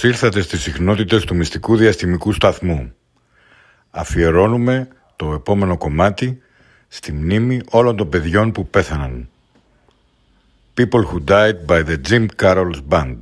Καλώς ήρθατε στις συχνότητες του μυστικού διαστημικού σταθμού. Αφιερώνουμε το επόμενο κομμάτι στη μνήμη όλων των παιδιών που πέθαναν. People Who Died by the Jim Carroll's Band.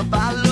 about love.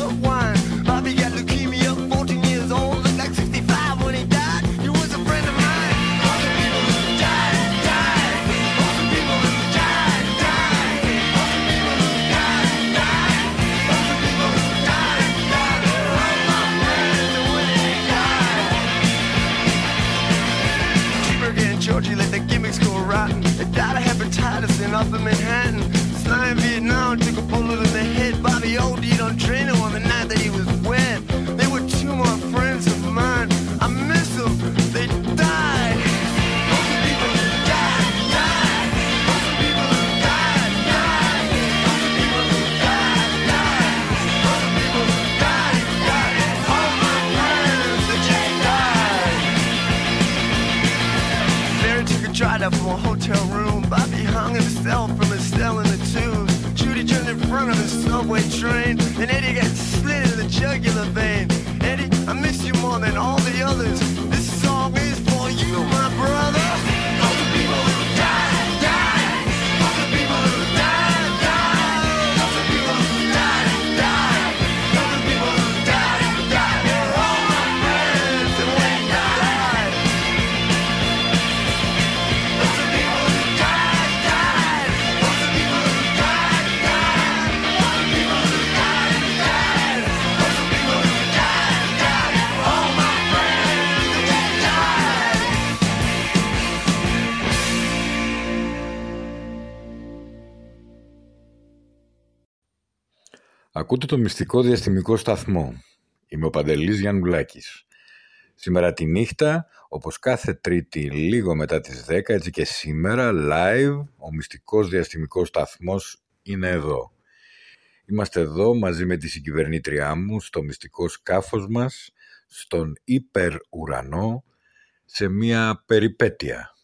Ακούτε το μυστικό διαστημικό σταθμό. Είμαι ο Παντελής Γιαννουλάκης. Σήμερα τη νύχτα, όπως κάθε τρίτη λίγο μετά τις 10, έτσι και σήμερα, live, ο μυστικός διαστημικός σταθμός είναι εδώ. Είμαστε εδώ μαζί με τη συγκυβερνήτριά μου στο μυστικό σκάφος μας, στον υπερουρανό, σε μια περιπέτεια.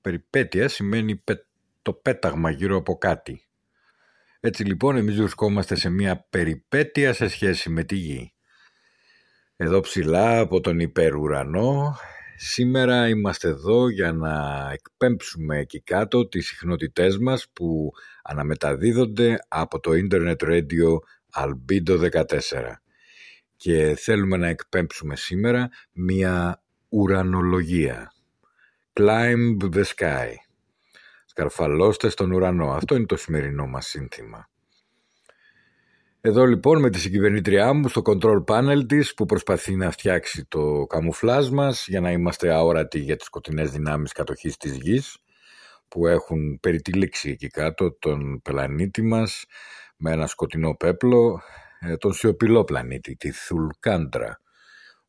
Περιπέτεια σημαίνει το πέταγμα γύρω από κάτι. Έτσι λοιπόν εμείς βρισκόμαστε σε μια περιπέτεια σε σχέση με τη γη. Εδώ ψηλά από τον υπερουρανό, σήμερα είμαστε εδώ για να εκπέμψουμε εκεί κάτω τις συχνότητές μας που αναμεταδίδονται από το Internet Radio Albedo 14 και θέλουμε να εκπέμψουμε σήμερα μια ουρανολογία. Climb the sky. Σκαρφαλώστες στον ουρανό. Αυτό είναι το σημερινό μας σύνθημα. Εδώ λοιπόν με τη συγκυβερνήτριά μου στο control panel της που προσπαθεί να φτιάξει το καμουφλάζ μας για να είμαστε αόρατοι για τις σκοτεινές δυνάμεις κατοχής της γης που έχουν περιτύλιξει εκεί κάτω τον πλανήτη μας με ένα σκοτεινό πέπλο, ε, τον σιωπηλό πλανήτη, τη Θουλκάντρα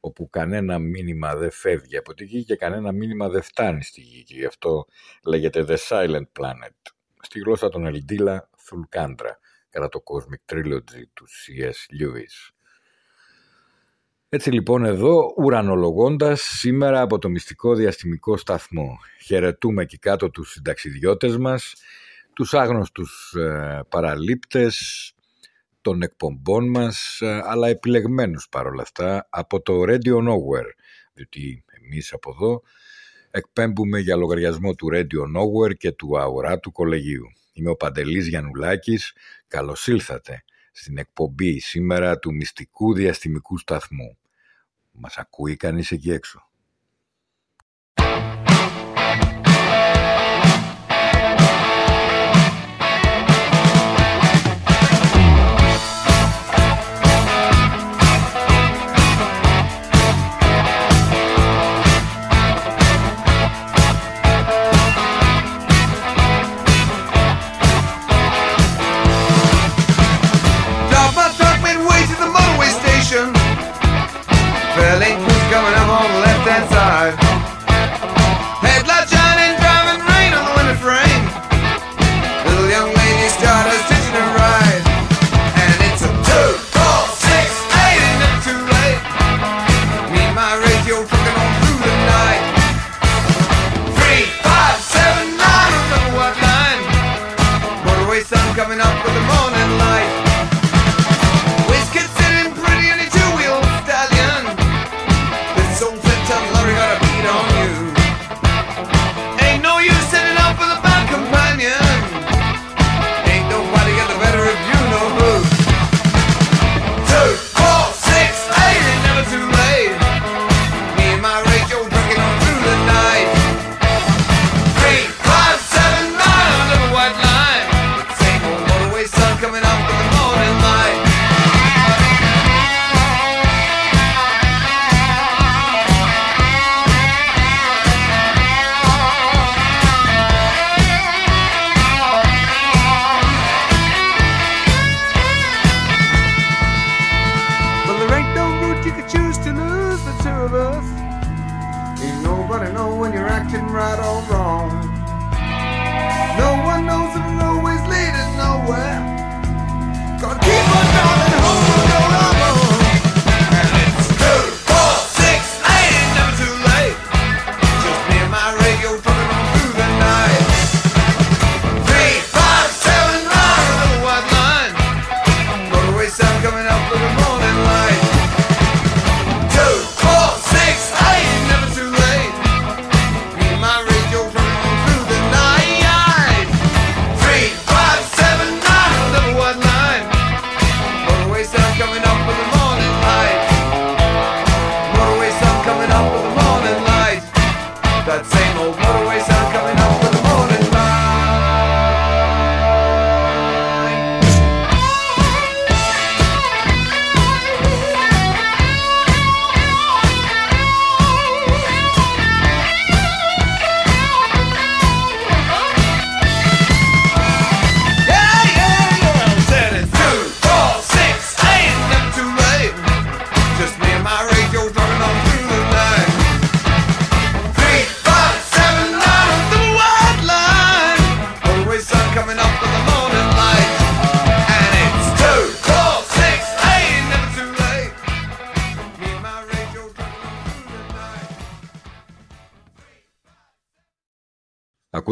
όπου κανένα μήνυμα δεν φεύγει από τη γη και κανένα μήνυμα δεν φτάνει στη γη και γι' αυτό λέγεται The Silent Planet. Στη γλώσσα των Ελντίλα Θουλκάντρα, κατά το Cosmic Trilogy του C.S. Lewis. Έτσι λοιπόν εδώ ουρανολογώντας σήμερα από το μυστικό διαστημικό σταθμό χαιρετούμε εκεί κάτω τους συνταξιδιώτες μας, τους άγνωστους ε, παραλήπτες, των εκπομπών μας, ε, αλλά επιλεγμένους παρόλα αυτά από το Radio Nowhere, διότι εμείς από εδώ εκπέμπουμε για λογαριασμό του Radio Nowhere και του Αουρά του Κολεγίου. Είμαι ο Παντελής Γιαννουλάκης, καλώς ήλθατε στην εκπομπή σήμερα του μυστικού διαστημικού σταθμού. Μας ακούει κανείς εκεί έξω;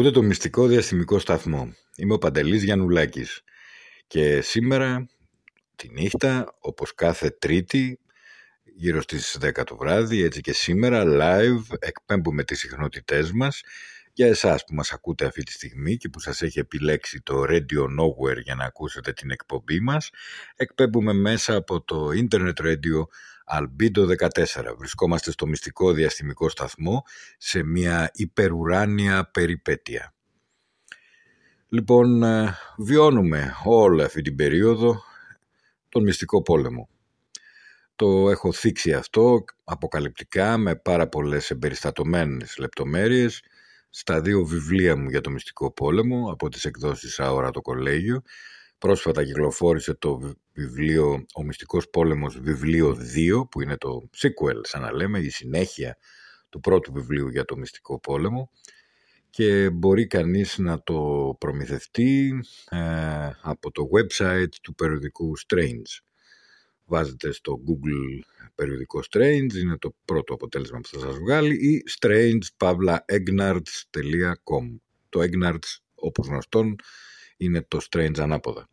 Ακούτε το μυστικό διαστημικό σταθμό. Είμαι ο Παντελής Γιαννουλάκης και σήμερα τη νύχτα, όπως κάθε τρίτη, γύρω στις 10 το βράδυ, έτσι και σήμερα live εκπέμπουμε τις συχνότητές μας για εσάς που μας ακούτε αυτή τη στιγμή και που σας έχει επιλέξει το Radio Nowhere για να ακούσετε την εκπομπή μας, εκπέμπουμε μέσα από το Internet Radio Albedo 14. Βρισκόμαστε στο μυστικό διαστημικό σταθμό σε μια υπερουράνια περιπέτεια. Λοιπόν, ε, βιώνουμε όλη αυτή την περίοδο τον μυστικό πόλεμο. Το έχω θίξει αυτό αποκαλυπτικά με πάρα πολλές εμπεριστατωμένες λεπτομέρειες στα δύο βιβλία μου για το μυστικό πόλεμο από τις εκδόσεις Αόρα το Κολέγιο Πρόσφατα κυκλοφόρησε το βιβλίο «Ο Μυστικός Πόλεμος βιβλίο 2» που είναι το sequel σαν να λέμε, η συνέχεια του πρώτου βιβλίου για το Μυστικό Πόλεμο. Και μπορεί κανείς να το προμηθευτεί ε, από το website του περιοδικού Strange. Βάζετε στο Google περιοδικό Strange, είναι το πρώτο αποτέλεσμα που θα σας βγάλει ή strange.egnards.com Το Egnards όπως γνωστόν είναι το Strange ανάποδα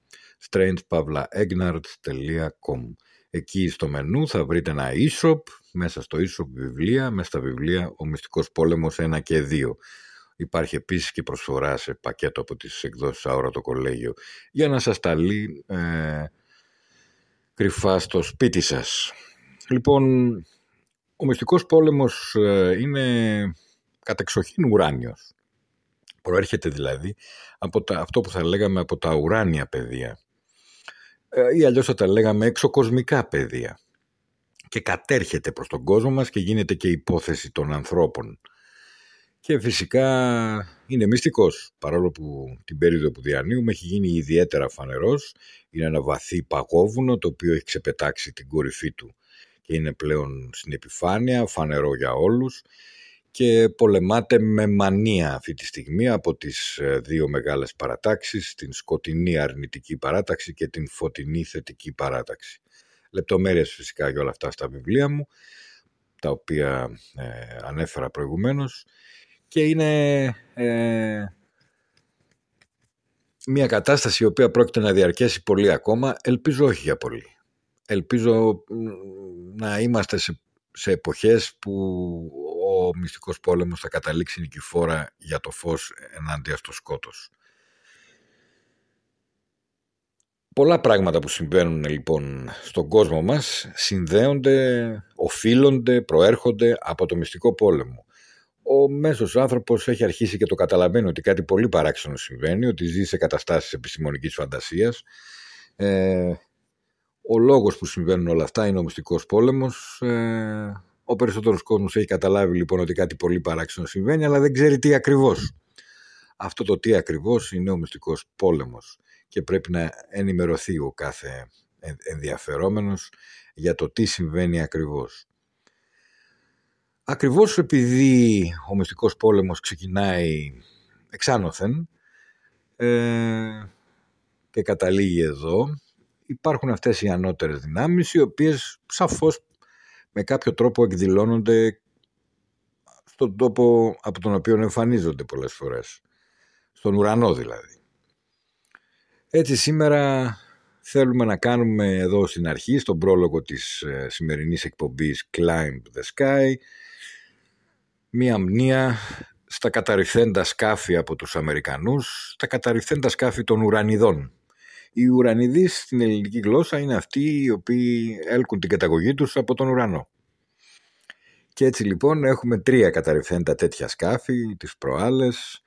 strangepavlaegnards.com Εκεί στο μενού θα βρείτε ένα e-shop, μέσα στο e-shop βιβλία, μέσα στα βιβλία «Ο Μυστικός Πόλεμος 1 και 2». Υπάρχει επίσης και προσφορά σε πακέτο από τις εκδόσεις Αόρα το Κολέγιο για να σας ταλεί ε, κρυφά στο σπίτι σας. Λοιπόν, ο Μυστικός Πόλεμος ε, είναι κατεξοχήν ουράνιος. Προέρχεται δηλαδή από τα, αυτό που θα λέγαμε από τα ουράνια πεδία ε, ή αλλιώς θα τα λέγαμε εξωκοσμικά πεδία και κατέρχεται προς τον κόσμο μας και γίνεται και υπόθεση των ανθρώπων. Και φυσικά είναι μυστικός, παρόλο που την περίοδο που διανύουμε έχει γίνει ιδιαίτερα φανερός. Είναι ένα βαθύ παγόβουνο το οποίο έχει ξεπετάξει την κορυφή του και είναι πλέον στην επιφάνεια, φανερό για όλους και πολεμάται με μανία αυτή τη στιγμή από τις ε, δύο μεγάλες παρατάξεις, την σκοτεινή αρνητική παράταξη και την φωτεινή θετική παράταξη. Λεπτομέρειες φυσικά για όλα αυτά στα βιβλία μου, τα οποία ε, ανέφερα προηγουμένως και είναι ε, μια κατάσταση η οποία πρόκειται να διαρκέσει πολύ ακόμα, ελπίζω όχι για πολύ. Ελπίζω να είμαστε σε, σε εποχές που ο μυστικός πόλεμος θα καταλήξει νικηφόρα για το φως ενάντια στο σκότος. Πολλά πράγματα που συμβαίνουν λοιπόν στον κόσμο μας συνδέονται, οφείλονται, προέρχονται από το μυστικό πόλεμο. Ο μέσος άνθρωπος έχει αρχίσει και το καταλαβαίνει ότι κάτι πολύ παράξενο συμβαίνει, ότι ζει σε καταστάσεις επιστημονικής φαντασίας. Ε, ο λόγος που συμβαίνουν όλα αυτά είναι ο μυστικός πόλεμος. Ε, ο περισσότερος κόσμος έχει καταλάβει λοιπόν ότι κάτι πολύ παράξενο συμβαίνει, αλλά δεν ξέρει τι ακριβώς. Αυτό το τι ακριβώς είναι ο μυστικός πόλεμος και πρέπει να ενημερωθεί ο κάθε ενδιαφερόμενος για το τι συμβαίνει ακριβώς. Ακριβώς επειδή ο μυστικός πόλεμος ξεκινάει εξάνωθεν ε, και καταλήγει εδώ, υπάρχουν αυτές οι ανώτερες δυνάμεις οι οποίες σαφώς με κάποιο τρόπο εκδηλώνονται στον τόπο από τον οποίο εμφανίζονται πολλές φορές. Στον ουρανό δηλαδή. Έτσι σήμερα θέλουμε να κάνουμε εδώ στην αρχή, στον πρόλογο της ε, σημερινής εκπομπής Climb the Sky, μία μνήα στα καταρριφθέντα σκάφη από τους Αμερικανούς, στα καταρριφθέντα σκάφη των ουρανιδών. Οι ουρανιδείς στην ελληνική γλώσσα είναι αυτοί οι οποίοι έλκουν την καταγωγή τους από τον ουρανό. Και έτσι λοιπόν έχουμε τρία καταρριφθέντα τέτοια σκάφη, τις προάλλες,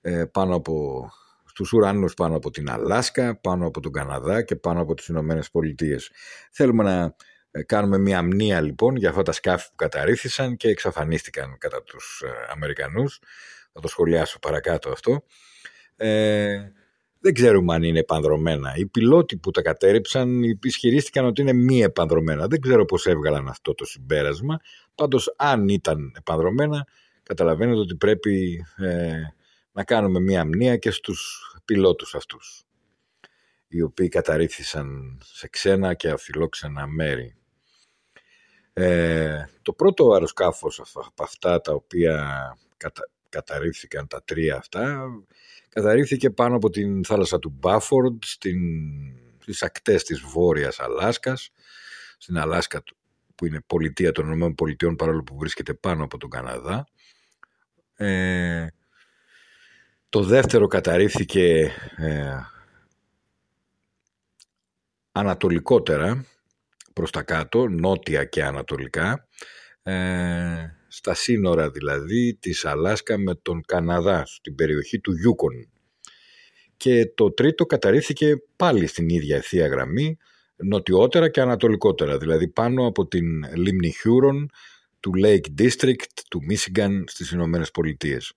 ε, πάνω από, στους ουρανούς πάνω από την Αλάσκα, πάνω από τον Καναδά και πάνω από τις Ηνωμένες Πολιτείες. Θέλουμε να ε, κάνουμε μια μνήα λοιπόν για αυτά τα σκάφη που καταρρίφθησαν και εξαφανίστηκαν κατά τους ε, Αμερικανούς. Θα το σχολιάσω παρακάτω αυτό. Ε, δεν ξέρουμε αν είναι επανδρομένα. Οι πιλότοι που τα κατέριψαν ισχυρίστηκαν ότι είναι μη επανδρομένα. Δεν ξέρω πώς έβγαλαν αυτό το συμπέρασμα. Πάντως αν ήταν επανδρομένα καταλαβαίνετε ότι πρέπει ε, να κάνουμε μία μνήα και στους πιλότους αυτούς οι οποίοι καταρρίφθησαν σε ξένα και αφιλόξενα μέρη. Ε, το πρώτο αεροσκάφος από αυτά τα οποία κατα... καταρρίφθηκαν τα τρία αυτά. Καταρρίφθηκε πάνω από την θάλασσα του Μπάφορντ, στην, στις ακτές της Βόρειας Αλάσκας, στην Αλάσκα που είναι πολιτεία των ΗΠΑ παρόλο που βρίσκεται πάνω από τον Καναδά. Ε, το δεύτερο καταρρίφθηκε ε, ανατολικότερα προς τα κάτω, νότια και ανατολικά, ε, στα σύνορα δηλαδή της Αλάσκα με τον Καναδά, στην περιοχή του Γιούκον. Και το τρίτο καταρρίφθηκε πάλι στην ίδια ευθεία γραμμή, νοτιότερα και ανατολικότερα, δηλαδή πάνω από την λίμνη Χιούρον του Lake District του Michigan στις Ηνωμένες Πολιτείες.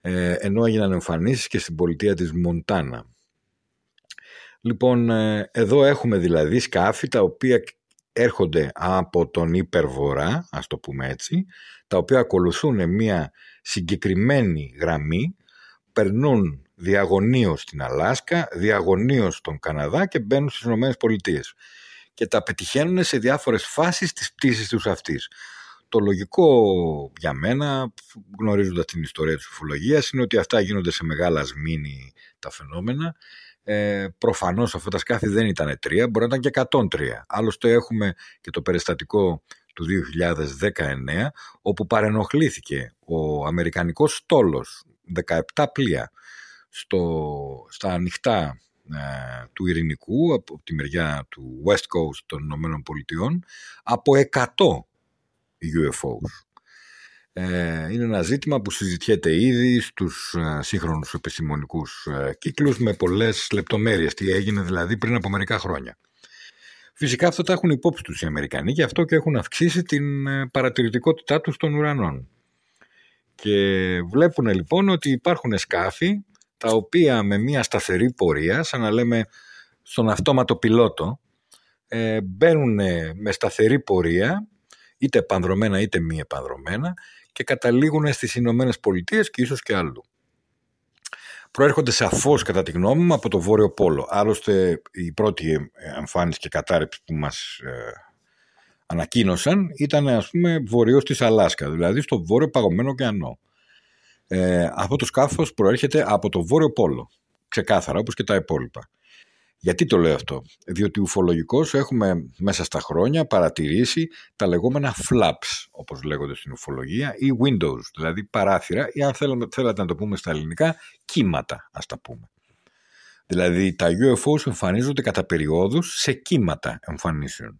Ε, ενώ έγιναν εμφανίσεις και στην πολιτεία της Μοντάνα. Λοιπόν, ε, εδώ έχουμε δηλαδή σκάφη τα οποία έρχονται από τον υπερβορρά, ας το πούμε έτσι, τα οποία ακολουθούν μια συγκεκριμένη γραμμή, περνούν διαγωνίως στην Αλάσκα, διαγωνίως στον Καναδά και μπαίνουν στις Ηνωμένες Πολιτείες. Και τα πετυχαίνουν σε διάφορες φάσεις της πτήσης τους αυτής. Το λογικό για μένα, γνωρίζοντας την ιστορία της ουφολογίας, είναι ότι αυτά γίνονται σε μεγάλα σμήνη τα φαινόμενα ε, προφανώς αυτά τα σκάφη δεν ήταν τρία, μπορεί να ήταν και 103. Άλλωστε έχουμε και το περιστατικό του 2019 όπου παρενοχλήθηκε ο Αμερικανικός στόλος 17 πλοία στο, στα ανοιχτά ε, του Ειρηνικού από τη μεριά του West Coast των Ηνωμένων Πολιτειών από 100 UFOs. Ε, είναι ένα ζήτημα που συζητιέται ήδη στους ε, σύγχρονους επιστημονικούς ε, κύκλους με πολλές λεπτομέρειες, τι έγινε δηλαδή πριν από μερικά χρόνια. Φυσικά αυτό τα έχουν υπόψη τους οι Αμερικανοί και αυτό και έχουν αυξήσει την παρατηρητικότητά τους των ουρανών. Και βλέπουν λοιπόν ότι υπάρχουν σκάφη τα οποία με μια σταθερή πορεία, σαν να λέμε στον αυτόματο πιλότο, μπαίνουν με σταθερή πορεία, είτε επανδρομένα είτε μη επανδρομένα, και καταλήγουν στις Ηνωμένες Πολιτείες και ίσως και αλλού. Προέρχονται σαφώς κατά τη γνώμη μου από το Βόρειο Πόλο. Άλλωστε η πρώτη εμφάνιση και κατάρρευση που μας ε, ανακοίνωσαν ήταν ας πούμε βορείως της Αλάσκα, δηλαδή στο Βόρειο Παγωμένο Ωκεανό. Ε, αυτό το σκάφος προέρχεται από το Βόρειο Πόλο, ξεκάθαρα όπως και τα υπόλοιπα. Γιατί το λέω αυτό; Διότι ουφολογικώς έχουμε μέσα στα χρόνια παρατηρήσει τα λεγόμενα flaps, όπως λέγονται στην ουφολογία, ή windows, δηλαδή παράθυρα, ή αν θέλετε, να το πούμε στα ελληνικά, κύματα, ας τα πούμε. Δηλαδή τα UFOs εμφανίζονται κατά περιόδους σε κύματα εμφανίσεων.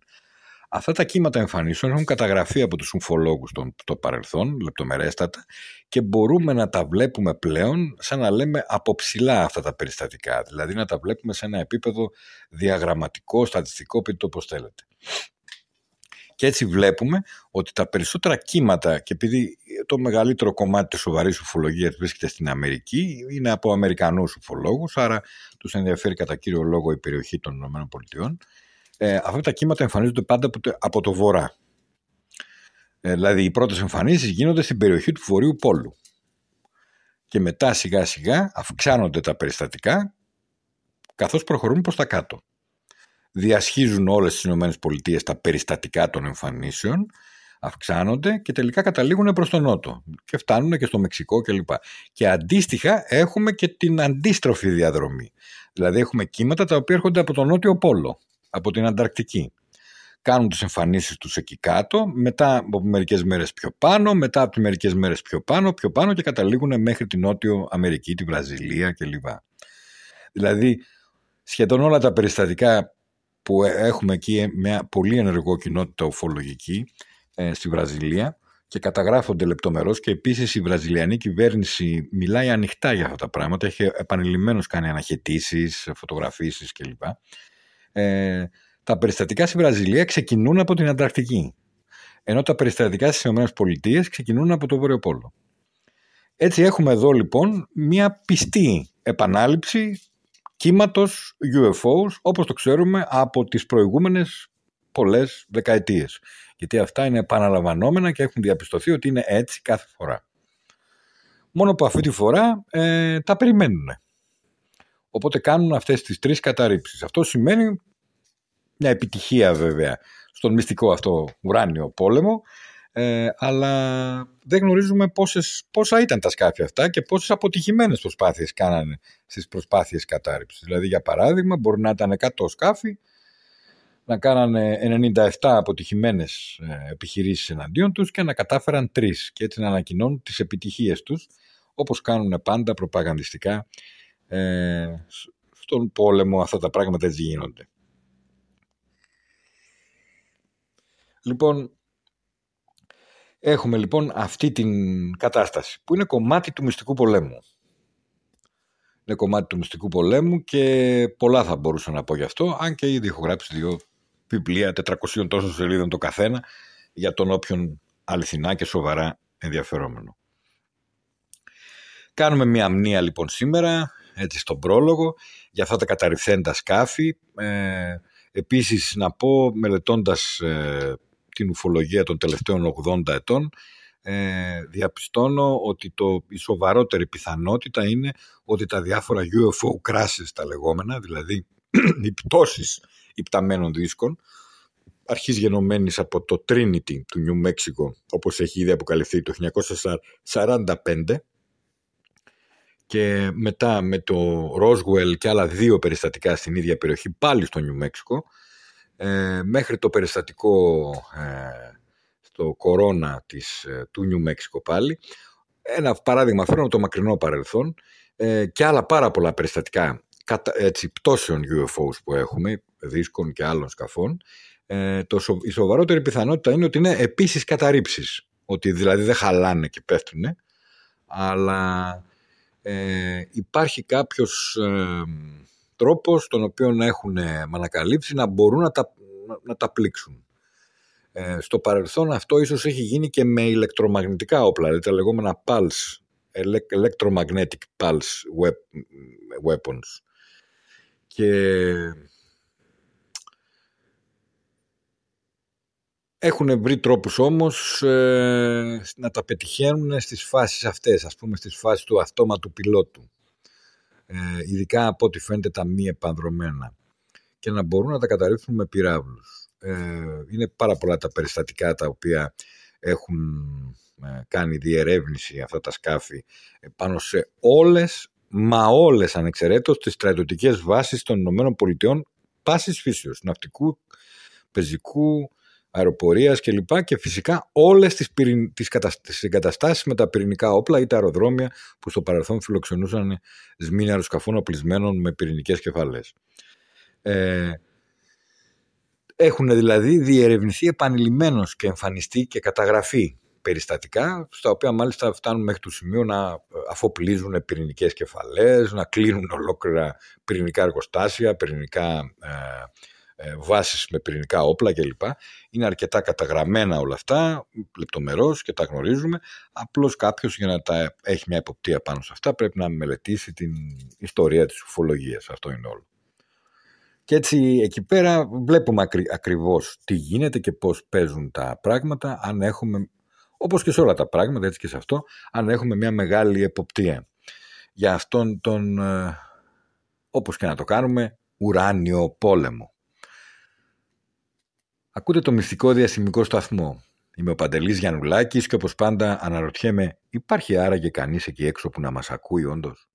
Αυτά τα κύματα εμφανίσεων έχουν καταγραφεί από τους ουφολόγους των το παρελθόν, λεπτομερέστατα, και μπορούμε να τα βλέπουμε πλέον σαν να λέμε από ψηλά αυτά τα περιστατικά, δηλαδή να τα βλέπουμε σε ένα επίπεδο διαγραμματικό, στατιστικό, πείτε το όπως θέλετε. Και έτσι βλέπουμε ότι τα περισσότερα κύματα, και επειδή το μεγαλύτερο κομμάτι της σοβαρής ουφολογίας βρίσκεται στην Αμερική, είναι από Αμερικανούς ουφολόγους, άρα τους ενδιαφέρει κατά κύριο λόγο η περιοχή των ΗΠΑ, ε, αυτά τα κύματα εμφανίζονται πάντα από το, από το βορρά. Ε, δηλαδή οι πρώτες εμφανίσεις γίνονται στην περιοχή του Βορείου Πόλου. Και μετά σιγά σιγά αυξάνονται τα περιστατικά καθώς προχωρούν προς τα κάτω. Διασχίζουν όλες τις ΗΠΑ τα περιστατικά των εμφανίσεων, αυξάνονται και τελικά καταλήγουν προς τον νότο και φτάνουν και στο Μεξικό κλπ. Και αντίστοιχα έχουμε και την αντίστροφη διαδρομή. Δηλαδή έχουμε κύματα τα οποία έρχονται από τον νότιο πόλο από την Ανταρκτική. Κάνουν τις εμφανίσεις τους εκεί κάτω, μετά από μερικές μέρες πιο πάνω, μετά από μερικές μέρες πιο πάνω, πιο πάνω και καταλήγουν μέχρι την Νότιο Αμερική, τη Βραζιλία κλπ. Δηλαδή, σχεδόν όλα τα περιστατικά που έχουμε εκεί μια πολύ ενεργό κοινότητα ουφολογική ε, στη Βραζιλία και καταγράφονται λεπτομερώς και επίσης η βραζιλιανή κυβέρνηση μιλάει ανοιχτά για αυτά τα πράγματα, έχει επανειλημμένως κάνει αναχαιτήσεις, φωτογραφίσεις κλπ ε, τα περιστατικά στη Βραζιλία ξεκινούν από την Ανταρκτική. Ενώ τα περιστατικά στις ΗΠΑ ξεκινούν από το Βόρειο Πόλο. Έτσι έχουμε εδώ λοιπόν μια πιστή επανάληψη κύματος UFOs όπως το ξέρουμε από τις προηγούμενες πολλές δεκαετίες. Γιατί αυτά είναι επαναλαμβανόμενα και έχουν διαπιστωθεί ότι είναι έτσι κάθε φορά. Μόνο που αυτή τη φορά ε, τα περιμένουν. Οπότε κάνουν αυτές τις τρεις καταρρύψεις. Αυτό σημαίνει μια επιτυχία βέβαια στον μυστικό αυτό ουράνιο πόλεμο Ε, αλλά δεν γνωρίζουμε πόσες, πόσα ήταν τα σκάφη αυτά και πόσες αποτυχημένες προσπάθειες κάνανε στις προσπάθειες κατάρριψης. Δηλαδή για παράδειγμα μπορεί να ήταν 100 σκάφη να κάνανε 97 αποτυχημένες ε, επιχειρήσεις εναντίον τους και να κατάφεραν τρεις και έτσι να ανακοινώνουν τις επιτυχίες τους όπως κάνουν πάντα προπαγανδιστικά ε, στον πόλεμο αυτά τα πράγματα έτσι γίνονται. Λοιπόν, έχουμε λοιπόν αυτή την κατάσταση που είναι κομμάτι του μυστικού πολέμου. Είναι κομμάτι του μυστικού πολέμου και πολλά θα μπορούσα να πω γι' αυτό, αν και ήδη έχω γράψει δύο βιβλία 400 τόσων σελίδων το καθένα για τον όποιον αληθινά και σοβαρά ενδιαφερόμενο. Κάνουμε μια αμνία λοιπόν σήμερα, έτσι στον πρόλογο, για αυτά τα καταρριφθέντα σκάφη. Ε, επίσης να πω, μελετώντας ε, την ουφολογία των τελευταίων 80 ετών, ε, διαπιστώνω ότι το, η σοβαρότερη πιθανότητα είναι ότι τα διάφορα UFO crashes τα λεγόμενα, δηλαδή οι πτώσεις υπταμένων δίσκων, αρχής γενομένης από το Trinity του Νιου Μέξικο, όπως έχει ήδη αποκαλυφθεί το 1945, και μετά με το Roswell και άλλα δύο περιστατικά στην ίδια περιοχή, πάλι στο Νιου Μέξικο, ε, μέχρι το περιστατικό ε, στο κορώνα της, ε, του Νιου Μέξικο πάλι. Ένα παράδειγμα φέρνω το μακρινό παρελθόν ε, και άλλα πάρα πολλά περιστατικά έτσι, πτώσεων UFOs που έχουμε, δίσκων και άλλων σκαφών, ε, το, η σοβαρότερη πιθανότητα είναι ότι είναι επίσης καταρρύψεις. Ότι δηλαδή δεν χαλάνε και πέφτουν, αλλά ε, υπάρχει κάποιος ε, τρόπος τον οποίο να έχουν ανακαλύψει να μπορούν να τα, να, τα πλήξουν. Ε, στο παρελθόν αυτό ίσως έχει γίνει και με ηλεκτρομαγνητικά όπλα, δηλαδή τα λεγόμενα pulse, electromagnetic pulse weapons. Και Έχουν βρει τρόπους όμως ε, να τα πετυχαίνουν στις φάσεις αυτές, ας πούμε στις φάσεις του αυτόματου πιλότου. Ε, ειδικά από ό,τι φαίνεται τα μη επανδρομένα και να μπορούν να τα καταρρίφουν με πυράβλους. Ε, είναι πάρα πολλά τα περιστατικά τα οποία έχουν ε, κάνει διερεύνηση αυτά τα σκάφη πάνω σε όλες, μα όλες ανεξαιρέτως τις στρατιωτικές βάσεις των Ηνωμένων Πολιτειών πάσης φύσεως, ναυτικού, πεζικού, αεροπορίας κλπ. Και φυσικά όλες τις, πυρην... τις, εγκαταστάσεις με τα πυρηνικά όπλα ή τα αεροδρόμια που στο παρελθόν φιλοξενούσαν σμήνια αεροσκαφών οπλισμένων με πυρηνικές κεφαλές. Ε, έχουν δηλαδή διερευνηθεί επανειλημμένως και εμφανιστεί και καταγραφεί περιστατικά, στα οποία μάλιστα φτάνουν μέχρι το σημείο να αφοπλίζουν πυρηνικές κεφαλές, να κλείνουν ολόκληρα πυρηνικά εργοστάσια, πυρηνικά ε, ε, βάσεις με πυρηνικά όπλα κλπ. Είναι αρκετά καταγραμμένα όλα αυτά, λεπτομερώς και τα γνωρίζουμε. Απλώς κάποιος για να τα έχει μια υποπτία πάνω σε αυτά πρέπει να μελετήσει την ιστορία της ουφολογίας. Αυτό είναι όλο. Και έτσι εκεί πέρα βλέπουμε ακριβώς τι γίνεται και πώς παίζουν τα πράγματα αν έχουμε, όπως και σε όλα τα πράγματα, έτσι και σε αυτό, αν έχουμε μια μεγάλη εποπτεία. Για αυτόν τον, ε, όπως και να το κάνουμε, ουράνιο πόλεμο. Ακούτε το μυστικό διαστημικό σταθμό. Είμαι ο Παντελής Γιαννουλάκης και όπως πάντα αναρωτιέμαι, υπάρχει άραγε κανείς εκεί έξω που να μας ακούει, όντως;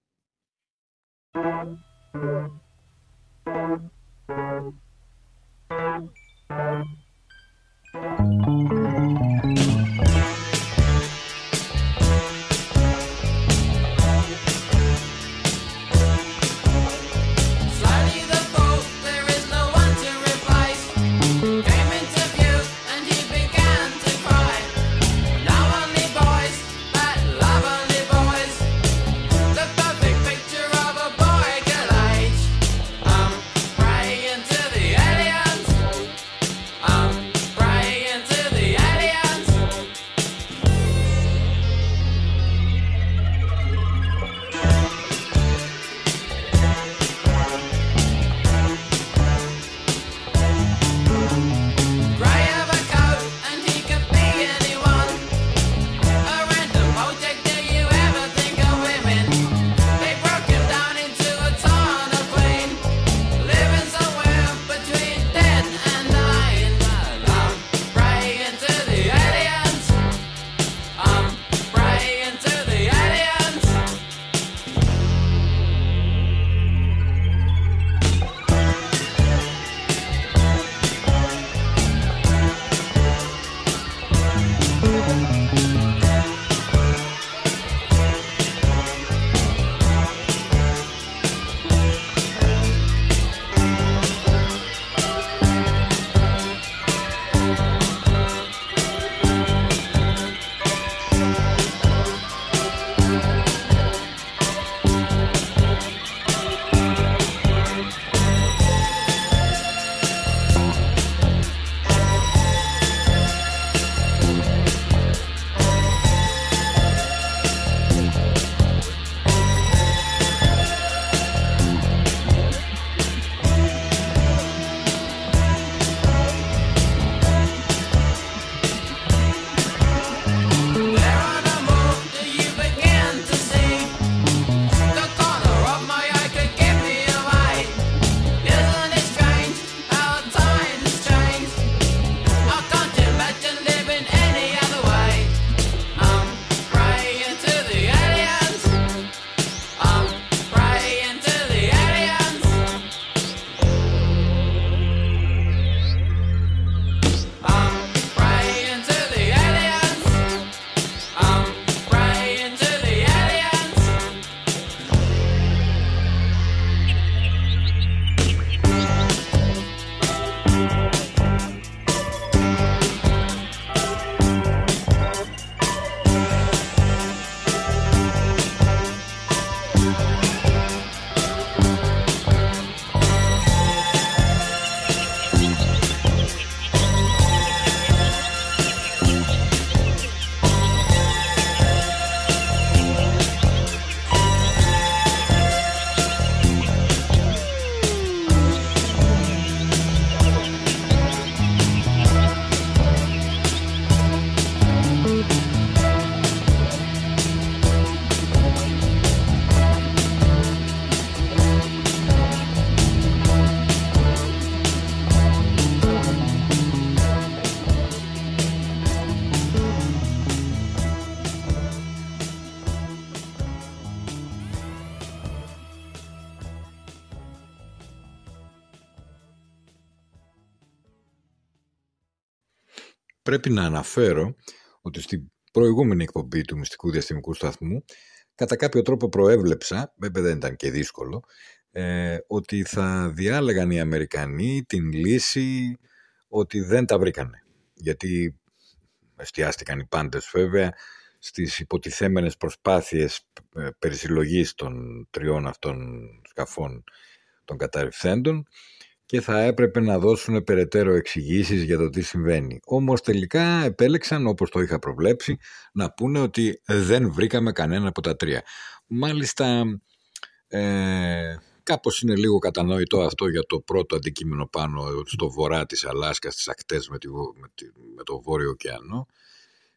Πρέπει να αναφέρω ότι στην προηγούμενη εκπομπή του Μυστικού Διαστημικού Σταθμού κατά κάποιο τρόπο προέβλεψα, βέβαια δεν ήταν και δύσκολο, ε, ότι θα διάλεγαν οι Αμερικανοί την λύση ότι δεν τα βρήκανε. Γιατί εστιάστηκαν οι πάντες βέβαια στις υποτιθέμενες προσπάθειες ε, περισυλλογής των τριών αυτών σκαφών των καταρριφθέντων και θα έπρεπε να δώσουν περαιτέρω εξηγήσεις για το τι συμβαίνει. Όμως τελικά επέλεξαν, όπως το είχα προβλέψει, να πούνε ότι δεν βρήκαμε κανένα από τα τρία. Μάλιστα, ε, κάπως είναι λίγο κατανόητο αυτό για το πρώτο αντικείμενο πάνω στο βορρά της Αλάσκας, στις ακτές με, με, το Βόρειο ωκεανό.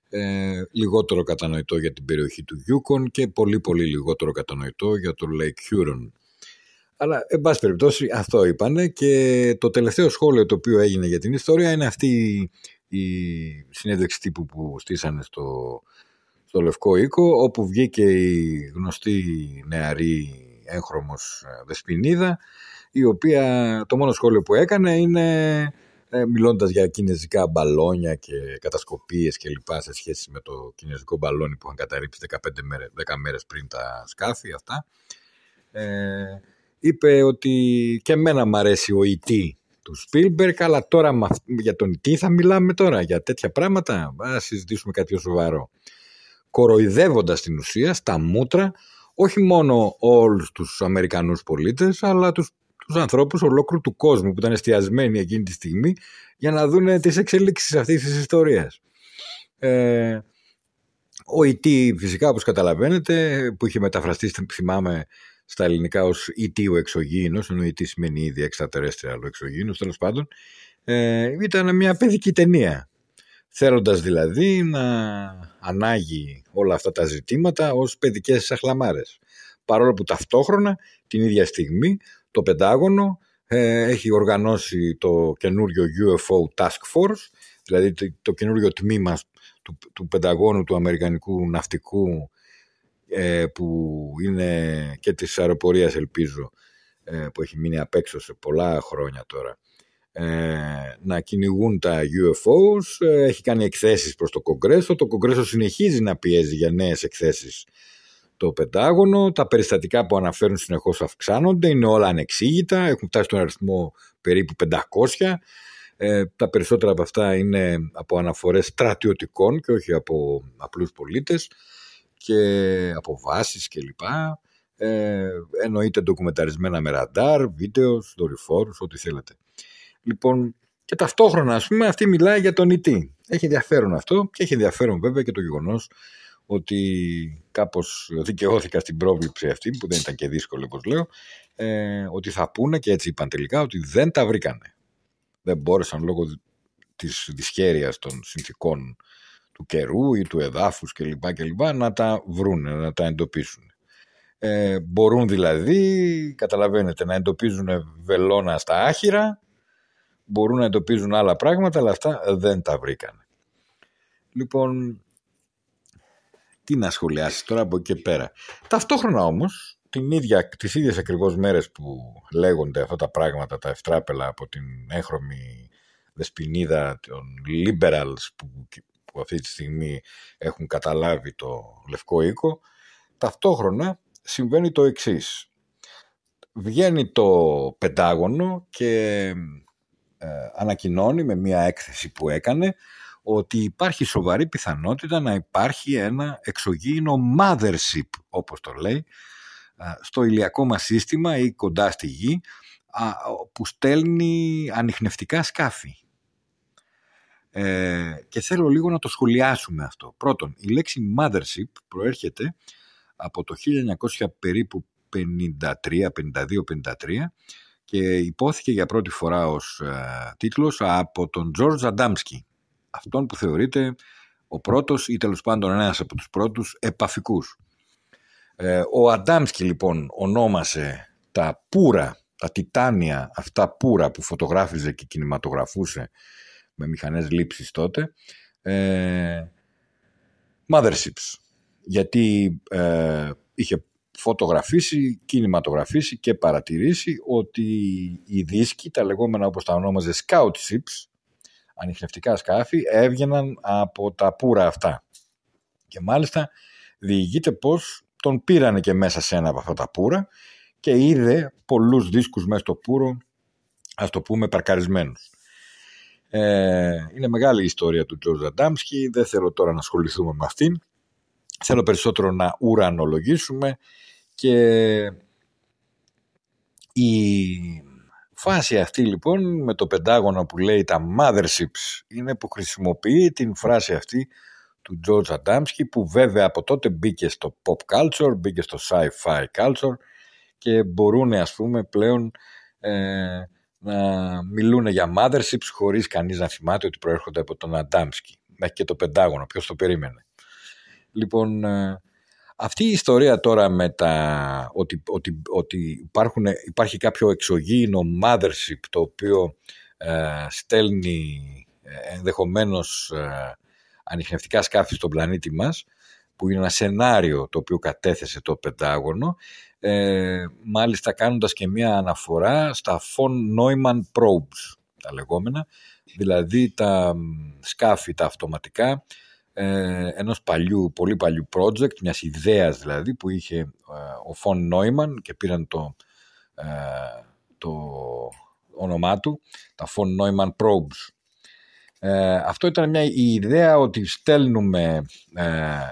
Ε, λιγότερο κατανοητό για την περιοχή του Γιούκον και πολύ πολύ λιγότερο κατανοητό για το Lake Huron. Αλλά, εν πάση περιπτώσει, αυτό είπανε και το τελευταίο σχόλιο το οποίο έγινε για την ιστορία είναι αυτή η συνέντευξη τύπου που στήσανε στο, στο Λευκό Οίκο, όπου βγήκε η γνωστή νεαρή έγχρωμος ε, Δεσποινίδα, η οποία το μόνο σχόλιο που έκανε είναι ε, μιλώντας για κινέζικα μπαλόνια και κατασκοπίες και λοιπά σε σχέση με το κινέζικο μπαλόνι που είχαν καταρρύψει 15 μέρες, 10 μέρες πριν τα σκάφη αυτά. Ε, είπε ότι και εμένα μου αρέσει ο E.T. του Spielberg, αλλά τώρα για τον E.T. θα μιλάμε τώρα, για τέτοια πράγματα. Α συζητήσουμε κάτι πιο σοβαρό. Κοροϊδεύοντας την ουσία στα μούτρα όχι μόνο όλους τους Αμερικανούς πολίτες, αλλά τους, τους ανθρώπους ολόκληρου του κόσμου που ήταν εστιασμένοι εκείνη τη στιγμή για να δουν τις εξελίξεις αυτής της ιστορίας. Ε, ο E.T. φυσικά όπως καταλαβαίνετε που είχε μεταφραστεί θυμάμαι στα ελληνικά ως «ητή ο εξωγήινος», ενώ «ητή» σημαίνει ήδη εξtraterrestrial ο εξωγήινος, τέλος πάντων, ε, ήταν μια παιδική ταινία. Θέλοντας δηλαδή να ανάγει όλα αυτά τα ζητήματα ως παιδικές αχλαμάρες. Παρόλο που ταυτόχρονα την ίδια στιγμή το Πεντάγωνο ε, έχει οργανώσει το καινούριο UFO Task Force, δηλαδή το, το καινούριο τμήμα του, του Πενταγώνου του Αμερικανικού Ναυτικού ε, που είναι και της αεροπορίας ελπίζω ε, που έχει μείνει απ' έξω σε πολλά χρόνια τώρα ε, να κυνηγούν τα UFOs έχει κάνει εκθέσεις προς το Κογκρέσο. Το Κογκρέσο συνεχίζει να πιέζει για νέες εκθέσεις το Πεντάγωνο. Τα περιστατικά που αναφέρουν συνεχώς αυξάνονται είναι όλα ανεξήγητα. Έχουν φτάσει στον αριθμό περίπου 500 τα περισσότερα από αυτά είναι από αναφορές στρατιωτικών και όχι από απλούς πολίτες και αποβάσεις κλπ. Ε, εννοείται ντοκουμεταρισμένα με ραντάρ, βίντεος, δορυφόρους, ό,τι θέλετε. Λοιπόν, και ταυτόχρονα, ας πούμε, αυτή μιλάει για τον ΙΤ. Έχει ενδιαφέρον αυτό και έχει ενδιαφέρον βέβαια και το γεγονός ότι κάπως δικαιώθηκα στην πρόβληψη αυτή, που δεν ήταν και δύσκολο όπως λέω, ε, ότι θα πούνε και έτσι είπαν τελικά ότι δεν τα βρήκανε. Δεν μπόρεσαν λόγω της δυσχέρειας των συνθήκων του καιρού ή του εδάφους κλπ. κλπ να τα βρούνε, να τα εντοπίσουν. Ε, μπορούν δηλαδή, καταλαβαίνετε, να εντοπίζουν βελόνα στα άχυρα, μπορούν να εντοπίζουν άλλα πράγματα, αλλά αυτά δεν τα βρήκαν. Λοιπόν, τι να σχολιάσεις τώρα από εκεί και πέρα. Ταυτόχρονα όμως, την ίδια, τις ίδιες ακριβώς μέρες που λέγονται αυτά τα πράγματα, τα ευτράπελα από την έχρωμη δεσποινίδα των liberals που που αυτή τη στιγμή έχουν καταλάβει το Λευκό Οίκο, ταυτόχρονα συμβαίνει το εξής. Βγαίνει το Πεντάγωνο και ε, ανακοινώνει με μια έκθεση που έκανε ότι υπάρχει σοβαρή πιθανότητα να υπάρχει ένα εξωγήινο mothership, όπως το λέει, ε, στο ηλιακό μας σύστημα ή κοντά στη γη, που στέλνει ανιχνευτικά σκάφη. Ε, και θέλω λίγο να το σχολιάσουμε αυτό. Πρώτον, η λέξη mothership προέρχεται από το 1900 περίπου 53, 52, 53 και υπόθηκε για πρώτη φορά ως ε, τίτλος από τον George Adamski, αυτόν που θεωρείται ο πρώτος ή τέλος πάντων ένας από τους πρώτους επαφικούς. Ε, ο Αντάμσκι λοιπόν ονόμασε τα πουρα, τα τιτάνια αυτά πουρα που φωτογράφιζε και κινηματογραφούσε με μηχανές λήψης τότε, ε, motherships. Γιατί ε, είχε φωτογραφίσει, κινηματογραφήσει και παρατηρήσει ότι οι δίσκοι, τα λεγόμενα όπως τα ονόμαζε scout ships, ανιχνευτικά σκάφη έβγαιναν από τα πουρα αυτά. Και μάλιστα διηγείται πως τον πήρανε και μέσα σε ένα από αυτά τα πουρα και είδε πολλούς δίσκους μέσα στο πουρο, ας το πούμε παρκαρισμένους. Ε, είναι μεγάλη η ιστορία του Τζορτζ Αντάμσκι, δεν θέλω τώρα να ασχοληθούμε με αυτήν. Θέλω περισσότερο να ουρανολογήσουμε και η φάση αυτή λοιπόν με το πεντάγωνο που λέει τα motherships είναι που χρησιμοποιεί την φράση αυτή του George Adamski που βέβαια από τότε μπήκε στο pop culture, μπήκε στο sci-fi culture και μπορούν ας πούμε πλέον ε, να μιλούν για motherships χωρίς κανείς να θυμάται ότι προέρχονται από τον Adamski μέχρι και το πεντάγωνο, ποιος το περίμενε. Λοιπόν, ε, αυτή η ιστορία τώρα με τα ότι, ότι, ότι υπάρχουν, υπάρχει κάποιο εξωγήινο mothership το οποίο ε, στέλνει ε, ενδεχομένως ε, ανιχνευτικά σκάφη στον πλανήτη μας που είναι ένα σενάριο το οποίο κατέθεσε το Πεντάγωνο ε, μάλιστα κάνοντας και μια αναφορά στα von Neumann probes τα λεγόμενα δηλαδή τα σκάφη τα αυτοματικά ε, ενός παλιού, πολύ παλιού project, μιας ιδέας δηλαδή που είχε ε, ο Φον Νόιμαν και πήραν το, ε, το όνομά του, τα Φον Νόιμαν Probes. Ε, αυτό ήταν μια η ιδέα ότι στέλνουμε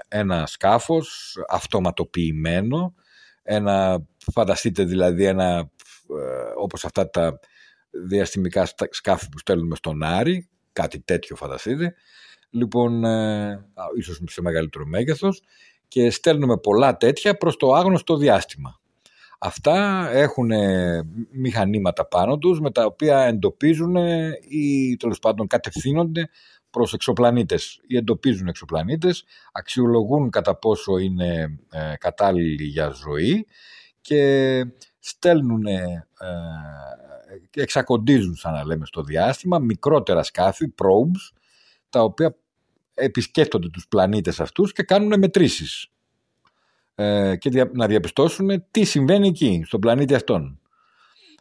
ένα σκάφος αυτοματοποιημένο, ένα, φανταστείτε δηλαδή ένα, όπως αυτά τα διαστημικά σκάφη που στέλνουμε στον Άρη, κάτι τέτοιο φανταστείτε, λοιπόν, ε, ίσως σε μεγαλύτερο μέγεθος και στέλνουμε πολλά τέτοια προς το άγνωστο διάστημα. Αυτά έχουν μηχανήματα πάνω τους με τα οποία εντοπίζουν ή τέλος πάντων κατευθύνονται προς εξωπλανήτες ή εντοπίζουν εξωπλανήτες, αξιολογούν κατά πόσο είναι ε, κατάλληλοι για ζωή και στέλνουν ε, και εξακοντίζουν σαν να λέμε στο διάστημα μικρότερα σκάφη, probes, τα οποία επισκέπτονται τους πλανήτες αυτούς και κάνουν μετρήσεις ε, και να διαπιστώσουν τι συμβαίνει εκεί, στον πλανήτη αυτόν.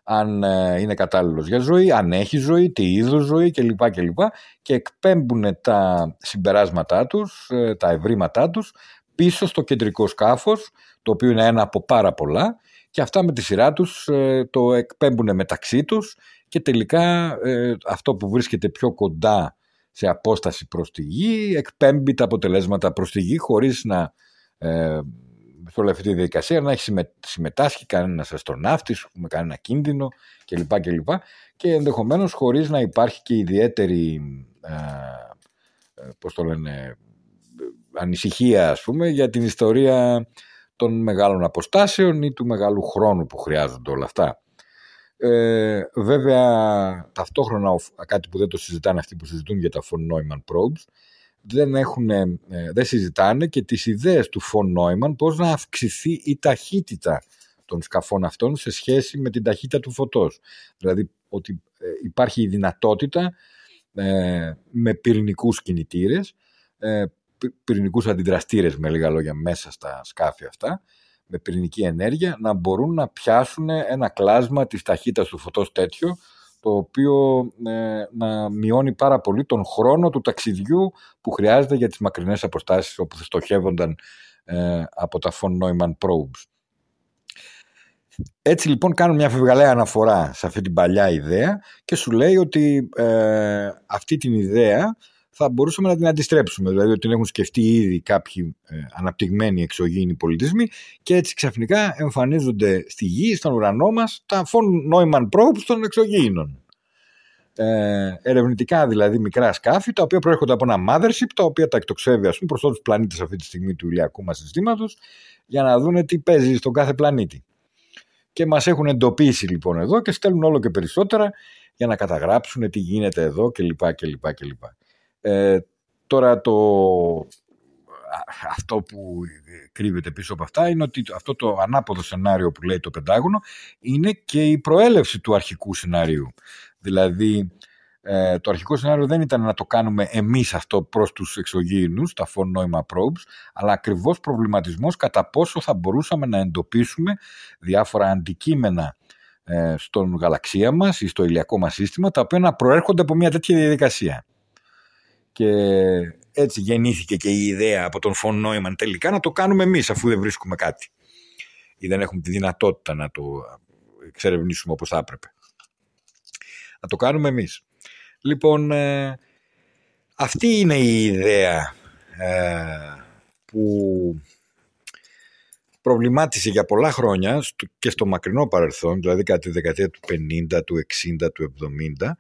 Αν ε, είναι κατάλληλος για ζωή, αν έχει ζωή, τι είδους ζωή κλπ. κλπ. Και εκπέμπουν τα συμπεράσματά τους, ε, τα ευρήματά τους πίσω στο κεντρικό σκάφος, το οποίο είναι ένα από πάρα πολλά και αυτά με τη σειρά τους το εκπέμπουν μεταξύ τους και τελικά αυτό που βρίσκεται πιο κοντά σε απόσταση προς τη γη, εκπέμπει τα αποτελέσματα προς τη γη χωρίς να ε, σε όλη αυτή τη διαδικασία να έχει συμμετάσχει κανένας αστροναύτης με κανένα κίνδυνο κλπ. Και, και ενδεχομένως χωρίς να υπάρχει και ιδιαίτερη ε, ε, πώς το λένε, ανησυχία ας πούμε για την ιστορία των μεγάλων αποστάσεων ή του μεγάλου χρόνου που χρειάζονται όλα αυτά. Ε, βέβαια, ταυτόχρονα κάτι που δεν το συζητάνε αυτοί που συζητούν για τα von Neumann probes, δεν, έχουν, ε, δεν συζητάνε και τις ιδέες του von Neumann πώς να αυξηθεί η ταχύτητα των σκαφών αυτών σε σχέση με την ταχύτητα του φωτός. Δηλαδή ότι ε, υπάρχει η δυνατότητα ε, με πυρηνικούς κινητήρες, ε, πυρηνικούς αντιδραστήρες με λίγα λόγια μέσα στα σκάφη αυτά, με πυρηνική ενέργεια να μπορούν να πιάσουν ένα κλάσμα της ταχύτητας του φωτός τέτοιο το οποίο ε, να μειώνει πάρα πολύ τον χρόνο του ταξιδιού που χρειάζεται για τις μακρινές αποστάσεις όπου στοχεύονταν ε, από τα von Neumann probes. Έτσι λοιπόν κάνουν μια φευγαλαία αναφορά σε αυτή την παλιά ιδέα και σου λέει ότι ε, αυτή την ιδέα θα μπορούσαμε να την αντιστρέψουμε. Δηλαδή ότι την έχουν σκεφτεί ήδη κάποιοι ε, αναπτυγμένοι εξωγήινοι πολιτισμοί και έτσι ξαφνικά εμφανίζονται στη γη, στον ουρανό μας, τα von Neumann probes των εξωγήινων. Ε, ερευνητικά δηλαδή μικρά σκάφη τα οποία προέρχονται από ένα mothership τα οποία τα εκτοξεύει ας πούμε προς όλους τους πλανήτες αυτή τη στιγμή του ηλιακού μας συστήματος για να δούνε τι παίζει στον κάθε πλανήτη. Και μας έχουν εντοπίσει λοιπόν εδώ και στέλνουν όλο και περισσότερα για να καταγράψουν τι γίνεται εδώ κλπ. κλπ, κλπ. Ε, τώρα το, αυτό που κρύβεται πίσω από αυτά είναι ότι αυτό το ανάποδο σενάριο που λέει το Πεντάγωνο είναι και η προέλευση του αρχικού σενάριου. Δηλαδή ε, το αρχικό σενάριο δεν ήταν να το κάνουμε εμείς αυτό προς τους εξωγήινους, τα von Neumann probes, αλλά ακριβώς προβληματισμός κατά πόσο θα μπορούσαμε να εντοπίσουμε διάφορα αντικείμενα ε, στον γαλαξία μας ή στο ηλιακό μας σύστημα, τα οποία να προέρχονται από μια τέτοια διαδικασία. Και έτσι γεννήθηκε και η ιδέα από τον Φων Νόημαν τελικά να το κάνουμε εμείς αφού δεν βρίσκουμε κάτι ή δεν έχουμε τη δυνατότητα να το εξερευνήσουμε όπως θα έπρεπε. Να το κάνουμε εμείς. Λοιπόν, ε, αυτή είναι η ιδέα ε, που προβλημάτισε για πολλά χρόνια και στο μακρινό παρελθόν, δηλαδή κατά τη δεκαετία του 50, του 60, του 70,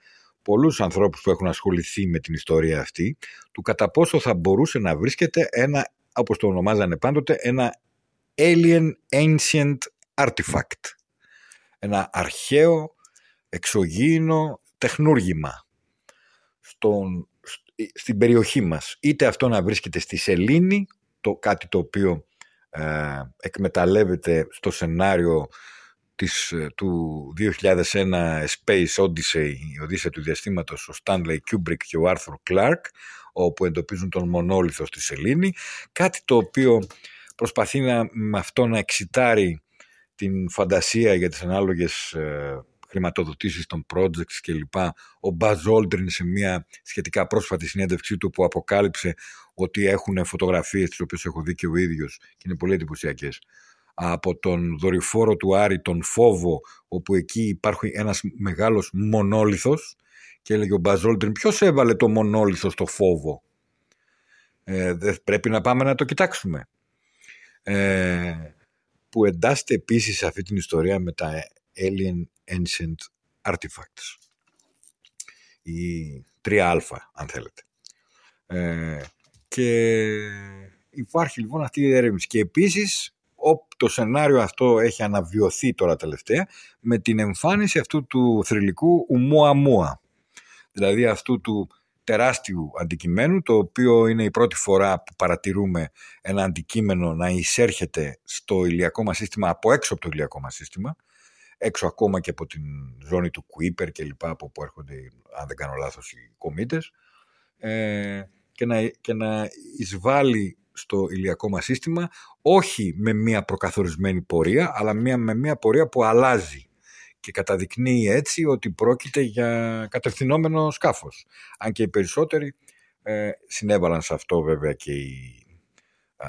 πολλούς ανθρώπους που έχουν ασχοληθεί με την ιστορία αυτή, του κατά πόσο θα μπορούσε να βρίσκεται ένα, όπως το ονομάζανε πάντοτε, ένα alien ancient artifact. Ένα αρχαίο, εξωγήινο τεχνούργημα στον, στην περιοχή μας. Είτε αυτό να βρίσκεται στη Σελήνη, το, κάτι το οποίο ε, εκμεταλλεύεται στο σενάριο της, ε, του 2001 Space Odyssey, η Οδύσσια του Διαστήματος, ο Stanley Kubrick και ο Arthur Clarke, όπου εντοπίζουν τον μονόλιθο στη Σελήνη, κάτι το οποίο προσπαθεί να, με αυτό να εξητάρει την φαντασία για τις ανάλογες ε, χρηματοδοτήσεις των projects κλπ. Ο Buzz Aldrin σε μια σχετικά πρόσφατη συνέντευξή του που αποκάλυψε ότι έχουν φωτογραφίες τις οποίες έχω δει και ο ίδιος και είναι πολύ εντυπωσιακές. Από τον δορυφόρο του Άρη τον Φόβο όπου εκεί υπάρχει ένας μεγάλος μονόλιθος και έλεγε ο Buzz Aldrin ποιος έβαλε το μονόλιθο στο Φόβο; Ε, δεν πρέπει να πάμε να το κοιτάξουμε ε, που εντάσσεται επίσης σε αυτή την ιστορία με τα Alien Ancient Artifacts. Ή 3α αν θέλετε. Ε, και υπάρχει λοιπόν αυτή η έρευνηση και επίσης το σενάριο αυτό έχει αναβιωθεί τώρα τελευταία με την εμφάνιση αυτού του θρηλυκού Ουμουαμούα δηλαδή αυτού του τεράστιου αντικειμένου, το οποίο είναι η πρώτη φορά που παρατηρούμε ένα αντικείμενο να εισέρχεται στο ηλιακό μας σύστημα από έξω από το ηλιακό μας σύστημα, έξω ακόμα και από την ζώνη του Κουίπερ και λοιπά, από που έρχονται, αν δεν κάνω λάθος, οι κομίτες, ε, και, να, και να εισβάλλει στο ηλιακό μας σύστημα, όχι με μια προκαθορισμένη πορεία, αλλά μια, με μια πορεία που αλλάζει και καταδεικνύει έτσι ότι πρόκειται για κατευθυνόμενο σκάφος. Αν και οι περισσότεροι ε, συνέβαλαν σε αυτό βέβαια και οι α,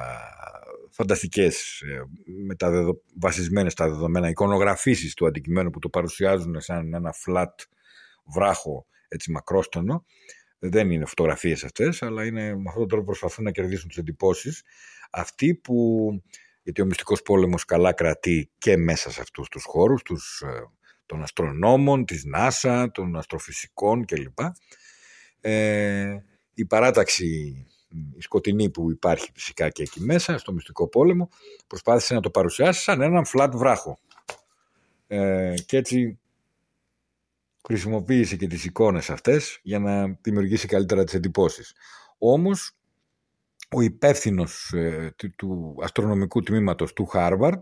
φανταστικές ε, μεταδεδο, βασισμένες στα δεδομένα εικονογραφήσεις του αντικειμένου που το παρουσιάζουν σαν ένα flat βράχο έτσι μακρόστονο δεν είναι φωτογραφίες αυτές αλλά είναι με αυτόν τον τρόπο προσπαθούν να κερδίσουν τις εντυπώσεις αυτοί που γιατί ο μυστικός πόλεμος καλά κρατεί και μέσα σε αυτούς τους χώρους, τους ε, των αστρονόμων, της NASA, των αστροφυσικών κλπ. Ε, η παράταξη η σκοτεινή που υπάρχει φυσικά και εκεί μέσα, στο μυστικό πόλεμο, προσπάθησε να το παρουσιάσει σαν έναν flat βράχο. Ε, και έτσι χρησιμοποίησε και τις εικόνες αυτές για να δημιουργήσει καλύτερα τις εντυπώσεις. Όμως, ο υπεύθυνος ε, του αστρονομικού τμήματος του Harvard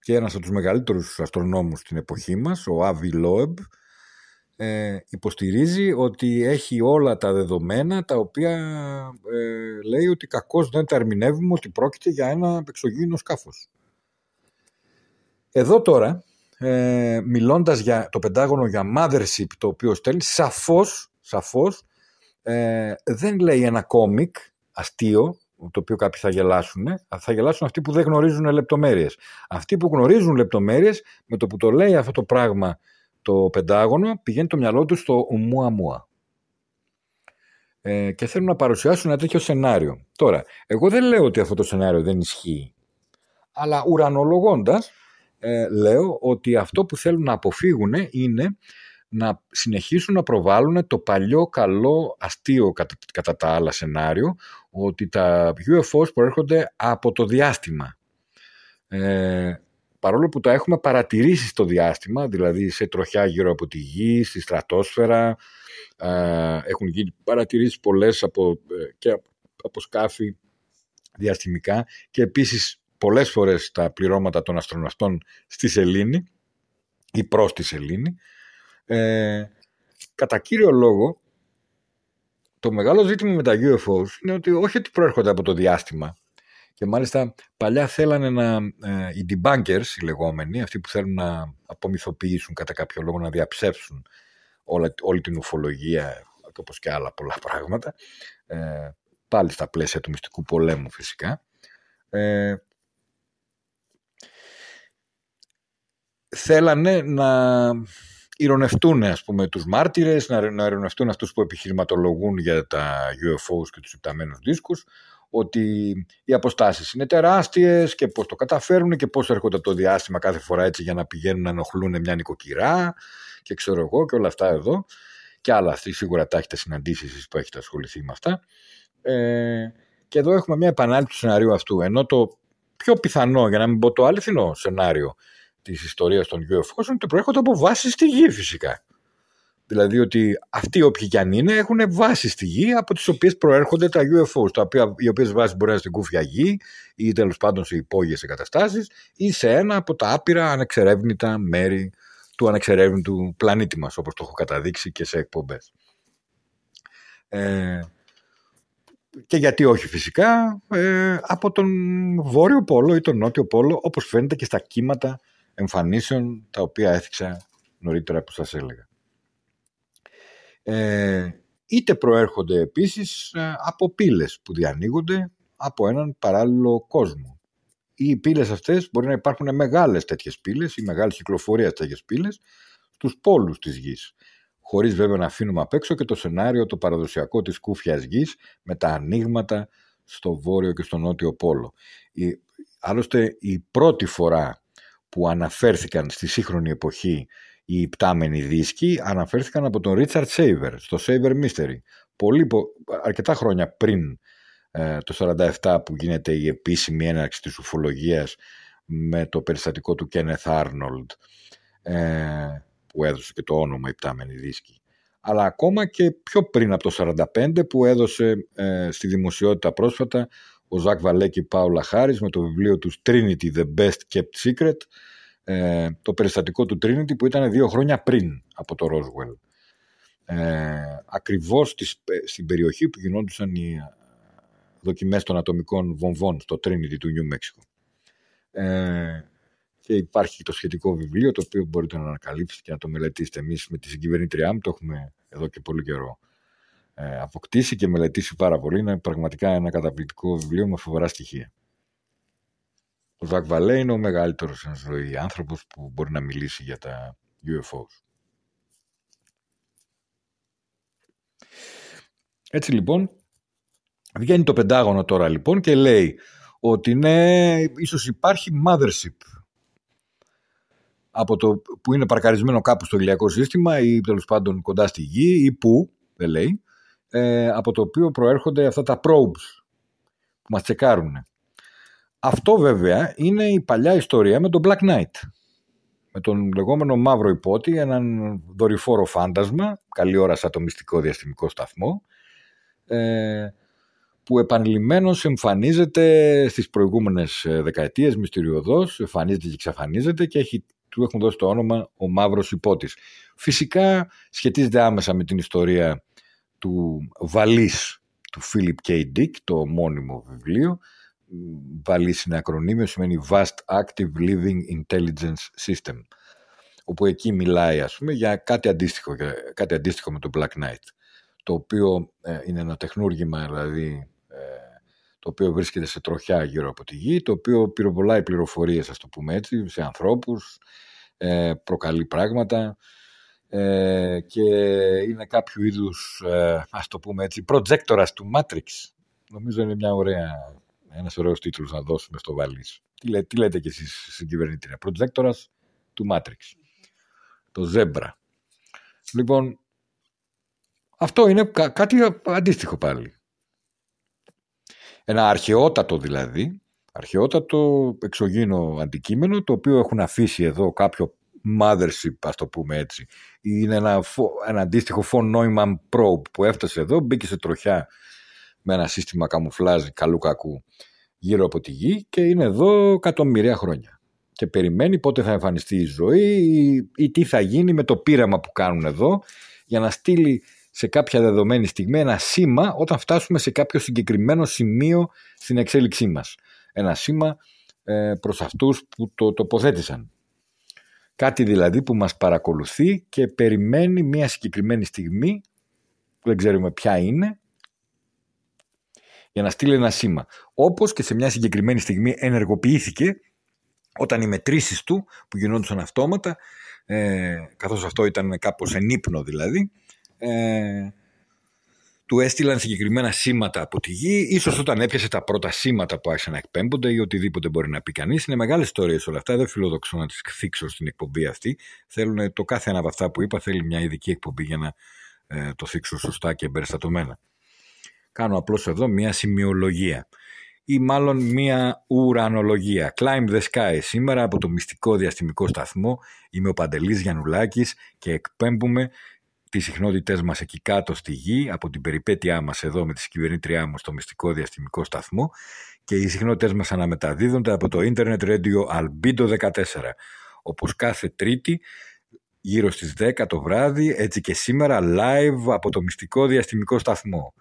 και ένας από τους μεγαλύτερους αστρονόμους στην εποχή μας, ο Άβι Λόεμπ, ε, υποστηρίζει ότι έχει όλα τα δεδομένα τα οποία ε, λέει ότι κακώς δεν τα ερμηνεύουμε ότι πρόκειται για ένα εξωγήινο σκάφος. Εδώ τώρα, ε, μιλώντας για το Πεντάγωνο για mothership το οποίο στέλνει, σαφώς, σαφώς ε, δεν λέει ένα κόμικ αστείο το οποίο κάποιοι θα γελάσουν, θα γελάσουν αυτοί που δεν γνωρίζουν λεπτομέρειες. Αυτοί που γνωρίζουν λεπτομέρειες, με το που το λέει αυτό το πράγμα το πεντάγωνο, πηγαίνει το μυαλό τους στο μουα μουα. Ε, και θέλουν να παρουσιάσουν ένα τέτοιο σενάριο. Τώρα, εγώ δεν λέω ότι αυτό το σενάριο δεν ισχύει, αλλά ουρανολογώντας, ε, λέω ότι αυτό που θέλουν να αποφύγουν είναι να συνεχίσουν να προβάλλουν το παλιό καλό αστείο κατά, κατά τα άλλα σενάριο ότι τα UFOs προέρχονται από το διάστημα. Ε, παρόλο που τα έχουμε παρατηρήσει στο διάστημα, δηλαδή σε τροχιά γύρω από τη Γη, στη στρατόσφαιρα, ε, έχουν γίνει παρατηρήσεις πολλές από, ε, και από σκάφη διαστημικά και επίσης πολλές φορές τα πληρώματα των αστροναυτών στη Σελήνη ή προς τη Σελήνη. Ε, κατά κύριο λόγο, το μεγάλο ζήτημα με τα UFOs είναι ότι όχι ότι προέρχονται από το διάστημα και μάλιστα παλιά θέλανε να, ε, οι debunkers, οι λεγόμενοι, αυτοί που θέλουν να απομυθοποιήσουν κατά κάποιο λόγο, να διαψεύσουν όλα, όλη την ουφολογία και όπως και άλλα πολλά πράγματα, ε, πάλι στα πλαίσια του μυστικού πολέμου φυσικά, ε, θέλανε να ηρωνευτούν ας πούμε τους μάρτυρες, να, να ηρωνευτούν αυτούς που επιχειρηματολογούν για τα UFOs και τους υπταμένους δίσκους, ότι οι αποστάσεις είναι τεράστιες και πώς το καταφέρουν και πώς έρχονται το διάστημα κάθε φορά έτσι για να πηγαίνουν να ενοχλούν μια νοικοκυρά και ξέρω εγώ και όλα αυτά εδώ. Και άλλα αυτή σίγουρα τα έχετε συναντήσει εσείς που έχετε ασχοληθεί με αυτά. Ε, και εδώ έχουμε μια επανάληψη του σενάριου αυτού ενώ το πιο πιθανό για να μην πω το αληθινό σενάριο της ιστορίας των UFO είναι ότι προέρχονται από βάση στη γη φυσικά Δηλαδή ότι αυτοί όποιοι κι αν είναι έχουν βάση στη γη από τις οποίες προέρχονται τα UFO, τα οποία, οι οποίες βάσεις μπορεί να είναι στην κούφια γη ή τέλος πάντων σε υπόγειες εγκαταστάσεις ή σε ένα από τα άπειρα ανεξερεύνητα μέρη του ανεξερεύνητου πλανήτη μας, όπως το έχω καταδείξει και σε εκπομπές. Ε, και γιατί όχι φυσικά, ε, από τον Βόρειο Πόλο ή τον Νότιο Πόλο, όπως φαίνεται και στα κύματα εμφανίσεων τα οποία έθιξα νωρίτερα που σας έλεγα. Ε, είτε προέρχονται επίσης ε, από πύλες που διανοίγονται από έναν παράλληλο κόσμο. Οι πύλες αυτές μπορεί να υπάρχουν μεγάλες τέτοιες πύλες ή μεγάλης κυκλοφορίας τέτοιες πύλες στους πόλους της γης. Χωρίς βέβαια να αφήνουμε απ' έξω και το σενάριο το παραδοσιακό της κούφιας γης με τα ανοίγματα στο βόρειο και στο νότιο πόλο. Η, άλλωστε η πρώτη φορά που αναφέρθηκαν στη σύγχρονη εποχή οι υπτάμενοι δίσκοι αναφέρθηκαν από τον Richard Saver στο Saver Mystery. Πολύ, αρκετά χρόνια πριν ε, το 47 που γίνεται η επίσημη έναρξη της ουφολογίας με το περιστατικό του Kenneth Arnold ε, που έδωσε και το όνομα υπτάμενοι δίσκοι. Αλλά ακόμα και πιο πριν από το 45 που έδωσε ε, στη δημοσιότητα πρόσφατα ο Ζακ Βαλέκη Πάουλα Χάρης με το βιβλίο τους Trinity The Best Kept Secret ε, το περιστατικό του Trinity που ήταν δύο χρόνια πριν από το Roswell. Ε, ακριβώς ε, στην περιοχή που γινόντουσαν οι ε, δοκιμές των ατομικών βομβών στο Trinity του New Mexico. Ε, και υπάρχει το σχετικό βιβλίο το οποίο μπορείτε να ανακαλύψετε και να το μελετήσετε εμείς με τη συγκυβερνήτριά μου το έχουμε εδώ και πολύ καιρό ε, αποκτήσει και μελετήσει πάρα πολύ είναι πραγματικά ένα καταπληκτικό βιβλίο με φοβερά στοιχεία. Ο Ζακ Βαλέ είναι ο μεγαλύτερος εν ζωή άνθρωπος που μπορεί να μιλήσει για τα UFOs. Έτσι λοιπόν, βγαίνει το Πεντάγωνο τώρα λοιπόν και λέει ότι ναι, ίσως υπάρχει mothership από το που είναι παρκαρισμένο κάπου στο ηλιακό σύστημα ή τέλος πάντων κοντά στη γη ή που, δεν λέει, ε, από το οποίο προέρχονται αυτά τα probes που μας τσεκάρουν. Αυτό βέβαια είναι η παλιά ιστορία με τον Black Knight. Με τον λεγόμενο μαύρο υπότι, έναν δορυφόρο φάντασμα, καλή ώρα σαν το μυστικό διαστημικό σταθμό, ε, που επανειλημμένως εμφανίζεται στις προηγούμενες ε, δεκαετίες μυστηριωδώς, εμφανίζεται και εξαφανίζεται και έχει, του έχουν δώσει το όνομα ο μαύρος υπότης. Φυσικά σχετίζεται άμεσα με την ιστορία του Βαλής του Philip K. Dick, το μόνιμο βιβλίο, βάλει είναι ακρονίμιο, σημαίνει Vast Active Living Intelligence System όπου εκεί μιλάει ας πούμε για κάτι αντίστοιχο, κάτι αντίστοιχο με το Black Knight το οποίο ε, είναι ένα τεχνούργημα δηλαδή ε, το οποίο βρίσκεται σε τροχιά γύρω από τη γη το οποίο πυροβολάει πληροφορίες ας το πούμε έτσι σε ανθρώπους ε, προκαλεί πράγματα ε, και είναι κάποιο είδους ας το πούμε έτσι projectorας του Matrix νομίζω είναι μια ωραία ένας ωραίος τίτλος να δώσουμε στο Βαλή. Τι, τι λέτε κι εσείς στην κυβερνήτρια; Προτζέκτορα του Matrix. Το Zebra. Λοιπόν, αυτό είναι κάτι αντίστοιχο πάλι. Ένα αρχαιότατο δηλαδή, αρχαιότατο εξωγήινο αντικείμενο, το οποίο έχουν αφήσει εδώ κάποιο mothership, ας το πούμε έτσι. Είναι ένα, ένα αντίστοιχο phone Neumann probe που έφτασε εδώ, μπήκε σε τροχιά με ένα σύστημα καμουφλάζ καλού κακού γύρω από τη γη και είναι εδώ εκατομμυρία χρόνια. Και περιμένει πότε θα εμφανιστεί η ζωή ή, ή τι θα γίνει με το πείραμα που κάνουν εδώ για να στείλει σε κάποια δεδομένη στιγμή ένα σήμα όταν φτάσουμε σε κάποιο συγκεκριμένο σημείο στην εξέλιξή μας. Ένα σήμα ε, προς αυτούς που το τοποθέτησαν. Κάτι δηλαδή που μας παρακολουθεί και περιμένει μια συγκεκριμένη στιγμή δεν ξέρουμε ποια είναι, για να στείλει ένα σήμα. Όπως και σε μια συγκεκριμένη στιγμή ενεργοποιήθηκε όταν οι μετρήσεις του που γινόντουσαν αυτόματα, ε, καθώς αυτό ήταν κάπως ενύπνο δηλαδή, ε, του έστειλαν συγκεκριμένα σήματα από τη γη, ίσως όταν έπιασε τα πρώτα σήματα που άρχισαν να εκπέμπονται ή οτιδήποτε μπορεί να πει κανείς. Είναι μεγάλες ιστορίες όλα αυτά. Δεν φιλοδοξώ να τις θίξω στην εκπομπή αυτή. Θέλουν το κάθε ένα από αυτά που είπα θέλει μια ειδική εκπομπή για να ε, το θίξω σωστά και εμπεριστατωμένα. Κάνω απλώς εδώ μια σημειολογία ή μάλλον μια ουρανολογία. Climb the sky. Σήμερα από το μυστικό διαστημικό σταθμό είμαι ο Παντελής Γιαννουλάκης και εκπέμπουμε τις συχνότητές μας εκεί κάτω στη γη από την περιπέτειά μας εδώ με τη κυβερνήτριά μου στο μυστικό διαστημικό σταθμό και οι συχνότητες μας αναμεταδίδονται από το Internet Radio Albedo 14 όπως κάθε τρίτη γύρω στις 10 το βράδυ έτσι και σήμερα live από το μυστικό διαστημικό σταθμό.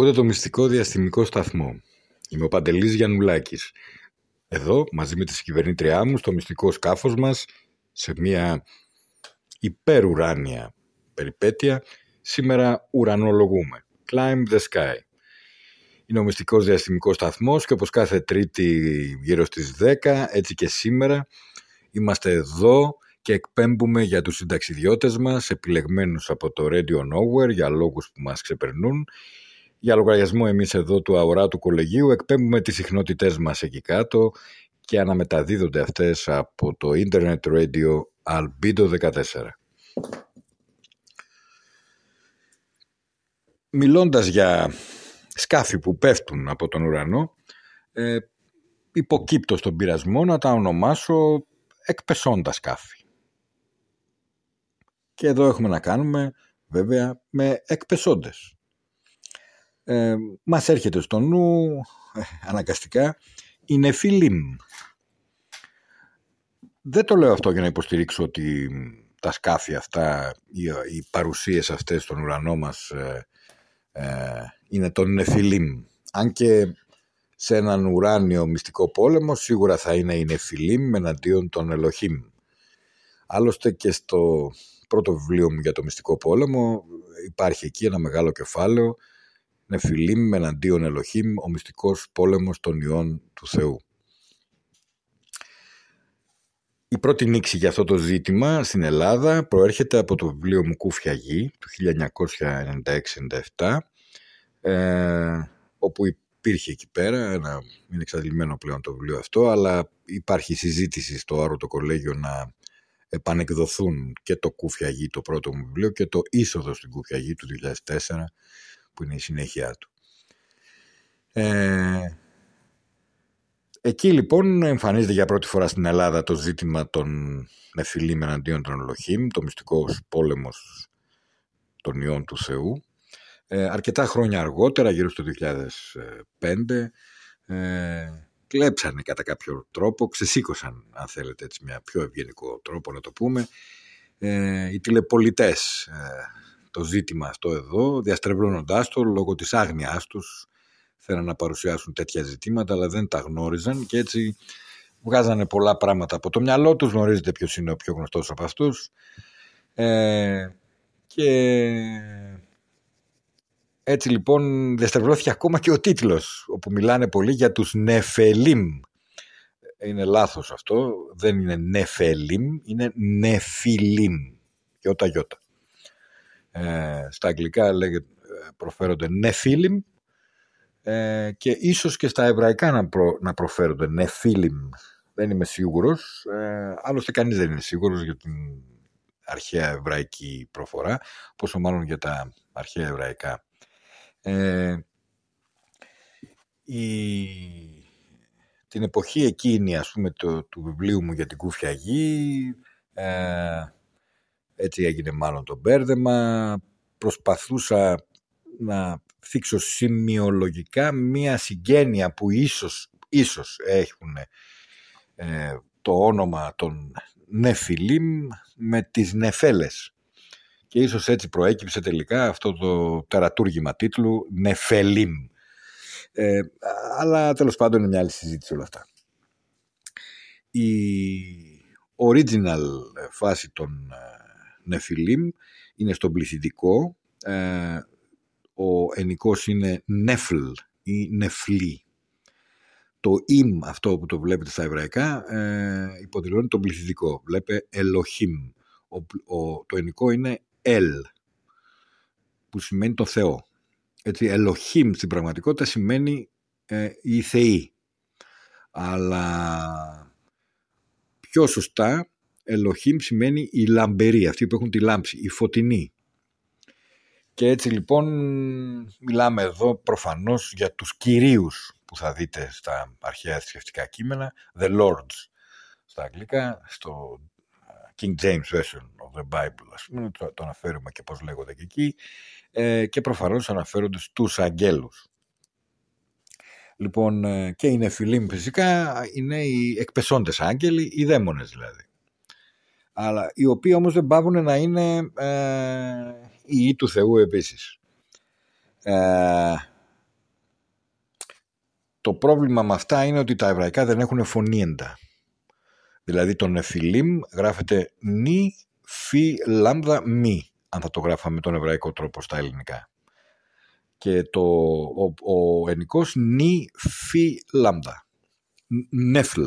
Ακούτε το μυστικό διαστημικό σταθμό. Είμαι ο Παντελής Γιαννουλάκης. Εδώ, μαζί με τη συγκυβερνήτριά μου, στο μυστικό σκάφος μας, σε μια υπερουράνια περιπέτεια, σήμερα ουρανολογούμε. Climb the sky. Είναι ο μυστικός διαστημικός σταθμός και όπως κάθε τρίτη γύρω στις 10, έτσι και σήμερα, είμαστε εδώ και εκπέμπουμε για τους συνταξιδιώτες μας, επιλεγμένους από το Radio Nowhere για λόγους που μας ξεπερνούν για λογαριασμό εμείς εδώ του αορά του κολεγίου εκπέμπουμε τις συχνότητές μας εκεί κάτω και αναμεταδίδονται αυτές από το Internet Radio Albedo 14. Μιλώντας για σκάφη που πέφτουν από τον ουρανό, ε, υποκύπτω στον πειρασμό να τα ονομάσω εκπεσόντα σκάφη. Και εδώ έχουμε να κάνουμε βέβαια με εκπεσόντες ε, μας έρχεται στο νου ε, αναγκαστικά η Νεφιλίμ. Δεν το λέω αυτό για να υποστηρίξω ότι τα σκάφη αυτά, οι, οι παρουσίες αυτές στον ουρανό μας ε, ε, είναι το Νεφιλίμ. Αν και σε έναν ουράνιο μυστικό πόλεμο σίγουρα θα είναι η Νεφιλίμ εναντίον των Ελοχήμ. Άλλωστε και στο πρώτο βιβλίο μου για το μυστικό πόλεμο υπάρχει εκεί ένα μεγάλο κεφάλαιο Νεφιλίμ εναντίον Ελοχήμ, ο μυστικός πόλεμος των ιών του Θεού. Η πρώτη νήξη για αυτό το ζήτημα στην Ελλάδα προέρχεται από το βιβλίο μου Κούφια Γη του 1996-97 ε, όπου υπήρχε εκεί πέρα, ένα, είναι εξαντλημένο πλέον το βιβλίο αυτό, αλλά υπάρχει συζήτηση στο Άρο το Κολέγιο να επανεκδοθούν και το Κούφια Γη, το πρώτο μου βιβλίο και το Είσοδος στην Κούφια Γη του 2004 που είναι η συνέχεια του. Ε, εκεί λοιπόν εμφανίζεται για πρώτη φορά στην Ελλάδα το ζήτημα των Νεφιλίμ εναντίον των Λοχήμ, το μυστικό πόλεμος των ιών του Θεού. Ε, αρκετά χρόνια αργότερα, γύρω στο 2005, ε, κλέψανε κατά κάποιο τρόπο, ξεσήκωσαν αν θέλετε έτσι μια πιο ευγενικό τρόπο να το πούμε, ε, οι τηλεπολιτές ε, το ζήτημα αυτό εδώ, διαστρεβλώνοντάς το λόγω της άγνοιάς τους. Θέλαν να παρουσιάσουν τέτοια ζητήματα, αλλά δεν τα γνώριζαν και έτσι βγάζανε πολλά πράγματα από το μυαλό τους. Γνωρίζετε ποιος είναι ο πιο γνωστός από αυτούς. Ε, και έτσι λοιπόν διαστρεβλώθηκε ακόμα και ο τίτλος, όπου μιλάνε πολύ για τους Νεφελίμ. Είναι λάθος αυτό, δεν είναι Νεφελίμ, είναι Νεφιλίμ. Γιώτα γιώτα. Ε, στα αγγλικά λέγεται, προφέρονται νεφίλιμ ε, και ίσως και στα εβραϊκά να, να προφέρονται νεφίλιμ. Δεν είμαι σίγουρος, ε, άλλωστε κανείς δεν είναι σίγουρος για την αρχαία εβραϊκή προφορά, πόσο μάλλον για τα αρχαία εβραϊκά. Ε, η, την εποχή εκείνη, ας πούμε, το, του βιβλίου μου για την Κούφια Γη, ε, έτσι έγινε μάλλον το μπέρδεμα. Προσπαθούσα να θίξω σημειολογικά μία συγγένεια που ίσως, ίσως έχουν ε, το όνομα των Νεφιλίμ με τις Νεφέλες. Και ίσως έτσι προέκυψε τελικά αυτό το τερατούργημα τίτλου Νεφελίμ. Ε, αλλά τέλος πάντων είναι μια άλλη συζήτηση όλα αυτά. Η original φάση των ε, νεφιλίμ είναι στον πληθυντικό. Ε, ο ενικός είναι νεφλ ή νεφλή. Το «ημ» αυτό που το βλέπετε στα εβραϊκά ε, υποδηλώνει τον πληθυντικό. Βλέπε «ελοχήμ». Ο, το ενικό είναι «ελ» που σημαίνει το Θεό. Έτσι, «ελοχήμ» στην πραγματικότητα σημαίνει ε, η Θεή. Αλλά πιο σωστά Ελοχήμ σημαίνει η λαμπερή, αυτοί που έχουν τη λάμψη, η φωτεινή. Και έτσι λοιπόν μιλάμε εδώ προφανώς για τους κυρίους που θα δείτε στα αρχαία θρησκευτικά κείμενα, the lords στα αγγλικά, στο King James Version of the Bible, ας πούμε, το, το αναφέρουμε και πώς λέγονται και εκεί, ε, και προφανώς αναφέρονται στους αγγέλους. Λοιπόν, ε, και οι νεφιλίμ φυσικά είναι οι εκπεσόντες άγγελοι, οι δαίμονες δηλαδή αλλά οι οποίοι όμως δεν πάβουν να είναι ε, οι του Θεού επίσης. Ε, το πρόβλημα με αυτά είναι ότι τα εβραϊκά δεν έχουν φωνήεντα. Δηλαδή το νεφιλίμ γράφεται νι, φι, λάμδα, μη, αν θα το γράφαμε τον εβραϊκό τρόπο στα ελληνικά. Και το, ο, ο ενικός νι, φι, λάμδα. Νεφλ.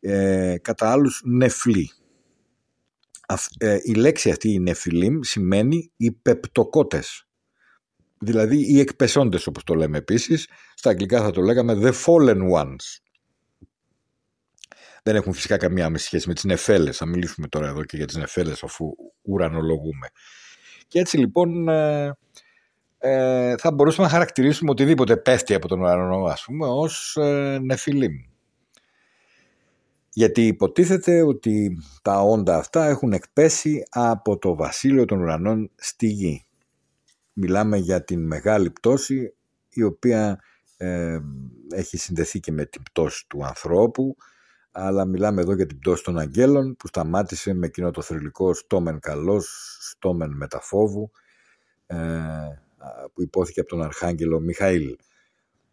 Ε, κατά άλλους νεφλή. Ε, η λέξη αυτή η νεφιλίμ σημαίνει οι πεπτοκότες. Δηλαδή οι εκπεσόντες όπως το λέμε επίσης. Στα αγγλικά θα το λέγαμε the fallen ones. Δεν έχουν φυσικά καμία άμεση σχέση με τις νεφέλες. Θα μιλήσουμε τώρα εδώ και για τις νεφέλες αφού ουρανολογούμε. Και έτσι λοιπόν ε, ε, θα μπορούσαμε να χαρακτηρίσουμε οτιδήποτε πέφτει από τον ουρανό ας πούμε ως ε, νεφιλίμ. Γιατί υποτίθεται ότι τα όντα αυτά έχουν εκπέσει από το βασίλειο των ουρανών στη γη. Μιλάμε για την μεγάλη πτώση η οποία ε, έχει συνδεθεί και με την πτώση του ανθρώπου αλλά μιλάμε εδώ για την πτώση των αγγέλων που σταμάτησε με εκείνο το θρηλυκό στόμεν καλός, στόμεν μεταφόβου ε, που υπόθηκε από τον Αρχάγγελο Μιχαήλ.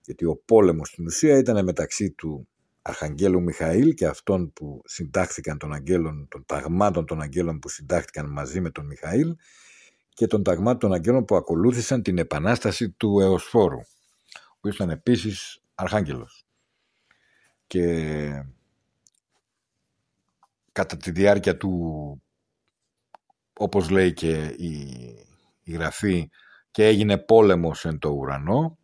Γιατί ο πόλεμος στην ουσία ήταν μεταξύ του Αρχαγγέλου Μιχαήλ και αυτών που συντάχθηκαν των αγγέλων, των ταγμάτων των αγγέλων που συντάχθηκαν μαζί με τον Μιχαήλ και των ταγμάτων των αγγέλων που ακολούθησαν την επανάσταση του Εωσφόρου, που ήταν επίσης Αρχάγγελος. Και κατά τη διάρκεια του, όπως λέει και η, η γραφή, και έγινε πόλεμος εν το ουρανό,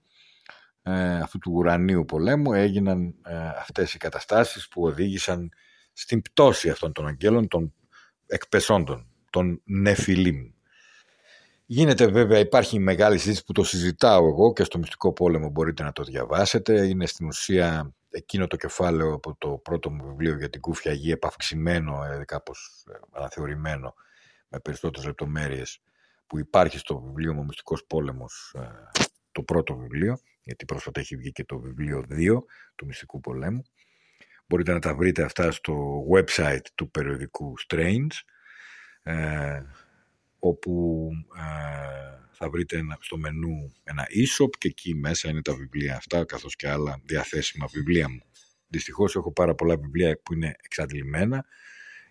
ε, αυτού του ουρανίου πολέμου έγιναν ε, αυτές οι καταστάσεις που οδήγησαν στην πτώση αυτών των αγγέλων, των εκπεσόντων, των νεφιλίμ. Γίνεται βέβαια, υπάρχει μεγάλη συζήτηση που το συζητάω εγώ και στο Μυστικό Πόλεμο μπορείτε να το διαβάσετε. Είναι στην ουσία εκείνο το κεφάλαιο από το πρώτο μου βιβλίο για την Κούφια Γη επαυξημένο, ε, κάπως ε, αναθεωρημένο με περισσότερες λεπτομέρειες που υπάρχει στο βιβλίο μου Μυστικός Πόλεμος, ε, το πρώτο βιβλίο γιατί πρόσφατα έχει βγει και το βιβλίο 2 του Μυστικού Πολέμου. Μπορείτε να τα βρείτε αυτά στο website του περιοδικού Strange, ε, όπου ε, θα βρείτε ένα, στο μενού ένα e-shop και εκεί μέσα είναι τα βιβλία αυτά, καθώς και άλλα διαθέσιμα βιβλία μου. Δυστυχώς έχω πάρα πολλά βιβλία που είναι εξαντλημένα,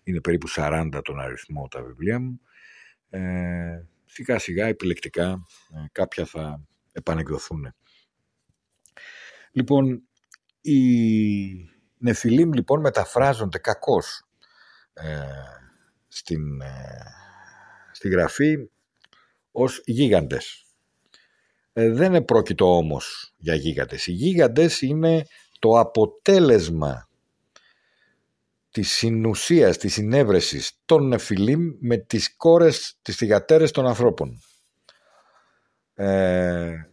είναι περίπου 40 τον αριθμό τα βιβλία μου. Ε, σιγά σιγά επιλεκτικά ε, κάποια θα επανεκδοθούν. Λοιπόν, οι νεφιλίμ λοιπόν μεταφράζονται κακώς ε, στην, ε, στη γραφή ως γίγαντες. Ε, δεν επρόκειτο όμως για γίγαντες. Οι γίγαντες είναι το αποτέλεσμα της συνουσίας, της συνέβρεσης των νεφιλίμ με τις κόρες, τις θυγατέρες των ανθρώπων. Ε,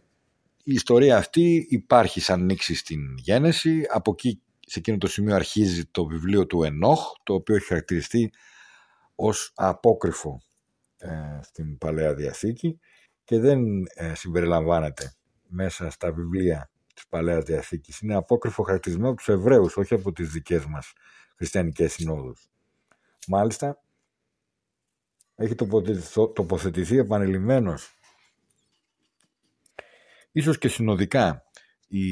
η ιστορία αυτή υπάρχει σαν νήξη στην γένεση. Από εκεί σε εκείνο το σημείο αρχίζει το βιβλίο του Ενόχ, το οποίο έχει χαρακτηριστεί ως απόκριφο ε, στην Παλαιά Διαθήκη και δεν ε, συμπεριλαμβάνεται μέσα στα βιβλία της Παλαιάς Διαθήκης. Είναι απόκριφο χαρακτηρισμένο από τους Εβραίους, όχι από τις δικές μας χριστιανικές συνόδους. Μάλιστα, έχει τοποθετηθεί επανειλημμένος ίσως και συνοδικά η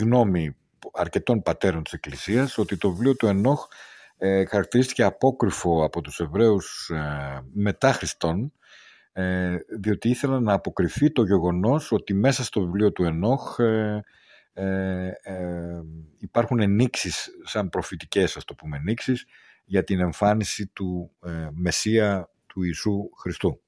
γνώμη αρκετών πατέρων της Εκκλησίας ότι το βιβλίο του Ενόχ ε, χαρακτηρίστηκε απόκριφο από τους Εβραίους ε, μετά Χριστόν ε, διότι ήθελαν να αποκριφεί το γεγονός ότι μέσα στο βιβλίο του Ενόχ ε, ε, ε υπάρχουν ενίξεις σαν προφητικές ας το πούμε ενίξεις για την εμφάνιση του Μεσσία του Ιησού Χριστού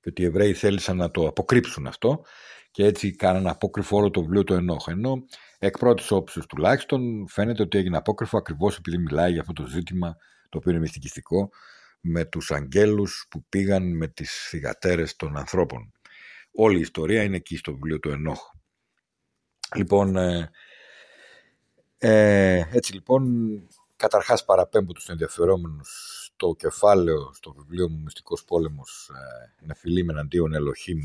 και ότι οι Εβραίοι θέλησαν να το αποκρύψουν αυτό και έτσι κάναν απόκριφο όλο το βιβλίο του Ενόχ. Ενώ εκ πρώτης όψη τουλάχιστον φαίνεται ότι έγινε απόκριφο ακριβώς επειδή μιλάει για αυτό το ζήτημα το οποίο είναι μυστικιστικό με τους αγγέλους που πήγαν με τις θυγατέρες των ανθρώπων. Όλη η ιστορία είναι εκεί στο βιβλίο του Ενόχ. Λοιπόν, ε, ε, έτσι λοιπόν, καταρχάς παραπέμπω τους ενδιαφερόμενους το κεφάλαιο στο βιβλίο μου «Μυστικός πόλεμος ε, Νεφιλίμ εναντίον Ελοχήμ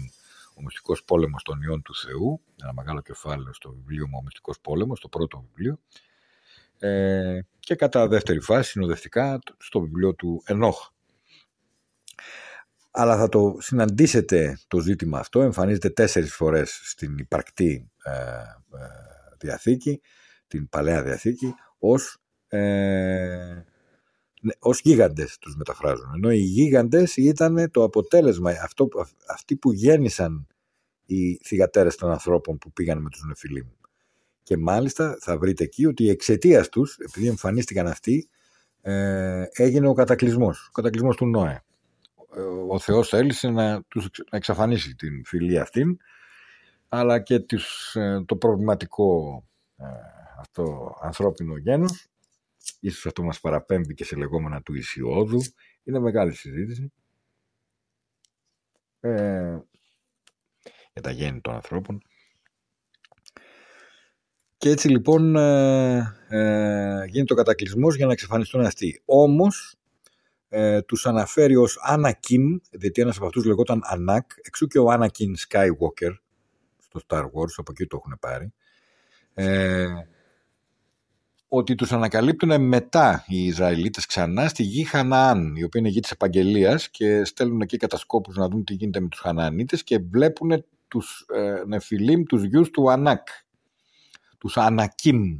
ο μυστικός πόλεμος των ιών του Θεού ένα μεγάλο κεφάλαιο στο βιβλίο μου «Ο μυστικός πόλεμος», το πρώτο βιβλίο. Ε, και κατά δεύτερη φάση συνοδευτικά στο βιβλίο του Ενόχ. αλλά θα το συναντήσετε το ζήτημα αυτό, εμφανίζεται τέσσερις φορές στην υπαρκτή ε, ε, Διαθήκη, την Παλαιά Διαθήκη, ως, ε, ναι, ως γίγαντες τους μεταφράζουν. Ενώ οι γίγαντες ήταν το αποτέλεσμα, αυτό, αυτοί που γέννησαν οι θυγατέρες των ανθρώπων που πήγαν με τους νεφιλίμ. Και μάλιστα θα βρείτε εκεί ότι η εξαιτία τους, επειδή εμφανίστηκαν αυτοί, ε, έγινε ο κατακλυσμός, ο κατακλυσμός του Νόε. Ο Θεός θέλησε να, τους, να εξαφανίσει την φυλή αυτήν, αλλά και τους, ε, το προβληματικό ε, αυτό ανθρώπινο γένος. Ίσως αυτό μας παραπέμπει και σε λεγόμενα του Ισιώδου. Είναι μεγάλη συζήτηση. Ε, για τα γέννη των ανθρώπων. Και έτσι λοιπόν ε, ε, γίνεται ο κατακλυσμός για να εξαφανιστούν αυτοί. Όμως ε, τους αναφέρει ως Anakin, γιατί ένας από αυτούς λεγόταν Ανάκ, εξού και ο Anakin Skywalker στο Star Wars, από εκεί το έχουν πάρει, ε, ότι τους ανακαλύπτουν μετά οι Ισραηλίτες ξανά στη γη Χαναάν, η οποία είναι γη της επαγγελίας και στέλνουν εκεί κατασκόπους να δουν τι γίνεται με τους Χαναανίτες και βλέπουν τους ε, Νεφιλίμ, τους γιους του Ανάκ, τους Ανακίμ.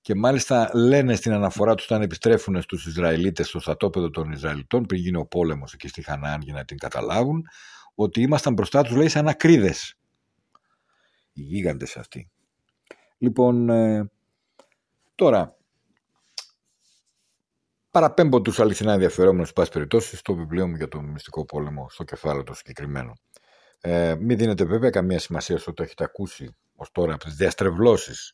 Και μάλιστα λένε στην αναφορά τους όταν επιστρέφουν στους Ισραηλίτες στο στρατόπεδο των Ισραηλιτών πριν γίνει ο πόλεμος εκεί στη Χαναάν για να την καταλάβουν ότι ήμασταν μπροστά τους λέει σαν ακρίδες. Οι γίγαντες αυτοί. Λοιπόν, ε, τώρα, παραπέμπω τους αληθινά ενδιαφερόμενους, πάση περιπτώσει, στο βιβλίο μου για το μυστικό πόλεμο, στο κεφάλαιο το συγκεκριμένο. Ε, μην δίνετε βέβαια καμία σημασία στο ότι έχετε ακούσει ως τώρα από τις διαστρεβλώσεις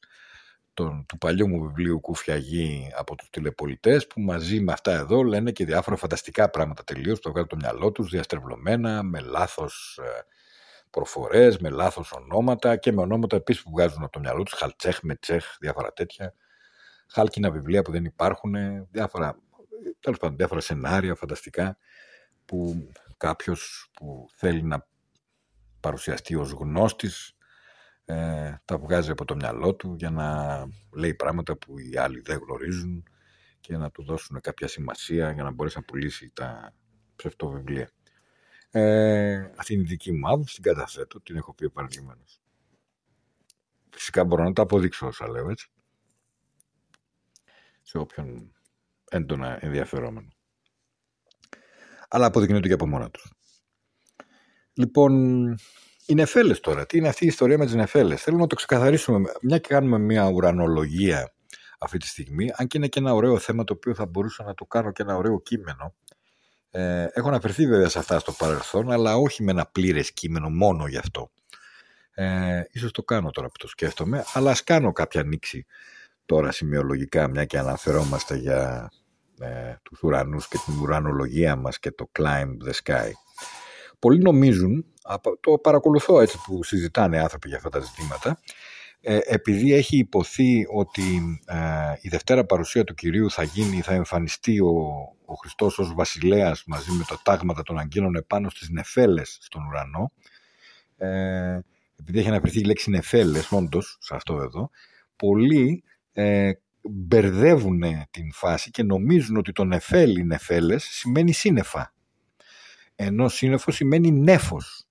του παλιού μου βιβλίου Κουφιαγή από τους τηλεπολιτές που μαζί με αυτά εδώ λένε και διάφορα φανταστικά πράγματα τελείως το βγάζουν το μυαλό τους διαστρεβλωμένα με λάθος ε, προφορές, με λάθος ονόματα και με ονόματα επίσης που βγάζουν από το μυαλό τους Χαλτσέχ, Μετσέχ, διάφορα τέτοια χάλκινα βιβλία που δεν υπάρχουν διάφορα, τέλος πάντων, διάφορα σενάρια φανταστικά που κάποιος που θέλει να παρουσιαστεί ως γνώστης ε, τα βγάζει από το μυαλό του για να λέει πράγματα που οι άλλοι δεν γνωρίζουν και να του δώσουν κάποια σημασία για να μπορέσει να πουλήσει τα ψευτοβιβλία. Ε, αυτή είναι η δική μου άποψη, την καταθέτω, την έχω πει επανειλημμένως. Φυσικά μπορώ να τα αποδείξω όσα λέω έτσι. Σε όποιον έντονα ενδιαφερόμενο. Αλλά αποδεικνύονται και από μόνα τους. Λοιπόν, οι νεφέλες τώρα. Τι είναι αυτή η ιστορία με τις νεφέλες; Θέλω να το ξεκαθαρίσουμε. Μια και κάνουμε μια ουρανολογία αυτή τη στιγμή, αν και είναι και ένα ωραίο θέμα το οποίο θα μπορούσα να το κάνω και ένα ωραίο κείμενο. Ε, έχω αναφερθεί βέβαια σε αυτά στο παρελθόν, αλλά όχι με ένα πλήρες κείμενο μόνο γι' αυτό. Ε, ίσως το κάνω τώρα που το σκέφτομαι, αλλά ας κάνω κάποια ανοίξη τώρα σημειολογικά, μια και αναφερόμαστε για ε, τους ουρανούς και την ουρανολογία μας και το climb the sky. Πολλοί νομίζουν, το παρακολουθώ έτσι που συζητάνε άνθρωποι για αυτά τα ζητήματα, ε, επειδή έχει υποθεί ότι ε, η Δευτέρα παρουσία του Κυρίου θα γίνει, θα εμφανιστεί ο, ο Χριστός ως βασιλέας μαζί με τα τάγματα των αγγέλων επάνω στις νεφέλες στον ουρανό, ε, επειδή έχει αναφερθεί η λέξη νεφέλες, όντως, σε αυτό εδώ, πολλοί ε, μπερδεύουν την φάση και νομίζουν ότι το νεφέλι νεφέλες σημαίνει σύννεφα ενώ σύννεφος σημαίνει νέφος.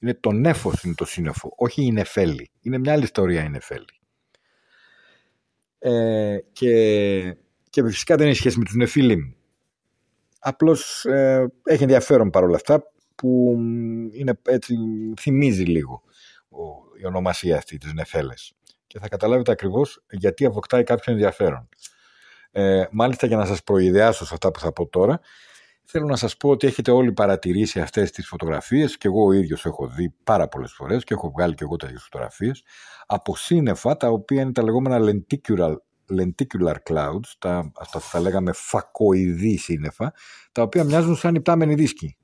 Είναι το νέφος είναι το σύννεφο, όχι η νεφέλη. Είναι μια άλλη ιστορία η νεφέλη. Ε, και, και φυσικά δεν έχει σχέση με τους νεφίλιμ. Απλώς ε, έχει ενδιαφέρον παρόλα αυτά που είναι έτσι, θυμίζει λίγο η ονομασία αυτή της νεφέλες. Και θα καταλάβετε ακριβώς γιατί αποκτάει κάποιο ενδιαφέρον. Ε, μάλιστα για να σας προειδεάσω σε αυτά που θα πω τώρα, Θέλω να σας πω ότι έχετε όλοι παρατηρήσει αυτές τις φωτογραφίες και εγώ ο ίδιος έχω δει πάρα πολλές φορές και έχω βγάλει και εγώ τέτοιες φωτογραφίες από σύννεφα τα οποία είναι τα λεγόμενα lenticular, lenticular clouds, τα, αυτά θα λέγαμε φακοειδή σύννεφα, τα οποία μοιάζουν σαν υπτάμενοι δίσκοι.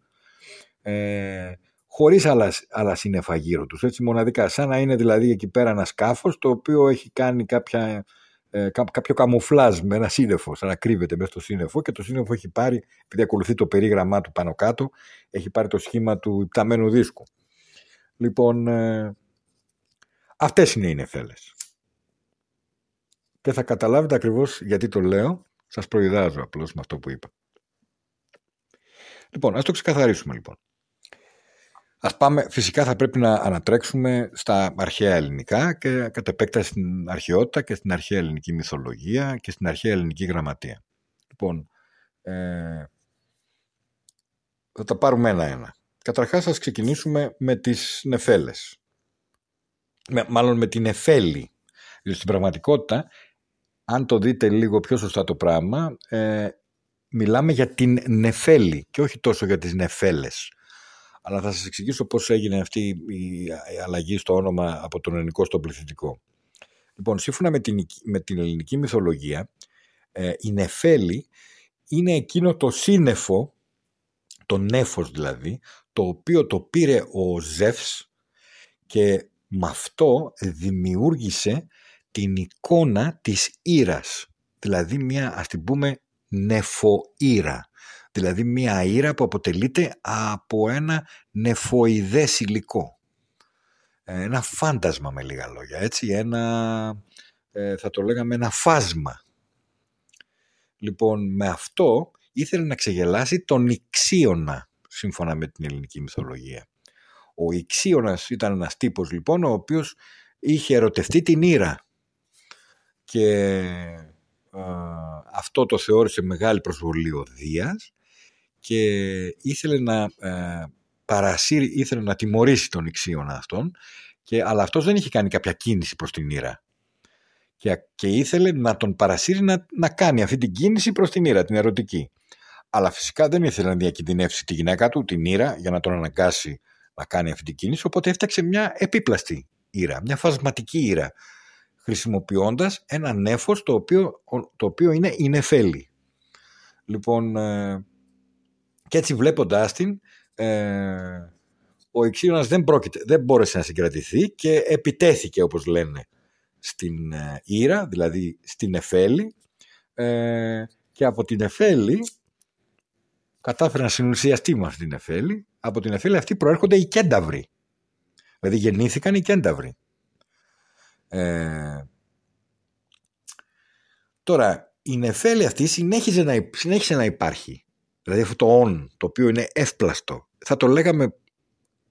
Ε, χωρίς άλλα, άλλα σύννεφα γύρω τους, έτσι μοναδικά, σαν να είναι δηλαδή εκεί πέρα ένα σκάφος το οποίο έχει κάνει κάποια ε, κάποιο καμουφλάζ με ένα σύννεφο, σαν να κρύβεται μέσα στο σύννεφο και το σύννεφο έχει πάρει, επειδή ακολουθεί το περίγραμμά του πάνω κάτω, έχει πάρει το σχήμα του υπταμένου δίσκου. Λοιπόν, ε, αυτές είναι οι νεφέλες. Και θα καταλάβετε ακριβώς γιατί το λέω, σας προειδάζω απλώς με αυτό που είπα. Λοιπόν, ας το ξεκαθαρίσουμε λοιπόν. Ας πάμε, φυσικά θα πρέπει να ανατρέξουμε στα αρχαία ελληνικά και κατ' επέκταση στην αρχαιότητα και στην αρχαία ελληνική μυθολογία και στην αρχαία ελληνική γραμματεία. Λοιπόν, ε, θα τα πάρουμε ένα-ένα. Καταρχάς ας ξεκινήσουμε με τις νεφέλες. Με, μάλλον με την εφέλη. Διότι στην πραγματικότητα, αν το δείτε λίγο πιο σωστά το πράγμα, ε, μιλάμε για την νεφέλη και όχι τόσο για τις νεφέλες. Αλλά θα σας εξηγήσω πώς έγινε αυτή η αλλαγή στο όνομα από τον ελληνικό στο πληθυντικό. Λοιπόν, σύμφωνα με την, με την ελληνική μυθολογία, ε, η νεφέλη είναι εκείνο το σύννεφο, το νέφος δηλαδή, το οποίο το πήρε ο Ζεύς και με αυτό δημιούργησε την εικόνα της ήρας. Δηλαδή μια ας την πούμε νεφοήρα. Δηλαδή μια ήρα που αποτελείται από ένα νεφοειδές υλικό. Ένα φάντασμα με λίγα λόγια, έτσι, ένα, ε, θα το λέγαμε ένα φάσμα. Λοιπόν, με αυτό ήθελε να ξεγελάσει τον Ιξίωνα, σύμφωνα με την ελληνική μυθολογία. Ο Ιξίωνας ήταν ένας τύπος λοιπόν, ο οποίος είχε ερωτευτεί την Ήρα και αυτό το θεώρησε μεγάλη προσβολή ο Δίας και ήθελε να ε, παρασύρει, ήθελε να τιμωρήσει τον Ιξίωνα αυτόν και, αλλά αυτός δεν είχε κάνει κάποια κίνηση προς την Ήρα και, και ήθελε να τον παρασύρει να, να κάνει αυτή την κίνηση προς την Ήρα, την ερωτική. Αλλά φυσικά δεν ήθελε να διακινδυνεύσει τη γυναίκα του, την Ήρα, για να τον αναγκάσει να κάνει αυτή την κίνηση, οπότε έφτιαξε μια επίπλαστη Ήρα, μια φασματική Ήρα, χρησιμοποιώντας ένα νέφος το οποίο, το οποίο είναι η νεφέλη. Λοιπόν, ε, και έτσι βλέποντάς την, ε, ο Ιξίωνας δεν, δεν μπόρεσε να συγκρατηθεί και επιτέθηκε όπως λένε στην ε, Ήρα, δηλαδή στην Εφέλη ε, και από την Εφέλη κατάφερε να συνουσιαστεί με την Εφέλη. Από την Εφέλη αυτή προέρχονται οι Κένταβροι. Δηλαδή γεννήθηκαν οι Κένταβροι. Ε, τώρα, η Νεφέλη αυτή συνέχιζε να, συνέχισε να υπάρχει. Δηλαδή αυτό το on, το οποίο είναι εύπλαστο. Θα το λέγαμε,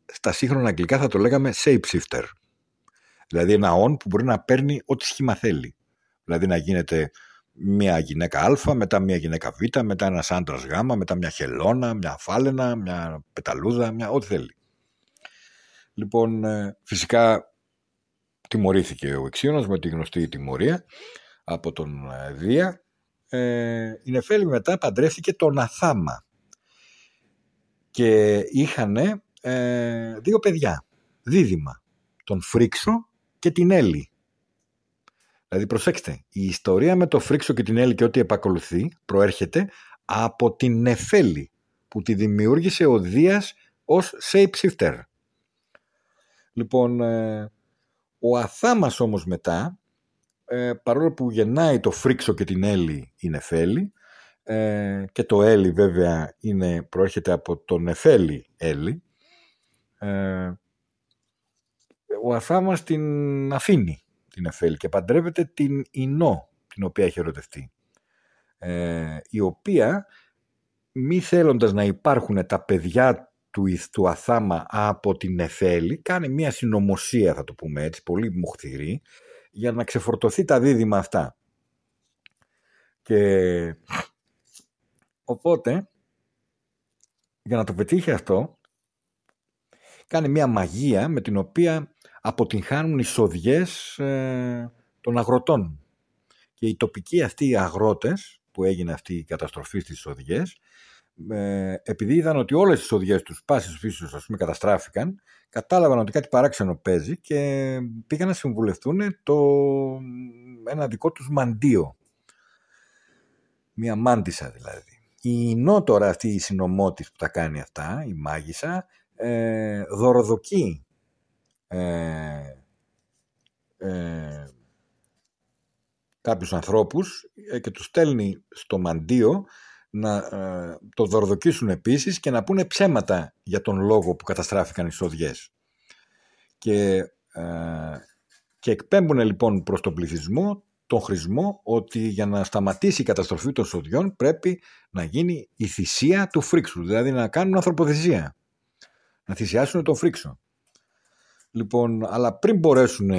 στα σύγχρονα αγγλικά θα το λέγαμε shapeshifter. Δηλαδή ένα on που μπορεί να παίρνει ό,τι σχήμα θέλει. Δηλαδή να γίνεται μια γυναίκα Α, μετά μια γυναίκα Β, μετά ένας άντρας Γ, μετά μια χελώνα, μια φάλαινα, μια πεταλούδα, μια ό,τι θέλει. Λοιπόν, ε, φυσικά τιμωρήθηκε ο Εξίωνας με τη γνωστή τιμωρία από τον ε, Δία. Ε, η Νεφέλη μετά παντρεύτηκε τον Αθάμα και είχαν ε, δύο παιδιά, δίδυμα, τον Φρίξο και την Έλλη. Δηλαδή προσέξτε, η ιστορία με το Φρίξο και την Έλλη και ό,τι επακολουθεί προέρχεται από την Νεφέλη που τη δημιούργησε ο Δίας ως shapeshifter. Λοιπόν, ε, ο Αθάμας όμως μετά, ε, παρόλο που γεννάει το Φρίξο και την Έλλη η Νεφέλη, ε, και το Έλλη βέβαια είναι, προέρχεται από το Νεφέλη Έλλη, ο Αθάμας την αφήνει την Εφέλη και παντρεύεται την Ινώ την οποία έχει ερωτευτεί. Ε, η οποία μη θέλοντας να υπάρχουν τα παιδιά του, του Αθάμα από την Εφέλη κάνει μια συνωμοσία θα το πούμε έτσι πολύ μοχθηρή για να ξεφορτωθεί τα δίδυμα αυτά και οπότε για να το πετύχει αυτό κάνει μια μαγεία με την οποία αποτυγχάνουν οι σοδιές ε, των αγροτών. Και οι τοπικοί αυτοί οι αγρότες που έγινε αυτή η καταστροφή στις σοδιές ε, επειδή είδαν ότι όλες οι σοδιές τους πάσης φύσεως ας πούμε καταστράφηκαν κατάλαβαν ότι κάτι παράξενο παίζει και πήγαν να συμβουλευτούν το, ένα δικό τους μαντίο. Μία μάντισα δηλαδή. Η Νό τώρα αυτή η συνομότης που τα κάνει αυτά, η μάγισσα, ε, δωροδοκεί ε, ε, κάποιους ανθρώπους ε, και τους στέλνει στο μαντίο να ε, το δορδοκίσουν επίσης και να πούνε ψέματα για τον λόγο που καταστράφηκαν οι σοδιές. Και, ε, και εκπέμπουν λοιπόν προς τον πληθυσμό τον χρησμό ότι για να σταματήσει η καταστροφή των σοδιών πρέπει να γίνει η θυσία του φρίξου, δηλαδή να κάνουν ανθρωποθυσία. Να θυσιάσουν τον φρίξο. Λοιπόν, αλλά πριν μπορέσουν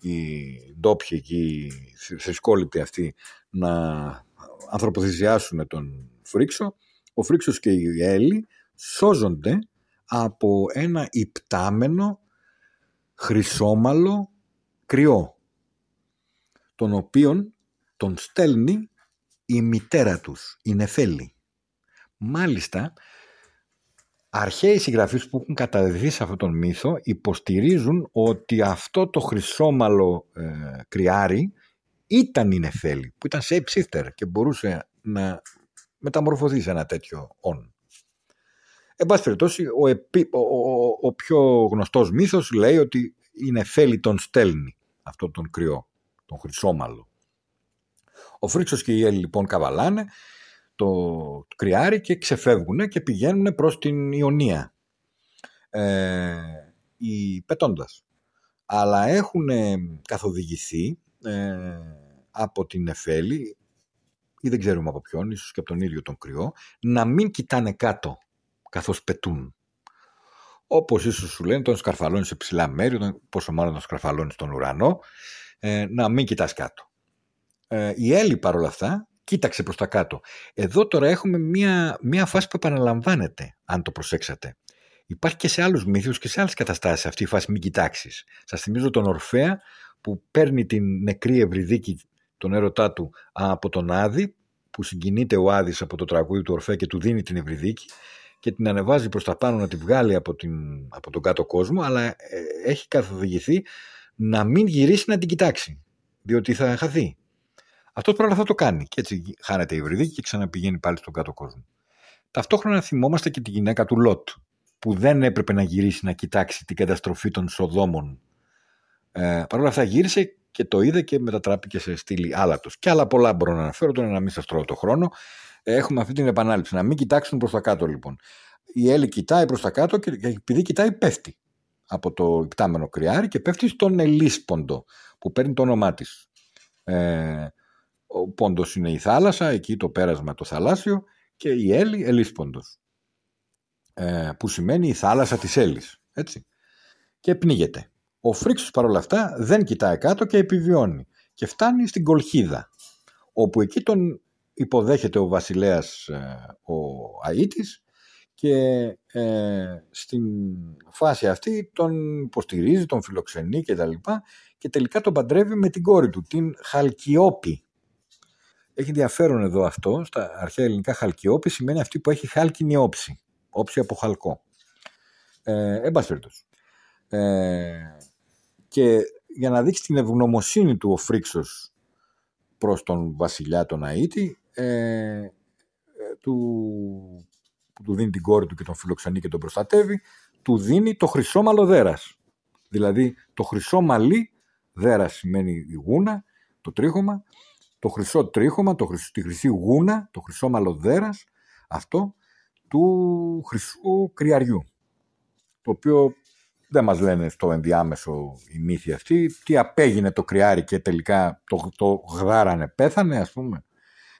οι ντόπιοι εκεί, οι θρησκόληπτοι αυτοί, να ανθρωποθυσιάσουν τον φρίξο, ο φρίξος και οι Έλλοι σώζονται από ένα υπτάμενο χρυσόμαλο κρυό τον οποίον τον στέλνει η μητέρα τους, η Νεφέλη. Μάλιστα, αρχαίοι συγγραφείς που έχουν καταδεθεί σε αυτόν τον μύθο υποστηρίζουν ότι αυτό το χρυσόμαλο ε, κρυάρι ήταν η Νεφέλη, που ήταν σε shifter και μπορούσε να μεταμορφωθεί σε ένα τέτοιο όν. Εν πάση περιπτώσει, ο, ο, ο, πιο γνωστός μύθος λέει ότι η Νεφέλη τον στέλνει αυτό τον κρυό τον Χρυσόμαλο. Ο Φρίξος και οι Έλλοι λοιπόν καβαλάνε το κρυάρι και ξεφεύγουν και πηγαίνουν προς την Ιωνία. Ε, οι πετώντας. Αλλά έχουν καθοδηγηθεί ε, από την Εφέλη ή δεν ξέρουμε από ποιον, ίσως και από τον ίδιο τον κρυό, να μην κοιτάνε κάτω καθώς πετούν. Όπως ίσως σου λένε, τον σκαρφαλώνεις σε ψηλά μέρη, πόσο μάλλον τον σκαρφαλώνεις στον ουρανό ε, να μην κοιτάς κάτω. Ε, η Έλλη παρόλα αυτά κοίταξε προς τα κάτω. Εδώ τώρα έχουμε μία, μία φάση που επαναλαμβάνεται, αν το προσέξατε. Υπάρχει και σε άλλους μύθους και σε άλλες καταστάσεις αυτή η φάση μην κοιτάξεις. Σας θυμίζω τον Ορφέα που παίρνει την νεκρή Ευρυδίκη, τον έρωτά του, από τον Άδη, που συγκινείται ο Άδης από το τραγούδι του Ορφέα και του δίνει την Ευρυδίκη και την ανεβάζει προς τα πάνω να τη βγάλει από, την, από τον κάτω κόσμο, αλλά ε, έχει καθοδηγηθεί να μην γυρίσει να την κοιτάξει, διότι θα χαθεί. Αυτό πράγμα θα το κάνει και έτσι χάνεται η βρυδίκη και ξαναπηγαίνει πάλι στον κάτω κόσμο. Ταυτόχρονα θυμόμαστε και τη γυναίκα του Λότ, που δεν έπρεπε να γυρίσει να κοιτάξει την καταστροφή των Σοδόμων. Ε, Παρ' όλα αυτά γύρισε και το είδε και μετατράπηκε σε στήλη άλατος. Και άλλα πολλά μπορώ να αναφέρω, τώρα να μην σας τρώω το χρόνο. Ε, έχουμε αυτή την επανάληψη, να μην κοιτάξουν προς τα κάτω λοιπόν. Η Έλλη κοιτάει προς τα κάτω και επειδή κοιτάει πέφτει από το υπτάμενο κρυάρι και πέφτει στον Ελίσποντο που παίρνει το όνομά της. Ε, ο πόντος είναι η θάλασσα, εκεί το πέρασμα το θαλάσσιο και η Έλλη Ελίσποντος ε, που σημαίνει η θάλασσα της Έλλης. Έτσι. Και πνίγεται. Ο Φρίξος παρόλα αυτά δεν κοιτάει κάτω και επιβιώνει και φτάνει στην Κολχίδα όπου εκεί τον υποδέχεται ο βασιλέας ε, ο Αΐτης και ε, στην φάση αυτή τον υποστηρίζει, τον φιλοξενεί και τα λοιπά και τελικά τον παντρεύει με την κόρη του, την Χαλκιόπη. Έχει ενδιαφέρον εδώ αυτό, στα αρχαία ελληνικά Χαλκιόπη σημαίνει αυτή που έχει χάλκινη όψη, όψη από χαλκό. Ε, εν ε, και για να δείξει την ευγνωμοσύνη του ο Φρίξος προς τον βασιλιά τον Αΐτη, ε, ε του που του δίνει την κόρη του και τον φιλοξενεί και τον προστατεύει, του δίνει το χρυσό μαλλοδέρας. Δηλαδή το χρυσό μαλλί, δέρα σημαίνει η γούνα, το τρίχωμα, το χρυσό τρίχωμα, το χρυσό, τη χρυσή γούνα, το χρυσό μαλλοδέρας, αυτό του χρυσού κρυαριού. Το οποίο δεν μας λένε στο ενδιάμεσο η μύθη αυτή, τι απέγινε το κρυάρι και τελικά το, το γδάρανε, πέθανε ας πούμε.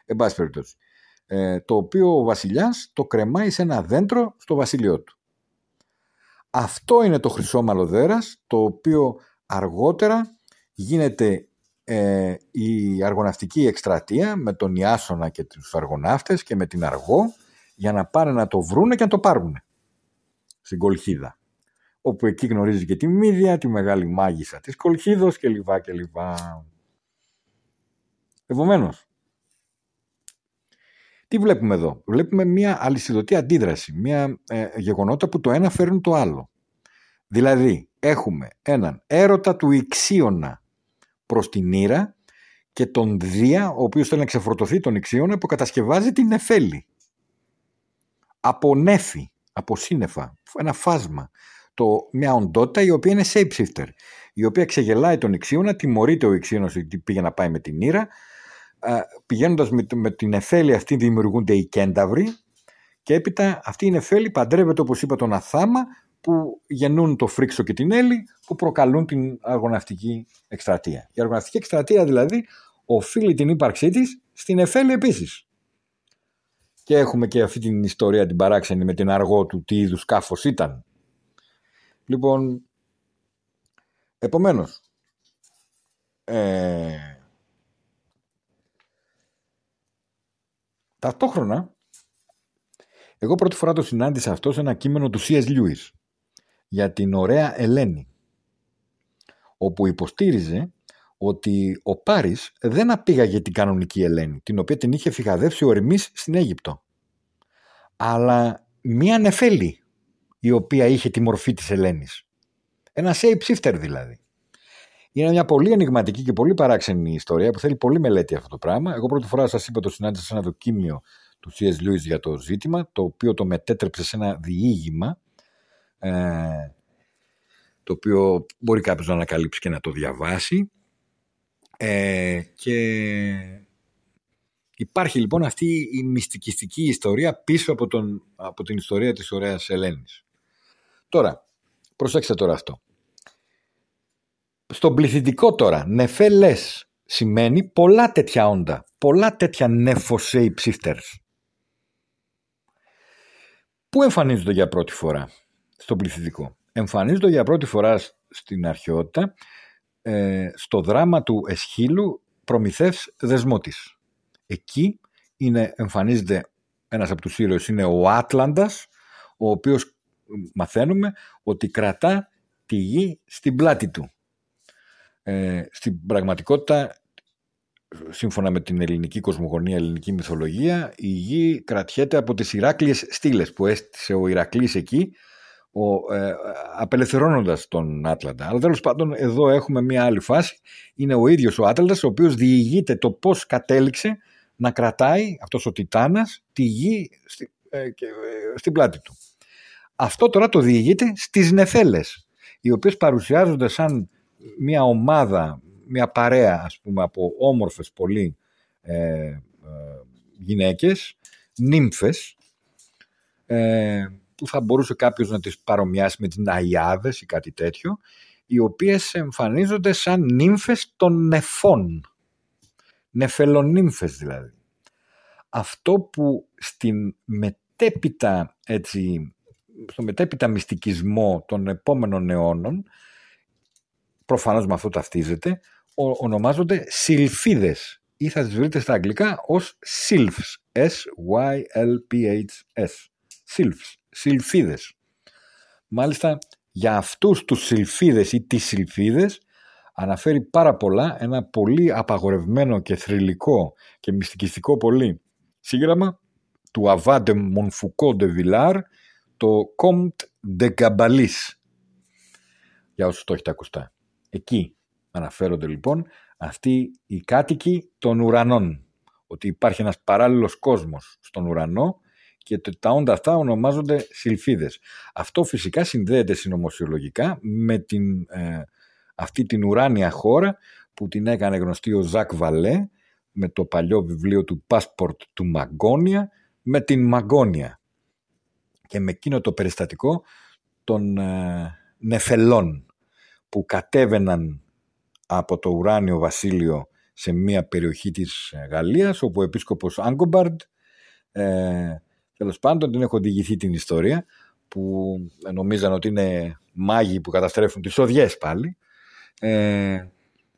Εν πάση περιπτώσει. Ε, το οποίο ο βασιλιάς το κρεμάει σε ένα δέντρο στο βασίλειό του. Αυτό είναι το χρυσό μαλλοδέρας, το οποίο αργότερα γίνεται ε, η αργοναυτική εκστρατεία με τον Ιάσονα και τους αργοναύτες και με την Αργό για να πάνε να το βρούνε και να το πάρουν στην Κολχίδα όπου εκεί γνωρίζεις και τη Μύδια, τη μεγάλη μάγισσα της Κολχίδος και λοιπά και λοιπά. Επομένως, τι βλέπουμε εδώ; Βλέπουμε μια αλυσιδωτή αντίδραση, μια ε, γεγονότα που το ένα φέρνουν το άλλο. Δηλαδή έχουμε έναν έρωτα του Ιξίωνα προς την Ήρα και τον Δία, ο οποίος θέλει να ξεφορτωθεί τον Ιξίωνα που κατασκευάζει την Νεφέλη. Από νέφη, από σύννεφα, ένα φάσμα. Το, μια οντότητα η οποία είναι shapeshifter, η οποία ξεγελάει τον Ιξίωνα, τιμωρείται ο Ιξίωνας ότι πήγε να πάει με την Ήρα, πηγαίνοντας με, με την Εφέλη αυτή δημιουργούνται οι κένταβροι και έπειτα αυτή η Εφέλη παντρεύεται όπως είπα τον Αθάμα που γεννούν το Φρίξο και την Έλλη που προκαλούν την αργοναυτική εκστρατεία. Η αργοναυτική εκστρατεία δηλαδή οφείλει την ύπαρξή της στην Εφέλη επίσης. Και έχουμε και αυτή την ιστορία την παράξενη με την αργό του τι είδους σκάφος ήταν. Λοιπόν, επομένως, ε, ταυτόχρονα, εγώ πρώτη φορά το συνάντησα αυτό σε ένα κείμενο του C.S. Lewis για την ωραία Ελένη όπου υποστήριζε ότι ο Πάρης δεν απήγαγε την κανονική Ελένη, την οποία την είχε φυγαδεύσει ο Ερμής στην Αίγυπτο, αλλά μία νεφέλη, η οποία είχε τη μορφή της Ελένης. Ένα shape shifter δηλαδή. Είναι μια πολύ ενηγματική και πολύ παράξενη ιστορία που θέλει πολύ μελέτη αυτό το πράγμα. Εγώ πρώτη φορά σας είπα το συνάντησα σε ένα δοκίμιο του C.S. Lewis για το ζήτημα, το οποίο το μετέτρεψε σε ένα διήγημα ε, το οποίο μπορεί κάποιος να ανακαλύψει και να το διαβάσει. Ε, και υπάρχει λοιπόν αυτή η μυστικιστική ιστορία πίσω από, τον, από την ιστορία της ωραίας Ελένης. Τώρα, προσέξτε τώρα αυτό. Στον πληθυντικό τώρα, νεφέλες σημαίνει πολλά τέτοια όντα, πολλά τέτοια νεφοσέι ψύφτερς. Πού εμφανίζονται για πρώτη φορά στον πληθυντικό; Εμφανίζονται για πρώτη φορά στην αρχαιότητα ε, στο δράμα του Εσχύλου Προμηθεύς Δεσμότης. Εκεί είναι, εμφανίζεται ένας από τους ήρωες είναι ο Άτλαντας, ο οποίος μαθαίνουμε ότι κρατά τη γη στην πλάτη του. Ε, στην πραγματικότητα, σύμφωνα με την ελληνική κοσμογονία, ελληνική μυθολογία, η γη κρατιέται από τις Ηράκλειες στήλες που έστησε ο Ηρακλής εκεί ο, ε, απελευθερώνοντας τον Άτλαντα. Αλλά τέλος πάντων εδώ έχουμε μια άλλη φάση. Είναι ο ίδιος ο Άτλαντας ο οποίος διηγείται το πώς κατέληξε να κρατάει αυτός ο Τιτάνας τη γη στη, ε, και, ε, στην πλάτη του. Αυτό τώρα το διηγείται στις Νεφέλες οι οποίες παρουσιάζονται σαν μια ομάδα, μια παρέα ας πούμε από όμορφες πολύ ε, ε γυναίκες, νύμφες ε, που θα μπορούσε κάποιος να τις παρομοιάσει με τις ναϊάδες ή κάτι τέτοιο, οι οποίες εμφανίζονται σαν νύμφες των νεφών. Νεφελονύμφες δηλαδή. Αυτό που στην μετέπειτα, έτσι, στο μετέπειτα μυστικισμό των επόμενων αιώνων, προφανώς με αυτό ταυτίζεται, ονομάζονται σιλφίδες ή θα τις βρείτε στα αγγλικά ως sylphs, S-Y-L-P-H-S, sylphs σιλφίδες. Μάλιστα για αυτούς τους σιλφίδες ή τις σιλφίδες αναφέρει πάρα πολλά ένα πολύ απαγορευμένο και θρηλυκό και μυστικιστικό πολύ σύγγραμμα του Αβάντε Μονφουκό de Villard το Comte de Gabalis για όσους το έχετε ακουστά. Εκεί αναφέρονται λοιπόν αυτοί οι κάτοικοι των ουρανών ότι υπάρχει ένας παράλληλος κόσμος στον ουρανό και τα όντα αυτά ονομάζονται σιλφίδες. Αυτό φυσικά συνδέεται συνωμοσιολογικά με την, ε, αυτή την ουράνια χώρα που την έκανε γνωστή ο Ζακ Βαλέ με το παλιό βιβλίο του Passport του Μαγκόνια με την Μαγκόνια και με εκείνο το περιστατικό των ε, νεφελών που κατέβαιναν από το ουράνιο βασίλειο σε μια περιοχή της Γαλλίας όπου ο επίσκοπος Άγκομπαρντ ε, Τέλος πάντων την έχω οδηγηθεί την ιστορία που νομίζαν ότι είναι μάγοι που καταστρέφουν τις οδιές πάλι ε,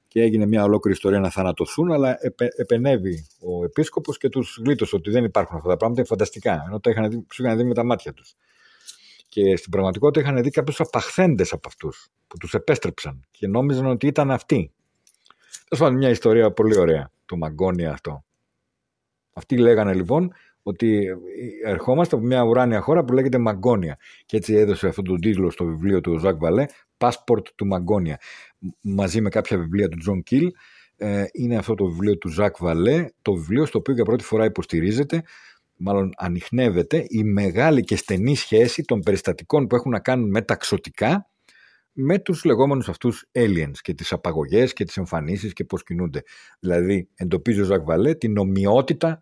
και έγινε μια ολόκληρη ιστορία να θανατωθούν αλλά επε, επενεύει ο επίσκοπος και τους γλίτωσε ότι δεν υπάρχουν αυτά τα πράγματα, είναι φανταστικά ενώ τα είχαν δει, είχαν δει με τα μάτια τους. Και στην πραγματικότητα είχαν δει κάποιους απαχθέντες από αυτούς που τους επέστρεψαν και νόμιζαν ότι ήταν αυτοί. Τέλος πάντων, μια ιστορία πολύ ωραία, το Μαγκόνια αυτό. Αυτοί λέγανε λοιπόν ότι ερχόμαστε από μια ουράνια χώρα που λέγεται Μαγκόνια. Και έτσι έδωσε αυτόν τον τίτλο στο βιβλίο του Ζακ Βαλέ, Passport to Magonia. Μαζί με κάποια βιβλία του Τζον Κιλ, ε, είναι αυτό το βιβλίο του Ζακ Βαλέ, το βιβλίο στο οποίο για πρώτη φορά υποστηρίζεται, μάλλον ανοιχνεύεται, η μεγάλη και στενή σχέση των περιστατικών που έχουν να κάνουν με ταξωτικά με τους λεγόμενους αυτούς aliens και τις απαγωγές και τις εμφανίσεις και πώς κινούνται. Δηλαδή εντοπίζει ο Ζακ Βαλέ την ομοιότητα,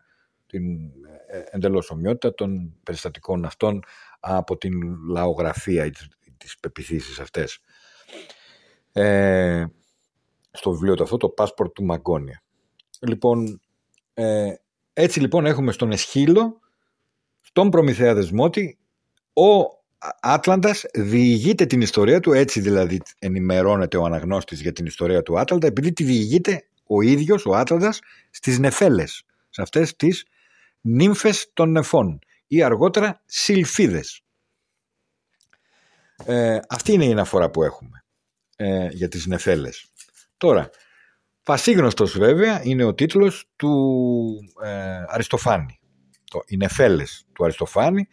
την ε, εντελώς ομοιότητα των περιστατικών αυτών από την λαογραφία ή τις πεπιθήσεις αυτές. Ε, στο βιβλίο του αυτό το «Passport του Μαγκόνια». λοιπόν, ε, έτσι λοιπόν έχουμε στον Εσχύλο, στον Προμηθέα Δεσμότη, ο Άτλαντας διηγείται την ιστορία του, έτσι δηλαδή ενημερώνεται ο αναγνώστης για την ιστορία του Άτλαντα, επειδή τη διηγείται ο ίδιος ο Άτλαντας στις νεφέλες, σε αυτές τις νύμφες των νεφών ή αργότερα σιλφίδες. Ε, αυτή είναι η αναφορά που έχουμε ε, για τις νεφέλες. Τώρα, πασίγνωστος βέβαια είναι ο τίτλος του ε, Αριστοφάνη. Το, οι νεφέλες του Αριστοφάνη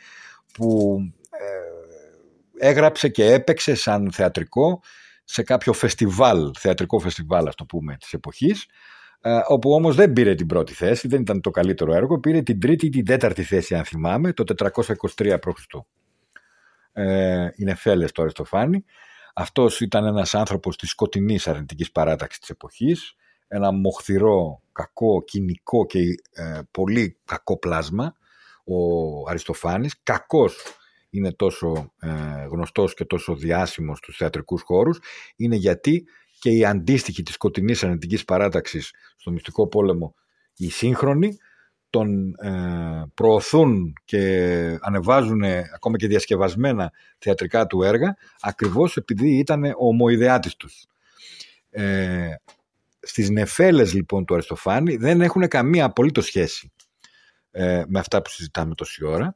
που ε, έγραψε και έπαιξε σαν θεατρικό σε κάποιο φεστιβάλ, θεατρικό φεστιβάλ ας το πούμε της εποχής ε, όπου όμως δεν πήρε την πρώτη θέση, δεν ήταν το καλύτερο έργο, πήρε την τρίτη ή την τέταρτη θέση αν θυμάμαι, το 423 π.Χ. Ε, είναι φέλες το Αριστοφάνη. Αυτός ήταν ένας άνθρωπος της σκοτεινής αρνητικής παράταξης της εποχής, ένα μοχθηρό, κακό, κοινικό και ε, πολύ κακό πλάσμα, ο Αριστοφάνης, κακός είναι τόσο ε, γνωστός και τόσο διάσημος στους θεατρικούς χώρους, είναι γιατί και οι αντίστοιχοι της σκοτεινής αρνητικής παράταξης στο μυστικό πόλεμο, οι σύγχρονοι, τον ε, προωθούν και ανεβάζουν ακόμα και διασκευασμένα θεατρικά του έργα ακριβώς επειδή ήταν ο ομοειδεάτης τους. Ε, στις νεφέλες λοιπόν του Αριστοφάνη δεν έχουν καμία απολύτως σχέση ε, με αυτά που συζητάμε τόση ώρα.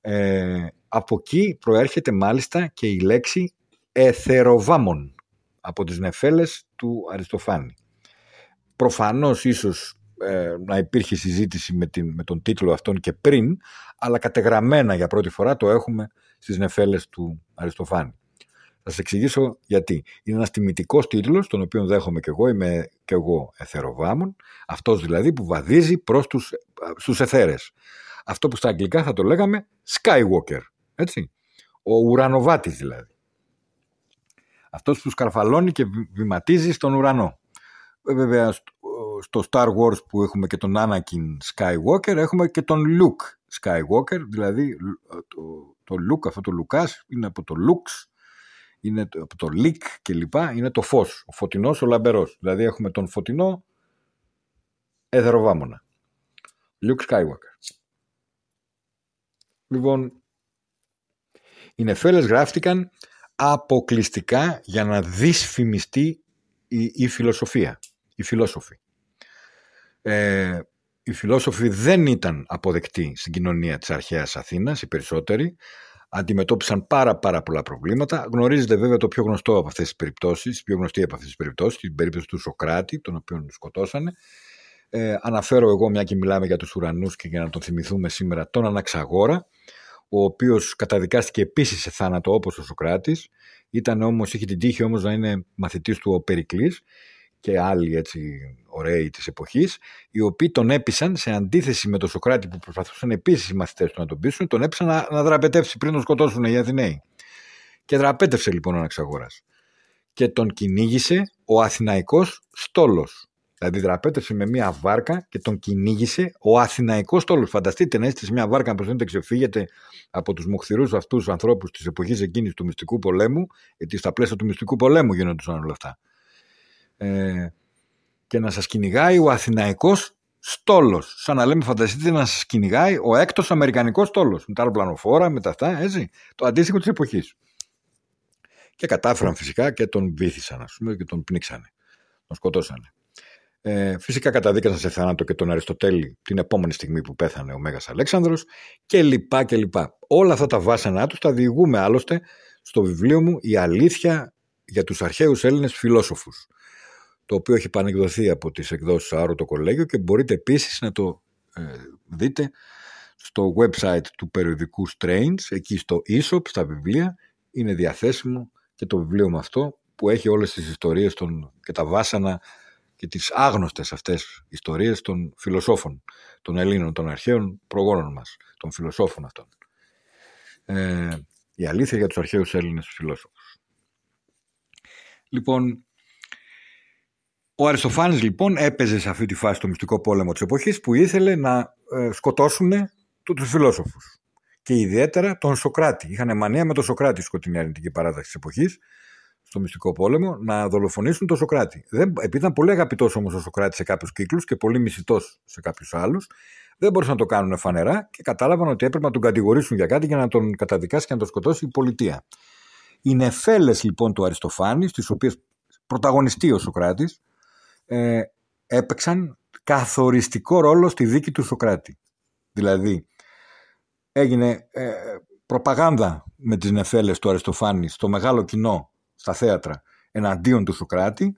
Ε, από εκεί προέρχεται μάλιστα και η λέξη εθεροβάμων από τις νεφέλες του Αριστοφάνη. Προφανώς ίσως ε, να υπήρχε συζήτηση με, την, με τον τίτλο αυτόν και πριν, αλλά κατεγραμμένα για πρώτη φορά το έχουμε στις νεφέλες του Αριστοφάνη. Θα σας εξηγήσω γιατί. Είναι ένας τιμητικός τίτλος, τον οποίο δέχομαι και εγώ, είμαι και εγώ εθεροβάμων, αυτός δηλαδή που βαδίζει προς τους στους εθέρες. Αυτό που στα αγγλικά θα το λέγαμε Skywalker, έτσι. Ο ουρανοβάτης δηλαδή. Αυτός που σκαρφαλώνει και βηματίζει στον ουρανό. Ε, βέβαια στο Star Wars που έχουμε και τον Anakin Skywalker έχουμε και τον Luke Skywalker, δηλαδή το, το Luke, αυτό το Λουκάς είναι από το Lux, είναι από το Leak και λοιπά, είναι το φως, ο φωτεινός, ο λαμπερός. Δηλαδή έχουμε τον φωτεινό εδεροβάμωνα. Luke Skywalker. Λοιπόν, οι νεφέλες γράφτηκαν αποκλειστικά για να δυσφημιστεί η, η φιλοσοφία, οι φιλόσοφοι. Ε, οι φιλόσοφοι δεν ήταν αποδεκτοί στην κοινωνία της αρχαίας Αθήνας, οι περισσότεροι. Αντιμετώπισαν πάρα πάρα πολλά προβλήματα. Γνωρίζετε βέβαια το πιο γνωστό από αυτές τις περιπτώσεις, πιο γνωστή από αυτές τις περιπτώσεις, την περίπτωση του Σοκράτη, τον οποίο σκοτώσανε. Ε, αναφέρω εγώ, μια και μιλάμε για τους ουρανούς και για να τον θυμηθούμε σήμερα, τον Αναξαγόρα, ο οποίος καταδικάστηκε επίσης σε θάνατο όπως ο Σοκράτης, ήταν όμως, είχε την τύχη όμως να είναι μαθητής του ο Περικλής και άλλοι έτσι ωραίοι της εποχής, οι οποίοι τον έπεισαν σε αντίθεση με τον Σοκράτη που προσπαθούσαν επίσης οι μαθητές του να τον πείσουν, τον έπεισαν να, να δραπετεύσει πριν τον σκοτώσουν οι Αθηναίοι. Και δραπέτευσε λοιπόν ο Αναξαγόρας. Και τον κυνήγησε ο Αθηναϊκός στόλος. Δηλαδή δραπέτευσε με μια βάρκα και τον κυνήγησε ο Αθηναϊκός στόλο. Φανταστείτε να είστε σε μια βάρκα που να ξεφύγετε από τους μοχθηρούς αυτούς ανθρώπους της εποχής εκείνης του μυστικού πολέμου, γιατί στα πλαίσια του μυστικού πολέμου γίνονταν όλα αυτά. Ε, και να σας κυνηγάει ο Αθηναϊκός στόλος. Σαν να λέμε, φανταστείτε να σας κυνηγάει ο έκτος Αμερικανικός στόλος. Με τα αεροπλανοφόρα, με τα αυτά, έτσι. Το αντίστοιχο της εποχής. Και κατάφεραν φυσικά και τον βήθησαν, ας πούμε, και τον πνίξανε. Τον σκοτώσανε. Ε, φυσικά καταδίκασαν σε θάνατο και τον Αριστοτέλη την επόμενη στιγμή που πέθανε ο Μέγας Αλέξανδρος και λοιπά και λοιπά. Όλα αυτά τα βάσανά τους τα διηγούμε άλλωστε στο βιβλίο μου «Η αλήθεια για τους αρχαίους Έλληνες φιλόσοφους» το οποίο έχει πανεκδοθεί από τις εκδόσεις Άρο το Κολέγιο και μπορείτε επίσης να το ε, δείτε στο website του περιοδικού Strange, εκεί στο e-shop, στα βιβλία, είναι διαθέσιμο και το βιβλίο με αυτό που έχει όλες τις ιστορίες των, και τα βάσανα και τις άγνωστες αυτές ιστορίες των φιλοσόφων, των Ελλήνων, των αρχαίων προγόνων μας, των φιλοσόφων αυτών. Ε, η αλήθεια για τους αρχαίους Έλληνες φιλόσοφους. Λοιπόν, ο Αριστοφάνης λοιπόν έπαιζε σε αυτή τη φάση το μυστικό πόλεμο της εποχής που ήθελε να ε, σκοτώσουν τους φιλόσοφους. Και ιδιαίτερα τον Σοκράτη. Είχαν μανία με τον Σοκράτη σκοτεινή αρνητική παράταξη της εποχής στο μυστικό πόλεμο να δολοφονήσουν τον Σοκράτη. Δεν, επειδή ήταν πολύ αγαπητός όμως ο Σοκράτη σε κάποιους κύκλους και πολύ μισητός σε κάποιους άλλους, δεν μπορούσαν να το κάνουν φανερά και κατάλαβαν ότι έπρεπε να τον κατηγορήσουν για κάτι για να τον καταδικάσει και να τον σκοτώσει η πολιτεία. Οι νεφέλε λοιπόν του Αριστοφάνης, στι οποίες πρωταγωνιστεί ο Σοκράτης, ε, έπαιξαν καθοριστικό ρόλο στη δίκη του Σοκράτη. Δηλαδή, έγινε ε, προπαγάνδα με τις νεφέλες του Αριστοφάνη στο μεγάλο κοινό, στα θέατρα, εναντίον του Σοκράτη,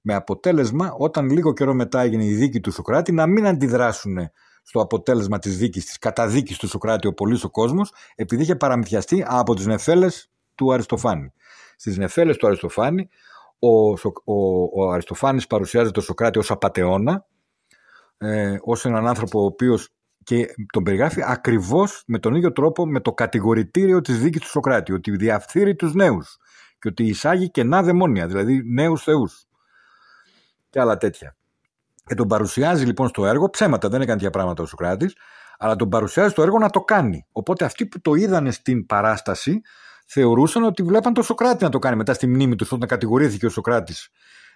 με αποτέλεσμα όταν λίγο καιρό μετά έγινε η δίκη του Σοκράτη να μην αντιδράσουν στο αποτέλεσμα της δίκης, της καταδίκης του Σοκράτη ο πολύς ο κόσμος, επειδή είχε παραμυθιαστεί από τις νεφέλες του Αριστοφάνη. Στις νεφέλες του Αριστοφάνη, ο, ο, ο Αριστοφάνης παρουσιάζεται τον Σοκράτη ως απατεώνα, ε, ως έναν άνθρωπο ο οποίος και τον περιγράφει ακριβώς με τον ίδιο τρόπο με το κατηγορητήριο της δίκης του Σοκράτη, ότι διαφθείρει τους νέους και ότι εισάγει κενά δαιμόνια, δηλαδή νέους θεούς και άλλα τέτοια. Και τον παρουσιάζει λοιπόν στο έργο, ψέματα δεν έκανε τέτοια πράγματα ο Σοκράτης, αλλά τον παρουσιάζει στο έργο να το κάνει. Οπότε αυτοί που το είδανε στην παράσταση θεωρούσαν ότι βλέπαν τον Σοκράτη να το κάνει μετά στη μνήμη του, όταν κατηγορήθηκε ο Σοκράτης.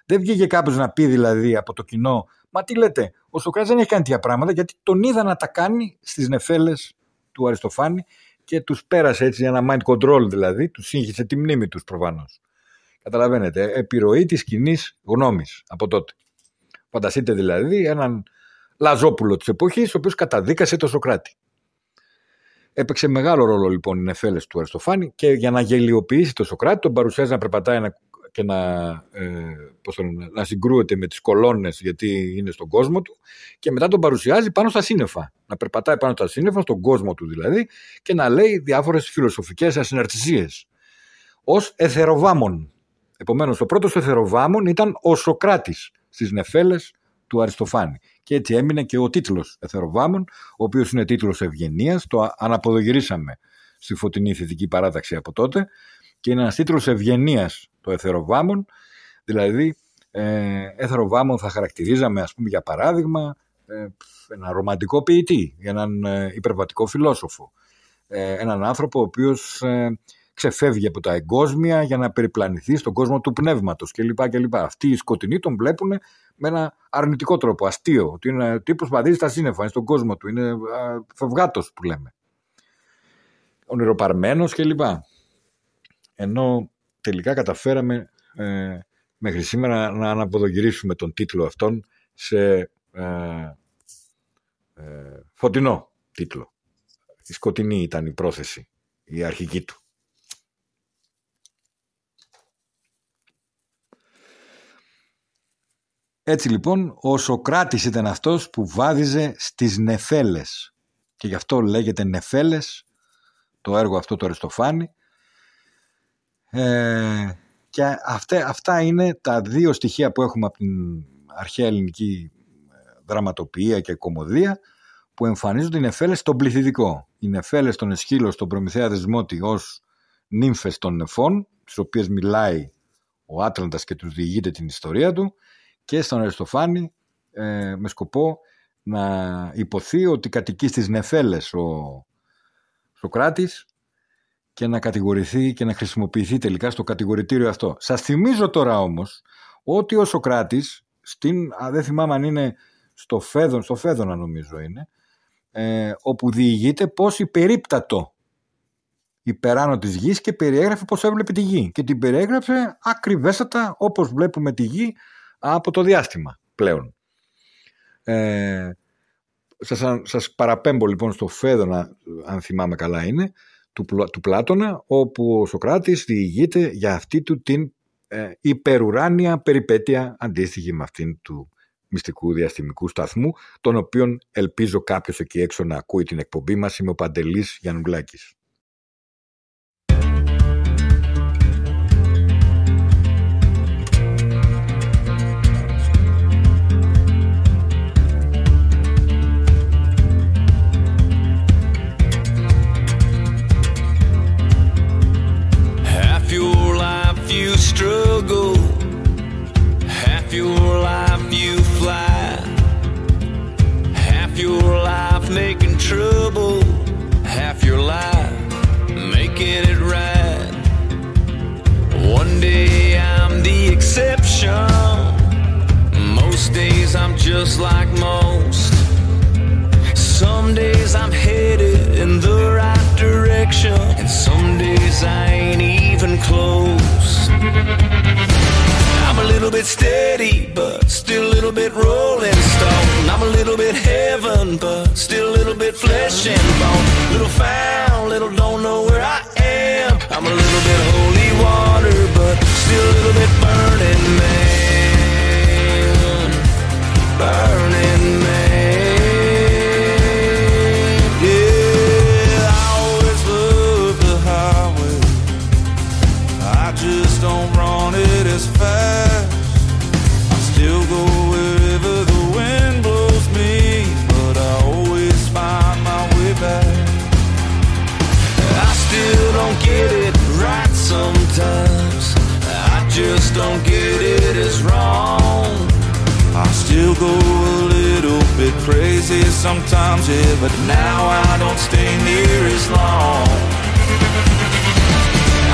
Δεν βγήκε κάποιος να πει δηλαδή από το κοινό, Μα τι λέτε, ο Σοκράτης δεν έχει κάνει τέτοια πράγματα γιατί τον είδα να τα κάνει στις νεφέλες του Αριστοφάνη και τους πέρασε έτσι ένα mind control δηλαδή, τους σύγχυσε τη μνήμη τους προφανώς. Καταλαβαίνετε, επιρροή της κοινής γνώμης από τότε. Φανταστείτε δηλαδή έναν Λαζόπουλο της εποχής, ο οποίος καταδίκασε τον Σοκράτη. Έπαιξε μεγάλο ρόλο λοιπόν οι νεφέλες του Αριστοφάνη και για να γελιοποιήσει τον Σοκράτη τον παρουσιάζει να περπατάει ένα, και να, ε, πώς να συγκρούεται με τις κολόνες γιατί είναι στον κόσμο του και μετά τον παρουσιάζει πάνω στα σύννεφα. Να περπατάει πάνω στα σύννεφα, στον κόσμο του δηλαδή και να λέει διάφορες φιλοσοφικές ασυναρτησίες ως εθεροβάμων. Επομένως, ο πρώτος εθεροβάμων ήταν ο Σοκράτης στις νεφέλες του Αριστοφάνη. Και έτσι έμεινε και ο τίτλος εθεροβάμων, ο οποίος είναι τίτλος ευγενίας, το αναποδογυρίσαμε στη φωτεινή θετική παράταξη από τότε και είναι ένας τίτλος ευγενίας το εθεροβάμων, δηλαδή ε, εθεροβάμων θα χαρακτηρίζαμε ας πούμε για παράδειγμα ε, ένα ρομαντικό ποιητή, έναν ε, υπερβατικό φιλόσοφο, ε, έναν άνθρωπο ο οποίος ε, ξεφεύγει από τα εγκόσμια για να περιπλανηθεί στον κόσμο του πνεύματος κλπ. κλπ. Αυτοί οι σκοτεινοί τον βλέπουν με ένα αρνητικό τρόπο, αστείο, ότι είναι τύπος που βαδίζει στα σύννεφα, είναι στον κόσμο του, είναι φευγάτος που λέμε. Ονειροπαρμένος κλπ. Ενώ τελικά καταφέραμε ε, μέχρι σήμερα να αναποδογυρίσουμε τον τίτλο αυτόν σε ε, ε, φωτεινό τίτλο. Η σκοτεινή ήταν η πρόθεση, η αρχική του. Έτσι λοιπόν ο Σοκράτης ήταν αυτός που βάδιζε στις νεφέλες και γι' αυτό λέγεται νεφέλες το έργο αυτό του Αριστοφάνη ε, και αυτά, αυτά είναι τα δύο στοιχεία που έχουμε από την αρχαία ελληνική ε, δραματοποιία και κομμωδία που εμφανίζονται οι νεφέλες στον πληθυντικό. Οι νεφέλες των Εσχύλων στον Προμηθέα Δεσμότη ως νύμφες των νεφών, τις οποίες μιλάει ο Άτλαντας και τους διηγείται την ιστορία του και στον Αριστοφάνη ε, με σκοπό να υποθεί ότι κατοικεί στις νεφέλες ο Σοκράτης και να κατηγορηθεί και να χρησιμοποιηθεί τελικά στο κατηγορητήριο αυτό. Σας θυμίζω τώρα όμως ότι ο Σοκράτης, στην, α, δεν θυμάμαι αν είναι στο Φέδον, στο Φέδωνα νομίζω είναι, ε, όπου διηγείται πώς υπερίπτατο υπεράνω της γης και περιέγραφε πώς έβλεπε τη γη. Και την περιέγραφε ακριβέστατα όπως βλέπουμε τη γη από το διάστημα πλέον. Ε, σας, σας παραπέμπω λοιπόν στο Φέδωνα, αν θυμάμαι καλά είναι, του, του Πλάτωνα όπου ο Σοκράτης διηγείται για αυτή του την ε, υπερουράνια περιπέτεια αντίστοιχη με αυτήν του μυστικού διαστημικού σταθμού τον οποίον ελπίζω κάποιος εκεί έξω να ακούει την εκπομπή μας είμαι ο Παντελής Γιαννουλάκης. Half your life you fly, half your life making trouble, half your life making it right. One day I'm the exception. Most days I'm just like most. Some days I'm headed in the right direction, and some days I ain't even close. I'm a little bit steady, but still a little bit rolling stone. I'm a little bit heaven, but still a little bit flesh and bone. Little found, little don't know where I am. I'm a little bit holy water, but still a little bit burning man. Burning crazy sometimes, yeah, but now I don't stay near as long.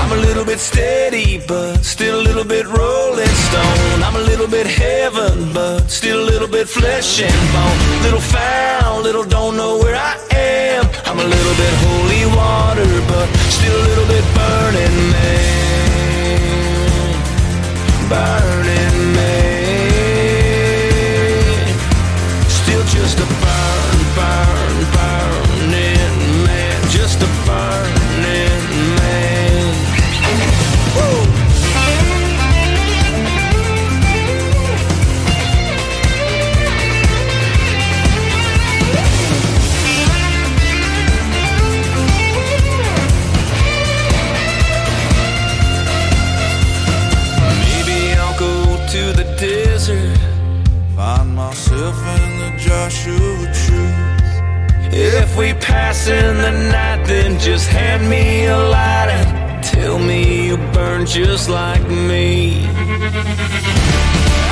I'm a little bit steady, but still a little bit rolling stone. I'm a little bit heaven, but still a little bit flesh and bone. Little found, little don't know where I am. I'm a little bit holy water, but still a little bit burning man. Burning Joshua tree. If we pass in the night, then just hand me a light and tell me you burn just like me.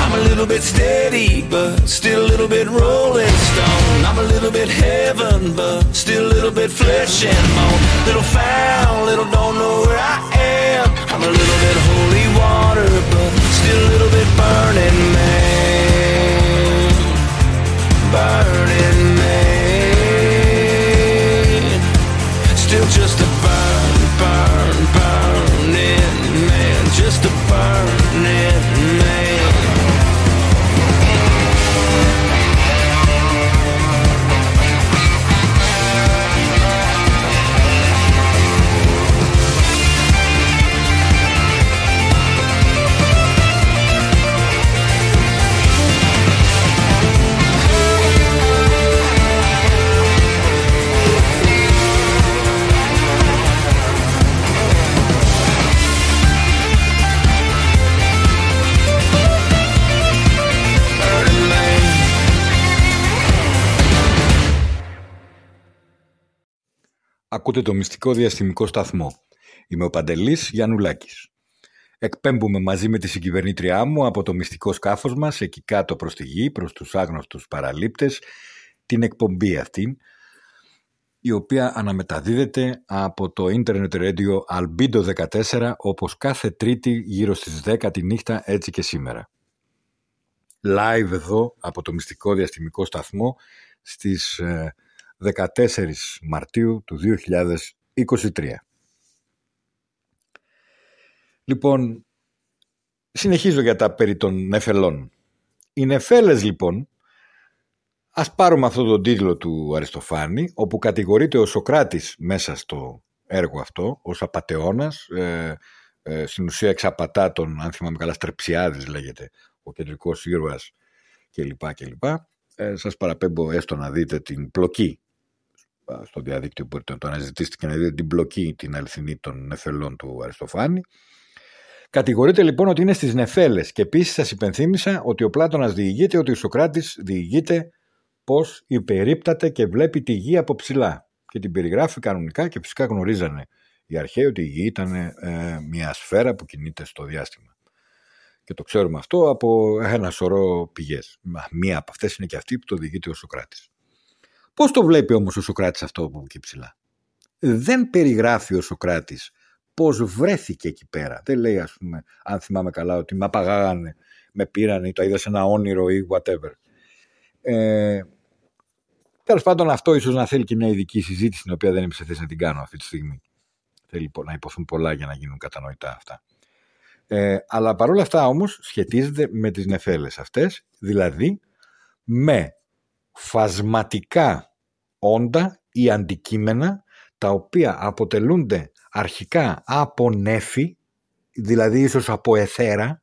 I'm a little bit steady, but still a little bit rolling stone. I'm a little bit heaven, but still a little bit flesh and bone. Little found, little don't know where I am. I'm a little bit holy water, but still a little bit burning man. Burning Ακούτε το μυστικό διαστημικό σταθμό. Είμαι ο Παντελής Γιαννουλάκης. Εκπέμπουμε μαζί με τη συγκυβερνήτριά μου από το μυστικό σκάφος μας εκεί κάτω προς τη γη, προς τους άγνωστους παραλήπτες, την εκπομπή αυτή, η οποία αναμεταδίδεται από το Internet Radio Albedo 14 όπως κάθε τρίτη γύρω στις 10 τη νύχτα έτσι και σήμερα. Live εδώ από το μυστικό διαστημικό σταθμό στις ε, 14 Μαρτίου του 2023. Λοιπόν, συνεχίζω για τα περί των νεφελών. Οι νεφέλες λοιπόν, ας πάρουμε αυτό τον τίτλο του Αριστοφάνη, όπου κατηγορείται ο Σοκράτης μέσα στο έργο αυτό, ως απατεώνας, ε, ε, στην ουσία εξαπατά τον, αν θυμάμαι καλά, Στρεψιάδης λέγεται, ο κεντρικός ήρωας κλπ. κλπ. Ε, σας παραπέμπω έστω να δείτε την πλοκή στο διαδίκτυο μπορείτε να το αναζητήσετε και να δείτε την πλοκή την αληθινή των νεφελών του Αριστοφάνη. Κατηγορείται λοιπόν ότι είναι στις νεφέλες και επίσης σας υπενθύμησα ότι ο Πλάτωνας διηγείται ότι ο Σοκράτης διηγείται πως υπερίπταται και βλέπει τη γη από ψηλά και την περιγράφει κανονικά και φυσικά γνωρίζανε οι αρχαίοι ότι η γη ήταν ε, μια σφαίρα που κινείται στο διάστημα. Και το ξέρουμε αυτό από ένα σωρό πηγές. Μία από αυτές είναι και αυτή που το διηγείται ο Σοκράτης. Πώς το βλέπει όμως ο Σοκράτης αυτό από εκεί ψηλά; Δεν περιγράφει ο Σοκράτης πώς βρέθηκε εκεί πέρα. Δεν λέει ας πούμε, αν θυμάμαι καλά, ότι με απαγάγανε, με πήρανε ή το είδα σε ένα όνειρο ή whatever. Ε, Τέλος πάντων, αυτό ίσως να θέλει και μια ειδική συζήτηση, την οποία δεν είμαι σε θέση να την κάνω αυτή τη στιγμή. Θέλει να υποθούν πολλά για να γίνουν κατανοητά αυτά. Ε, αλλά παρόλα αυτά όμως σχετίζεται με τις νεφέλες αυτές, δηλαδή με φασματικά όντα ή αντικείμενα τα οποία αποτελούνται αρχικά από νέφη, δηλαδή ίσως από εθέρα,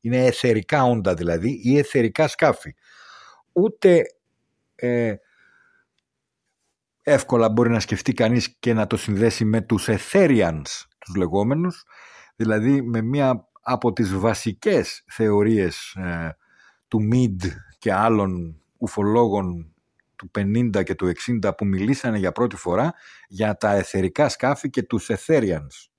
είναι εθερικά όντα δηλαδή ή εθερικά σκάφη. Ούτε ε, εύκολα μπορεί να σκεφτεί κανείς και να το συνδέσει με τους Etherians, τους λεγόμενους, δηλαδή με μία από τις βασικές θεωρίες ε, του Μιντ και άλλων ουφολόγων του 50 και του 60 που μιλήσανε για πρώτη φορά για τα εθερικά σκάφη και τους Etherians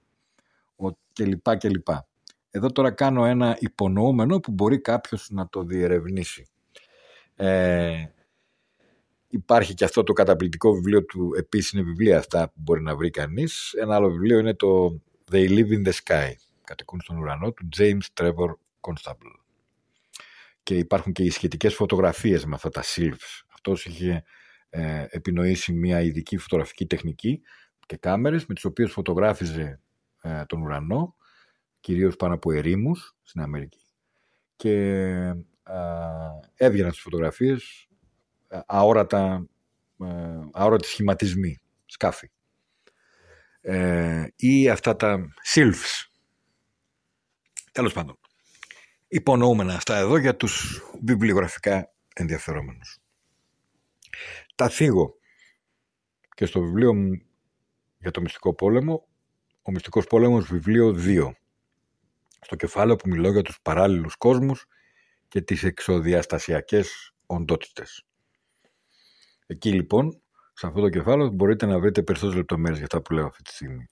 και λοιπά και λοιπά. Εδώ τώρα κάνω ένα υπονοούμενο που μπορεί κάποιος να το διερευνήσει. Ε, υπάρχει και αυτό το καταπληκτικό βιβλίο του, επίσης είναι βιβλία αυτά που μπορεί να βρει κανείς. Ένα άλλο βιβλίο είναι το They Live in the Sky, κατοικούν στον ουρανό, του James Trevor Constable. Και υπάρχουν και οι σχετικές φωτογραφίες με αυτά τα sylphs. Αυτός είχε ε, επινοήσει μια ειδική φωτογραφική τεχνική και κάμερες με τις οποίες φωτογράφιζε ε, τον ουρανό, κυρίως πάνω από ερήμους στην Αμερική. Και ε, έβγαιναν στις φωτογραφίες αόρατα, ε, αόρατοι σχηματισμοί, σκάφη. Ε, ή αυτά τα sylphs. Τέλος πάντων. Υπονοούμενα αυτά εδώ για τους βιβλιογραφικά ενδιαφερόμενους. Τα θίγω και στο βιβλίο μου για το μυστικό πόλεμο, ο μυστικός πόλεμος βιβλίο 2. Στο κεφάλαιο που μιλώ για τους παράλληλους κόσμους και τις εξοδιαστασιακές οντότητες. Εκεί λοιπόν, σε αυτό το κεφάλαιο, μπορείτε να βρείτε περισσότερες λεπτομέρειες για αυτά που λέω αυτή τη στιγμή.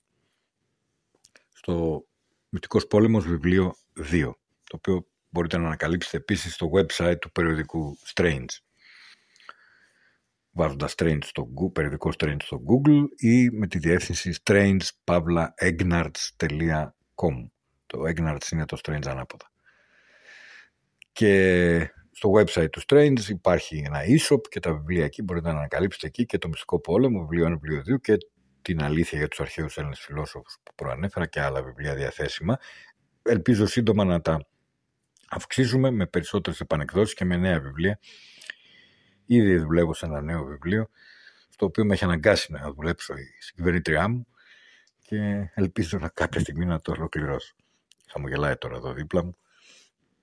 Στο Μυτικό Πόλεμος βιβλίο 2, το οποίο μπορείτε να ανακαλύψετε επίσης στο website του περιοδικού Strange. Βάζοντας Strange στο Google, περιοδικό Strange στο Google ή με τη διεύθυνση strange.egnarts.com. Το Egnarts είναι το Strange ανάποδα. Και στο website του Strange υπάρχει ένα e-shop και τα βιβλία εκεί μπορείτε να ανακαλύψετε εκεί και το Μυστικό Πόλεμο, βιβλίο 1, βιβλίο 2 και την αλήθεια για τους αρχαίους Έλληνες φιλόσοφους που προανέφερα και άλλα βιβλία διαθέσιμα. Ελπίζω σύντομα να τα αυξήσουμε με περισσότερες επανεκδόσεις και με νέα βιβλία. Ήδη δουλεύω σε ένα νέο βιβλίο, στο οποίο με έχει αναγκάσει να δουλέψω η συγκυβερνήτριά μου και ελπίζω να κάποια στιγμή να το ολοκληρώσω. Χαμογελάει τώρα εδώ δίπλα μου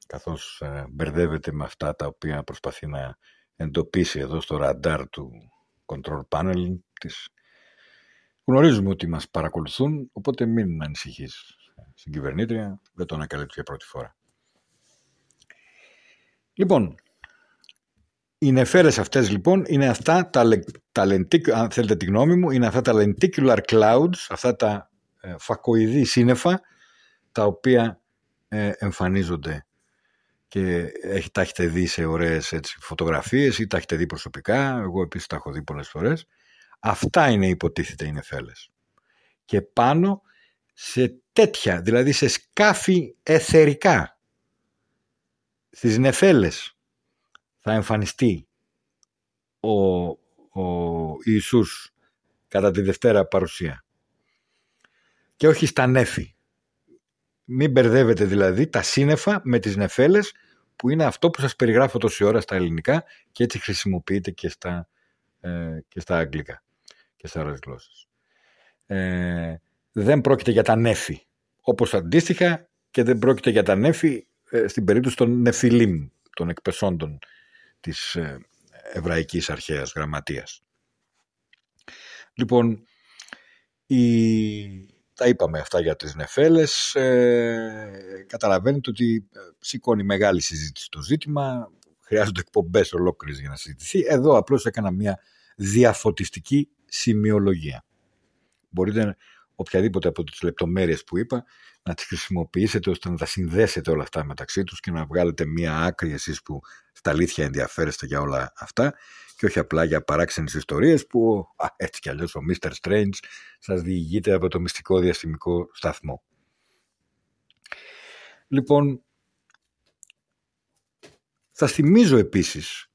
καθώς ε, μπερδεύεται με αυτά τα οποία προσπαθεί να εντοπίσει εδώ στο ραντάρ του control panel της. Γνωρίζουμε ότι μας παρακολουθούν, οπότε μην ανησυχείς στην κυβερνήτρια, δεν το ανακαλύπτει για πρώτη φορά. Λοιπόν, οι νεφέρες αυτές λοιπόν είναι αυτά τα, τα αν θέλετε τη γνώμη μου, είναι αυτά τα lenticular clouds, αυτά τα ε, φακοειδή σύννεφα, τα οποία ε, εμφανίζονται και έχει, τα έχετε δει σε ωραίες έτσι, φωτογραφίες ή τα έχετε δει προσωπικά, εγώ επίσης τα έχω δει πολλές φορές. Αυτά είναι υποτίθεται οι νεφέλες. Και πάνω σε τέτοια, δηλαδή σε σκάφη εθερικά, στις νεφέλες θα εμφανιστεί ο, ο Ιησούς κατά τη Δευτέρα παρουσία. Και όχι στα νέφη. Μην μπερδεύετε δηλαδή τα σύννεφα με τις νεφέλες που είναι αυτό που σας περιγράφω τόση ώρα στα ελληνικά και έτσι χρησιμοποιείται και στα, ε, και στα αγγλικά και σε άλλες γλώσσες. Ε, δεν πρόκειται για τα νέφη, όπως αντίστοιχα και δεν πρόκειται για τα νέφη ε, στην περίπτωση των νεφιλίμ, των εκπεσόντων της ε, εβραϊκής αρχαίας γραμματείας. Λοιπόν, η τα είπαμε αυτά για τις νεφέλες. Ε, καταλαβαίνετε ότι ε, σηκώνει μεγάλη συζήτηση το ζήτημα. Χρειάζονται εκπομπές ολόκληρες για να συζητηθεί. Εδώ απλώς έκανα μια διαφωτιστική σημειολογία. Μπορείτε οποιαδήποτε από τις λεπτομέρειες που είπα να τις χρησιμοποιήσετε ώστε να τα συνδέσετε όλα αυτά μεταξύ τους και να βγάλετε μία άκρη εσείς που στα αλήθεια ενδιαφέρεστε για όλα αυτά και όχι απλά για παράξενες ιστορίες που α, έτσι κι αλλιώς ο Mr. Strange σας διηγείται από το μυστικό διαστημικό σταθμό. Λοιπόν, θα θυμίζω επίσης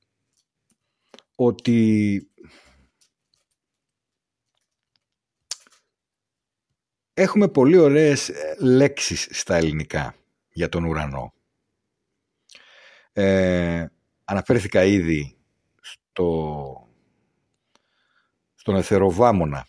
ότι έχουμε πολύ ωραίες λέξεις στα ελληνικά για τον ουρανό. Ε, αναφέρθηκα ήδη στο, στον εθεροβάμωνα.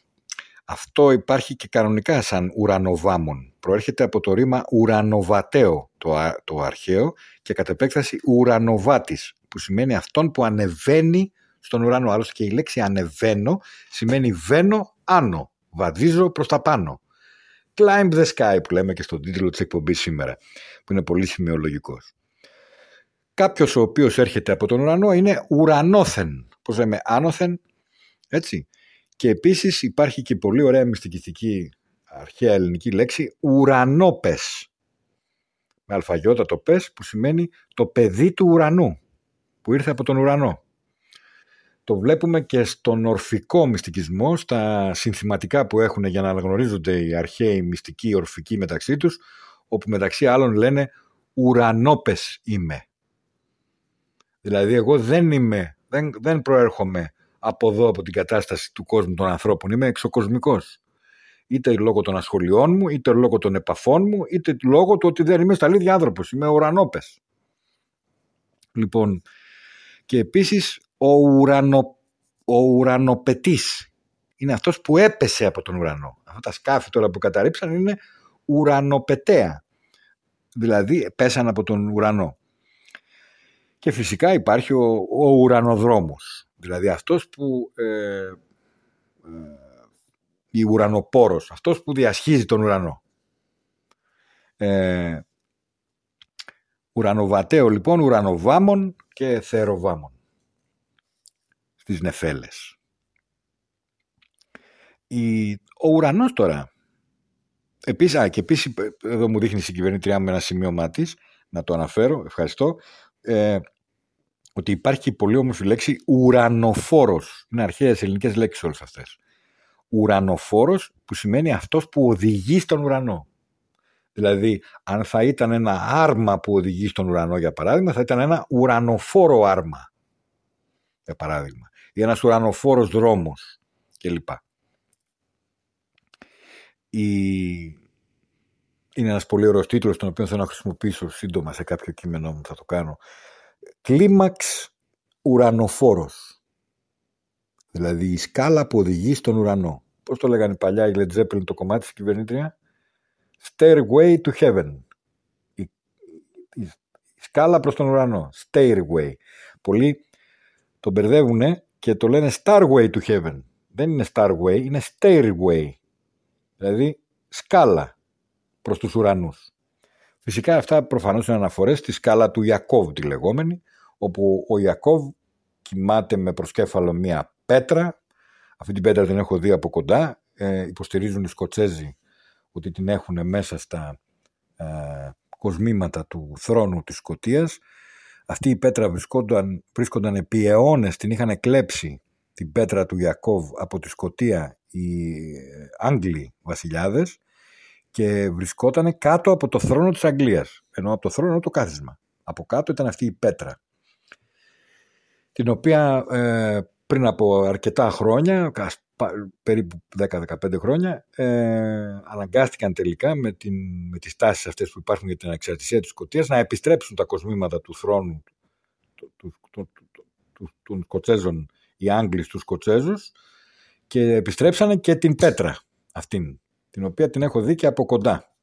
Αυτό υπάρχει και κανονικά σαν ουρανοβάμων. Προέρχεται από το ρήμα ουρανοβατέο το, το αρχαίο και κατ' επέκταση ουρανοβάτης που σημαίνει αυτόν που ανεβαίνει στον ουρανό. Άλλωστε και η λέξη ανεβαίνω σημαίνει βαίνω άνω, βαδίζω προς τα πάνω. Climb the sky που λέμε και στον τίτλο της εκπομπής σήμερα που είναι πολύ σημειολογικός. Κάποιος ο οποίος έρχεται από τον ουρανό είναι ουρανόθεν. Πώς λέμε άνωθεν, έτσι. Και επίσης υπάρχει και πολύ ωραία μυστικιστική αρχαία ελληνική λέξη ουρανόπες. Με αλφαγιώτα το πες που σημαίνει το παιδί του ουρανού που ήρθε από τον ουρανό. Το βλέπουμε και στον ορφικό μυστικισμό, στα συνθηματικά που έχουν για να αναγνωρίζονται οι αρχαίοι μυστικοί ορφικοί μεταξύ τους, όπου μεταξύ άλλων λένε ουρανόπες είμαι. Δηλαδή εγώ δεν είμαι, δεν, δεν προέρχομαι από εδώ, από την κατάσταση του κόσμου των ανθρώπων. Είμαι εξωκοσμικός. Είτε λόγω των ασχολιών μου, είτε λόγω των επαφών μου, είτε λόγω του ότι δεν είμαι στα ίδια άνθρωπος. Είμαι ουρανόπες. Λοιπόν, και επίσης ο, ουρανο, ο ουρανοπετής είναι αυτός που έπεσε από τον ουρανό. Αυτά τα σκάφη τώρα που καταρρύψαν είναι ουρανοπετέα. Δηλαδή πέσαν από τον ουρανό. Και φυσικά υπάρχει ο, ο ουρανοδρόμος. Δηλαδή αυτός που ε, ε, η ουρανοπόρος, αυτός που διασχίζει τον ουρανό. Ε, ουρανοβατέο λοιπόν, ουρανοβάμων και θεροβάμων στις νεφέλες. Η, ο ουρανός τώρα, επίσης, α, και επίσης εδώ μου δείχνει η συγκυβερνήτριά με ένα σημείωμά της, να το αναφέρω, ευχαριστώ, ε, ότι υπάρχει η πολύ όμορφη λέξη ουρανοφόρος. Είναι αρχαίες ελληνικές λέξεις όλες αυτές. Ουρανοφόρος που σημαίνει αυτός που οδηγεί στον ουρανό. Δηλαδή, αν θα ήταν ένα άρμα που οδηγεί στον ουρανό, για παράδειγμα, θα ήταν ένα ουρανοφόρο άρμα. Για παράδειγμα. Ή ένας ουρανοφόρος δρόμος κλπ. Η... Είναι ένας πολύ ωραίος τίτλος, τον οποίο θέλω να χρησιμοποιήσω σύντομα σε κάποιο κείμενό μου, θα το κάνω. Κλίμαξ ουρανοφόρος. Δηλαδή η σκάλα που οδηγεί στον ουρανό. Πώς το λέγανε παλιά η Led Zeppelin το κομμάτι της κυβερνήτρια; Stairway to Heaven. Η, η, σκάλα προς τον ουρανό. Stairway. Πολλοί το μπερδεύουν και το λένε Starway to Heaven. Δεν είναι Starway, είναι Stairway. Δηλαδή σκάλα προς τους ουρανούς. Φυσικά αυτά προφανώς είναι αναφορές στη σκάλα του Ιακώβ τη λεγόμενη, όπου ο Ιακώβ κοιμάται με προσκέφαλο μία πέτρα. Αυτή την πέτρα την έχω δει από κοντά. Ε, υποστηρίζουν οι Σκοτσέζοι ότι την έχουν μέσα στα ε, κοσμήματα του θρόνου της Σκοτίας. Αυτή η πέτρα βρισκόταν, βρίσκονταν επί αιώνες, την είχαν κλέψει την πέτρα του Ιακώβ από τη Σκοτία οι Άγγλοι βασιλιάδες και βρισκόταν κάτω από το θρόνο της Αγγλίας, ενώ από το θρόνο το κάθισμα. Από κάτω ήταν αυτή η πέτρα, την οποία ε, πριν από αρκετά χρόνια, περίπου 10-15 χρόνια, ε, αναγκάστηκαν τελικά με, την, με τις τάσεις αυτές που υπάρχουν για την ανεξαρτησία της Σκοτίας να επιστρέψουν τα κοσμήματα του θρόνου των Σκοτσέζων, οι Άγγλοι στους Σκοτσέζους και επιστρέψανε και την πέτρα αυτήν την οποία την έχω δει και από κοντά.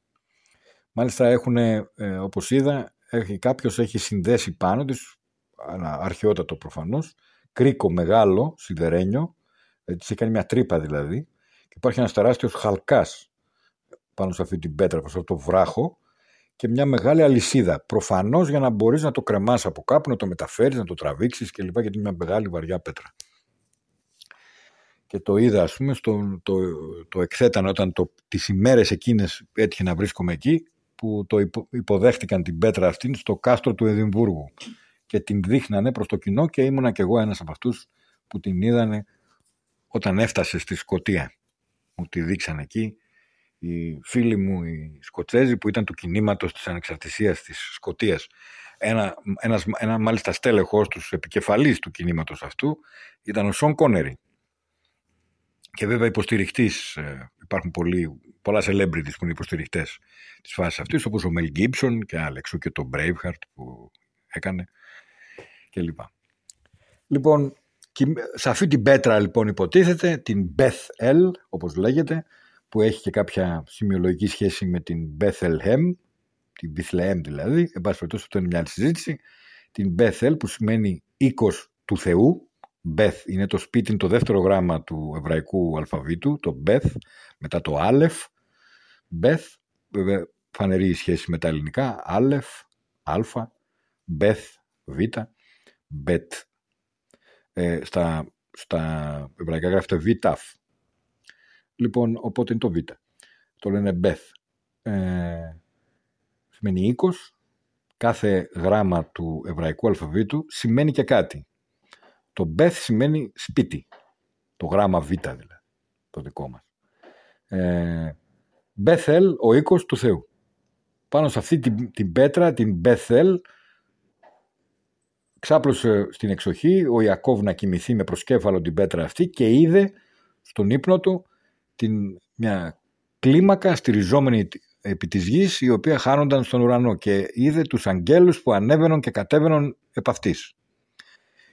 Μάλιστα έχουν, ε, όπως είδα, έχει, κάποιος έχει συνδέσει πάνω της, αρχαιότατο προφανώς, κρίκο μεγάλο, σιδερένιο, ε, της έχει κάνει μια τρύπα δηλαδή, και υπάρχει ένας τεράστιος χαλκάς πάνω σε αυτή την πέτρα, προς αυτό το βράχο, και μια μεγάλη αλυσίδα. Προφανώς για να μπορείς να το κρεμάς από κάπου, να το μεταφέρεις, να το τραβήξεις κλπ. Γιατί είναι μια μεγάλη βαριά πέτρα και το είδα ας πούμε στο, το, το εκθέταν όταν το, τις ημέρες εκείνες έτυχε να βρίσκομαι εκεί που το υποδέχτηκαν την πέτρα αυτήν στο κάστρο του Εδιμβούργου και την δείχνανε προς το κοινό και ήμουνα και εγώ ένας από αυτούς που την είδανε όταν έφτασε στη Σκοτία. Μου τη δείξανε εκεί οι φίλοι μου οι Σκοτσέζοι που ήταν του κινήματος της ανεξαρτησίας της Σκοτίας. ένα, ένας, ένα μάλιστα στέλεχος τους επικεφαλής του κινήματος αυτού ήταν ο Σον Κόνερι. Και βέβαια υποστηριχτής, ε, υπάρχουν πολλοί, πολλά celebrities που είναι υποστηριχτές της φάσης αυτής, όπως ο Μελ Γκίψον και άλλεξου και το Braveheart που έκανε κλπ. Λοιπόν, σε αυτή την πέτρα λοιπόν υποτίθεται, την Beth El, όπως λέγεται, που έχει και κάποια σημειολογική σχέση με την Bethlehem, την Bethlehem δηλαδή, εν πάση περιπτώσει αυτό είναι μια άλλη συζήτηση, την Bethel που σημαίνει οίκος του Θεού, Beth είναι το σπίτι, είναι το δεύτερο γράμμα του εβραϊκού αλφαβήτου, το Beth, μετά το Άλεφ, Beth, βέβαια φανερή η σχέση με τα ελληνικά, Άλεφ, Αλφα, Beth, Β, Bet. Ε, στα, στα εβραϊκά γράφεται Β, Λοιπόν, οπότε είναι το Β. Το λένε Beth. Ε, σημαίνει οίκος. Κάθε γράμμα του εβραϊκού αλφαβήτου σημαίνει και κάτι. Το Beth σημαίνει σπίτι. Το γράμμα Β δηλαδή. Το δικό μας. Ε, Bethel, ο οίκος του Θεού. Πάνω σε αυτή την, την πέτρα, την Bethel, ξάπλωσε στην εξοχή ο Ιακώβ να κοιμηθεί με προσκέφαλο την πέτρα αυτή και είδε στον ύπνο του την, μια κλίμακα στηριζόμενη επί της γης η οποία χάνονταν στον ουρανό και είδε τους αγγέλους που ανέβαιναν και κατέβαιναν επ' αυτής.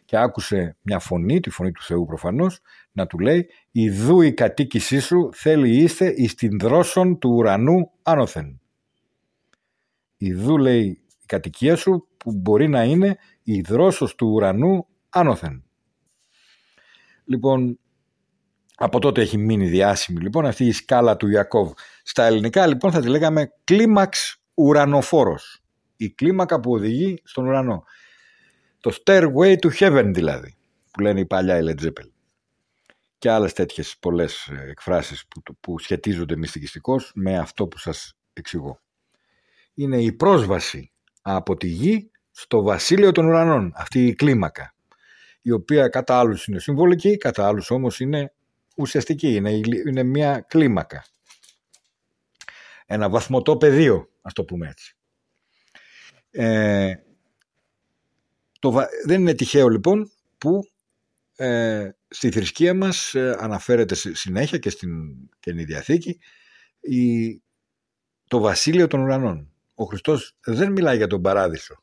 Και άκουσε μια φωνή, τη φωνή του Θεού προφανώς, να του λέει «Ιδού η κατοίκησή σου θέλει είστε εις την δρόσον του ουρανού άνωθεν». «Ιδού» λέει η κατοικία σου που μπορεί να είναι η δρόσος του ουρανού άνωθεν. Λοιπόν, από τότε έχει μείνει διάσημη λοιπόν αυτή η σκάλα του Ιακώβ. Στα ελληνικά λοιπόν θα τη λέγαμε κλίμαξ ουρανοφόρος. Η κλίμακα που οδηγεί στον ουρανό. Το stairway to heaven δηλαδή, που λένε οι παλιά η Led Zeppelin. Και άλλες τέτοιες πολλές ε, εκφράσεις που, που σχετίζονται μυστικιστικώς με αυτό που σας εξηγώ. Είναι η πρόσβαση από τη γη στο βασίλειο των ουρανών, αυτή η κλίμακα, η οποία κατά άλλους είναι συμβολική, κατά άλλους όμως είναι ουσιαστική, είναι, είναι μια κλίμακα. Ένα βαθμωτό πεδίο, ας το πούμε έτσι. Ε, το, δεν είναι τυχαίο λοιπόν που ε, στη θρησκεία μας ε, αναφέρεται συνέχεια και στην Καινή Διαθήκη η, το βασίλειο των ουρανών. Ο Χριστός δεν μιλάει για τον παράδεισο.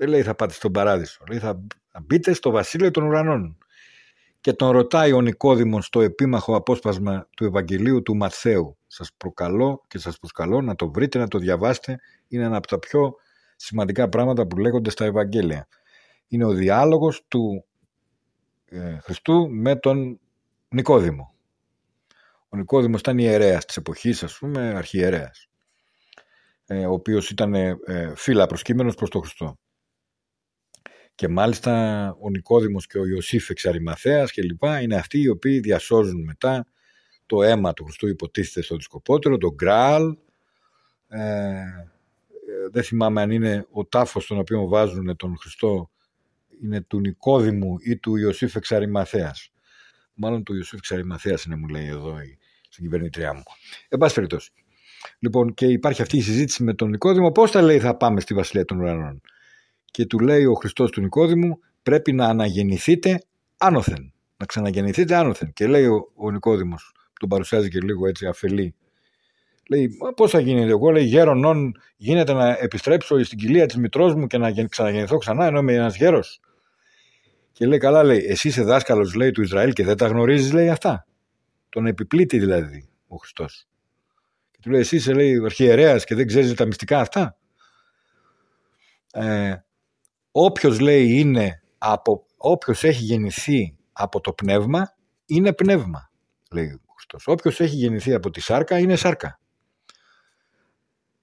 Δεν λέει θα πάτε στον παράδεισο. Λέει θα μπείτε στο βασίλειο των ουρανών και τον ρωτάει ο Νικόδημος στο επίμαχο απόσπασμα του Ευαγγελίου του Μαθαίου. Σας προκαλώ και σας προσκαλώ να το βρείτε, να το διαβάσετε. Είναι ένα από τα πιο σημαντικά πράγματα που λέγονται στα Ευαγγέλια. Είναι ο διάλογος του ε, Χριστού με τον Νικόδημο. Ο Νικόδημος ήταν ιερέας της εποχής, ας πούμε, αρχιερέας, ε, ο οποίος ήταν ε, φύλλα προσκύμενος προς τον Χριστό. Και μάλιστα ο Νικόδημος και ο Ιωσήφ Εξαρημαθέας και λοιπά είναι αυτοί οι οποίοι διασώζουν μετά το αίμα του Χριστού υποτίθεται στο δισκοπότερο, το Γκράλ. Ε, δεν θυμάμαι αν είναι ο τάφος τον οποίο βάζουν τον Χριστό είναι του Νικόδημου ή του Ιωσήφ Εξαρημαθέας. Μάλλον του Ιωσήφ Εξαρημαθέας είναι μου λέει εδώ η, στην κυβερνήτριά μου. Εν πάση περιπτώσει. Λοιπόν και υπάρχει αυτή η συζήτηση με τον Νικόδημο πώς θα λέει θα πάμε στη Βασιλεία των Ουρανών; Και του λέει ο Χριστός του Νικόδημου πρέπει να αναγεννηθείτε άνωθεν. Να ξαναγεννηθείτε άνωθεν. Και λέει ο, ο Νικόδημος, τον παρουσιάζει και λίγο έτσι αφελή. Λέει, πώς θα γίνεται, εγώ λέει γέρονον γίνεται να επιστρέψω στην κοιλία της μητρός μου και να ξαναγεννηθώ ξανά ενώ είμαι ένας γέρος. Και λέει, καλά λέει, εσύ είσαι δάσκαλος λέει του Ισραήλ και δεν τα γνωρίζεις λέει αυτά. Τον επιπλήττει δηλαδή ο Χριστός. Και του λέει, εσύ είσαι λέει αρχιερέας και δεν ξέρεις τα μυστικά αυτά. Ε, όποιος λέει είναι από, όποιος έχει γεννηθεί από το πνεύμα είναι πνεύμα λέει ο Χριστός. Όποιος έχει γεννηθεί από τη σάρκα είναι σάρκα.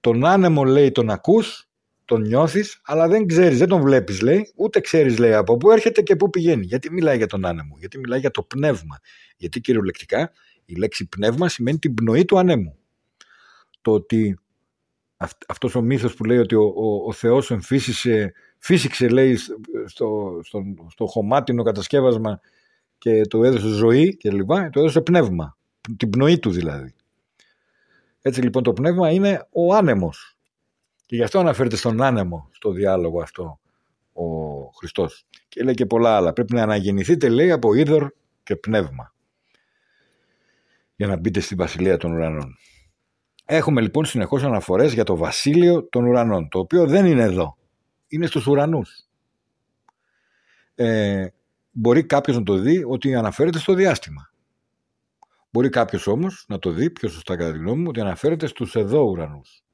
Τον άνεμο λέει τον ακούς, τον νιώθεις, αλλά δεν ξέρεις, δεν τον βλέπεις λέει, ούτε ξέρεις λέει από πού έρχεται και πού πηγαίνει. Γιατί μιλάει για τον άνεμο, γιατί μιλάει για το πνεύμα. Γιατί κυριολεκτικά η λέξη πνεύμα σημαίνει την πνοή του ανέμου. Το ότι αυτός ο μύθος που λέει ότι ο, ο, ο Θεός εμφύσισε φύσηξε λέει στο, στο, στο χωμάτινο κατασκεύασμα και το έδωσε ζωή και λοιπά, το έδωσε πνεύμα, την πνοή του δηλαδή. Έτσι λοιπόν το πνεύμα είναι ο άνεμος. Και γι' αυτό αναφέρεται στον άνεμο στο διάλογο αυτό ο Χριστός. Και λέει και πολλά άλλα. Πρέπει να αναγεννηθείτε λέει από είδωρ και πνεύμα για να μπείτε στη βασιλεία των ουρανών. Έχουμε λοιπόν συνεχώς αναφορές για το βασίλειο των ουρανών, το οποίο δεν είναι εδώ. Είναι στους ουρανούς. Ε, μπορεί κάποιος να το δει ότι αναφέρεται στο διάστημα. Μπορεί κάποιος όμως να το δει, πιο σωστά κατά τη γνώμη μου, ότι αναφέρεται στους εδώ ουρανούς.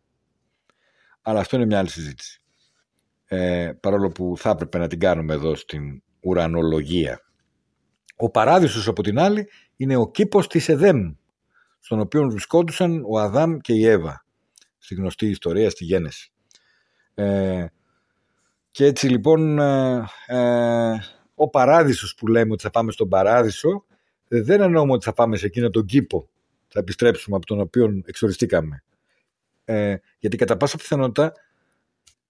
Αλλά αυτό είναι μια άλλη συζήτηση. Ε, παρόλο που θα έπρεπε να την κάνουμε εδώ στην ουρανολογία. Ο παράδεισος από την άλλη είναι ο κήπος της Εδέμ, στον οποίο βρισκόντουσαν ο Αδάμ και η Εύα, στη γνωστή ιστορία, στη Γένεση. Ε, και έτσι λοιπόν ε, ε, ο παράδεισος που λέμε ότι θα πάμε στον παράδεισο δεν εννοούμε ότι θα πάμε σε εκείνο τον κήπο θα επιστρέψουμε από τον οποίο εξοριστήκαμε. Ε, γιατί κατά πάσα πιθανότητα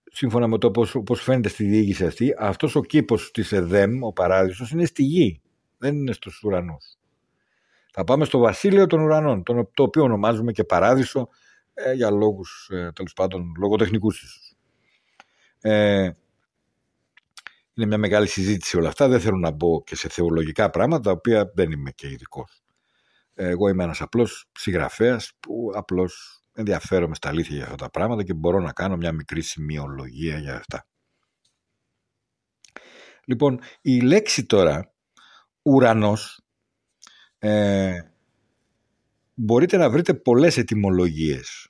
σύμφωνα με το πώς, πώς φαίνεται στη διοίκηση αυτή αυτός ο κήπος της ΕΔΕΜ, ο παράδεισος είναι στη γη δεν είναι στους ουρανούς. Θα πάμε στο βασίλειο των ουρανών, το οποίο ονομάζουμε και παράδεισο ε, για λόγους, ε, τέλος πάντων, λογοτεχνικούς ίσως. Ε, είναι μια μεγάλη συζήτηση όλα αυτά. Δεν θέλω να μπω και σε θεολογικά πράγματα, τα οποία δεν είμαι και ειδικός. Εγώ είμαι ένας απλός συγγραφέας που απλώς ενδιαφέρομαι στα αλήθεια για αυτά τα πράγματα και μπορώ να κάνω μια μικρή σημειολογία για αυτά. Λοιπόν, η λέξη τώρα ουρανός ε, μπορείτε να βρείτε πολλές ετυμολογίες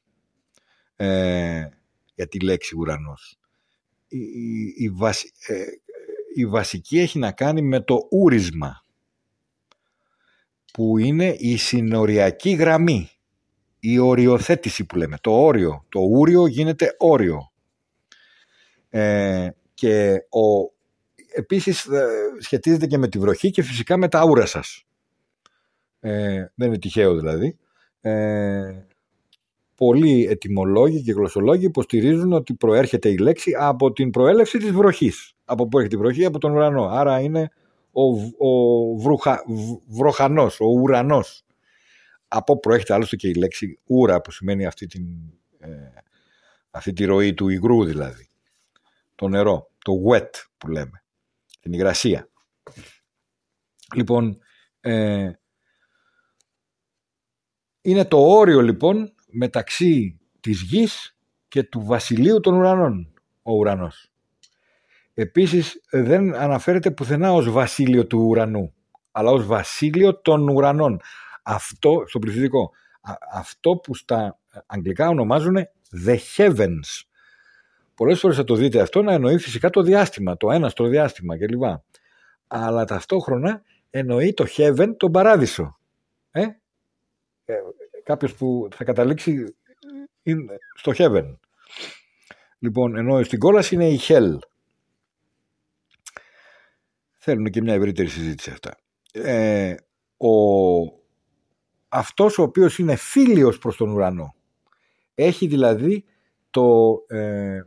ε, για τη λέξη ουρανός. Η, η, ε, η βασική έχει να κάνει με το ούρισμα που είναι η συνοριακή γραμμή η οριοθέτηση που λέμε, το όριο. Το ούριο γίνεται όριο. Ε, και ο, επίσης ε, σχετίζεται και με τη βροχή και φυσικά με τα ούρα σας. Ε, δεν είναι τυχαίο δηλαδή. Ε, πολλοί ετοιμολόγοι και γλωσσολόγοι υποστηρίζουν ότι προέρχεται η λέξη από την προέλευση της βροχής. Από πού έχει τη βροχή, από τον ουρανό. Άρα είναι ο, ο βρουχα, βροχανός, ο ουρανός. Από προέρχεται άλλωστε και η λέξη ούρα που σημαίνει αυτή, την, ε, αυτή τη ροή του υγρού δηλαδή. Το νερό, το wet που λέμε, την υγρασία. Λοιπόν, ε, είναι το όριο λοιπόν μεταξύ της γης και του βασιλείου των ουρανών, ο ουρανός. Επίσης δεν αναφέρεται πουθενά ως βασίλειο του ουρανού, αλλά ως βασίλειο των ουρανών. Αυτό, στο πληθυντικό, αυτό που στα αγγλικά ονομάζουν the heavens. Πολλές φορές θα το δείτε αυτό να εννοεί φυσικά το διάστημα, το ένα στο διάστημα κλπ. Αλλά ταυτόχρονα εννοεί το heaven, τον παράδεισο. Ε; ε κάποιος που θα καταλήξει στο heaven. Λοιπόν, ενώ στην κόλαση είναι η hell. Θέλουν και μια ευρύτερη συζήτηση αυτά. Ε, ο, αυτός ο οποίος είναι φίλιος προς τον ουρανό. Έχει δηλαδή το, ε, ε,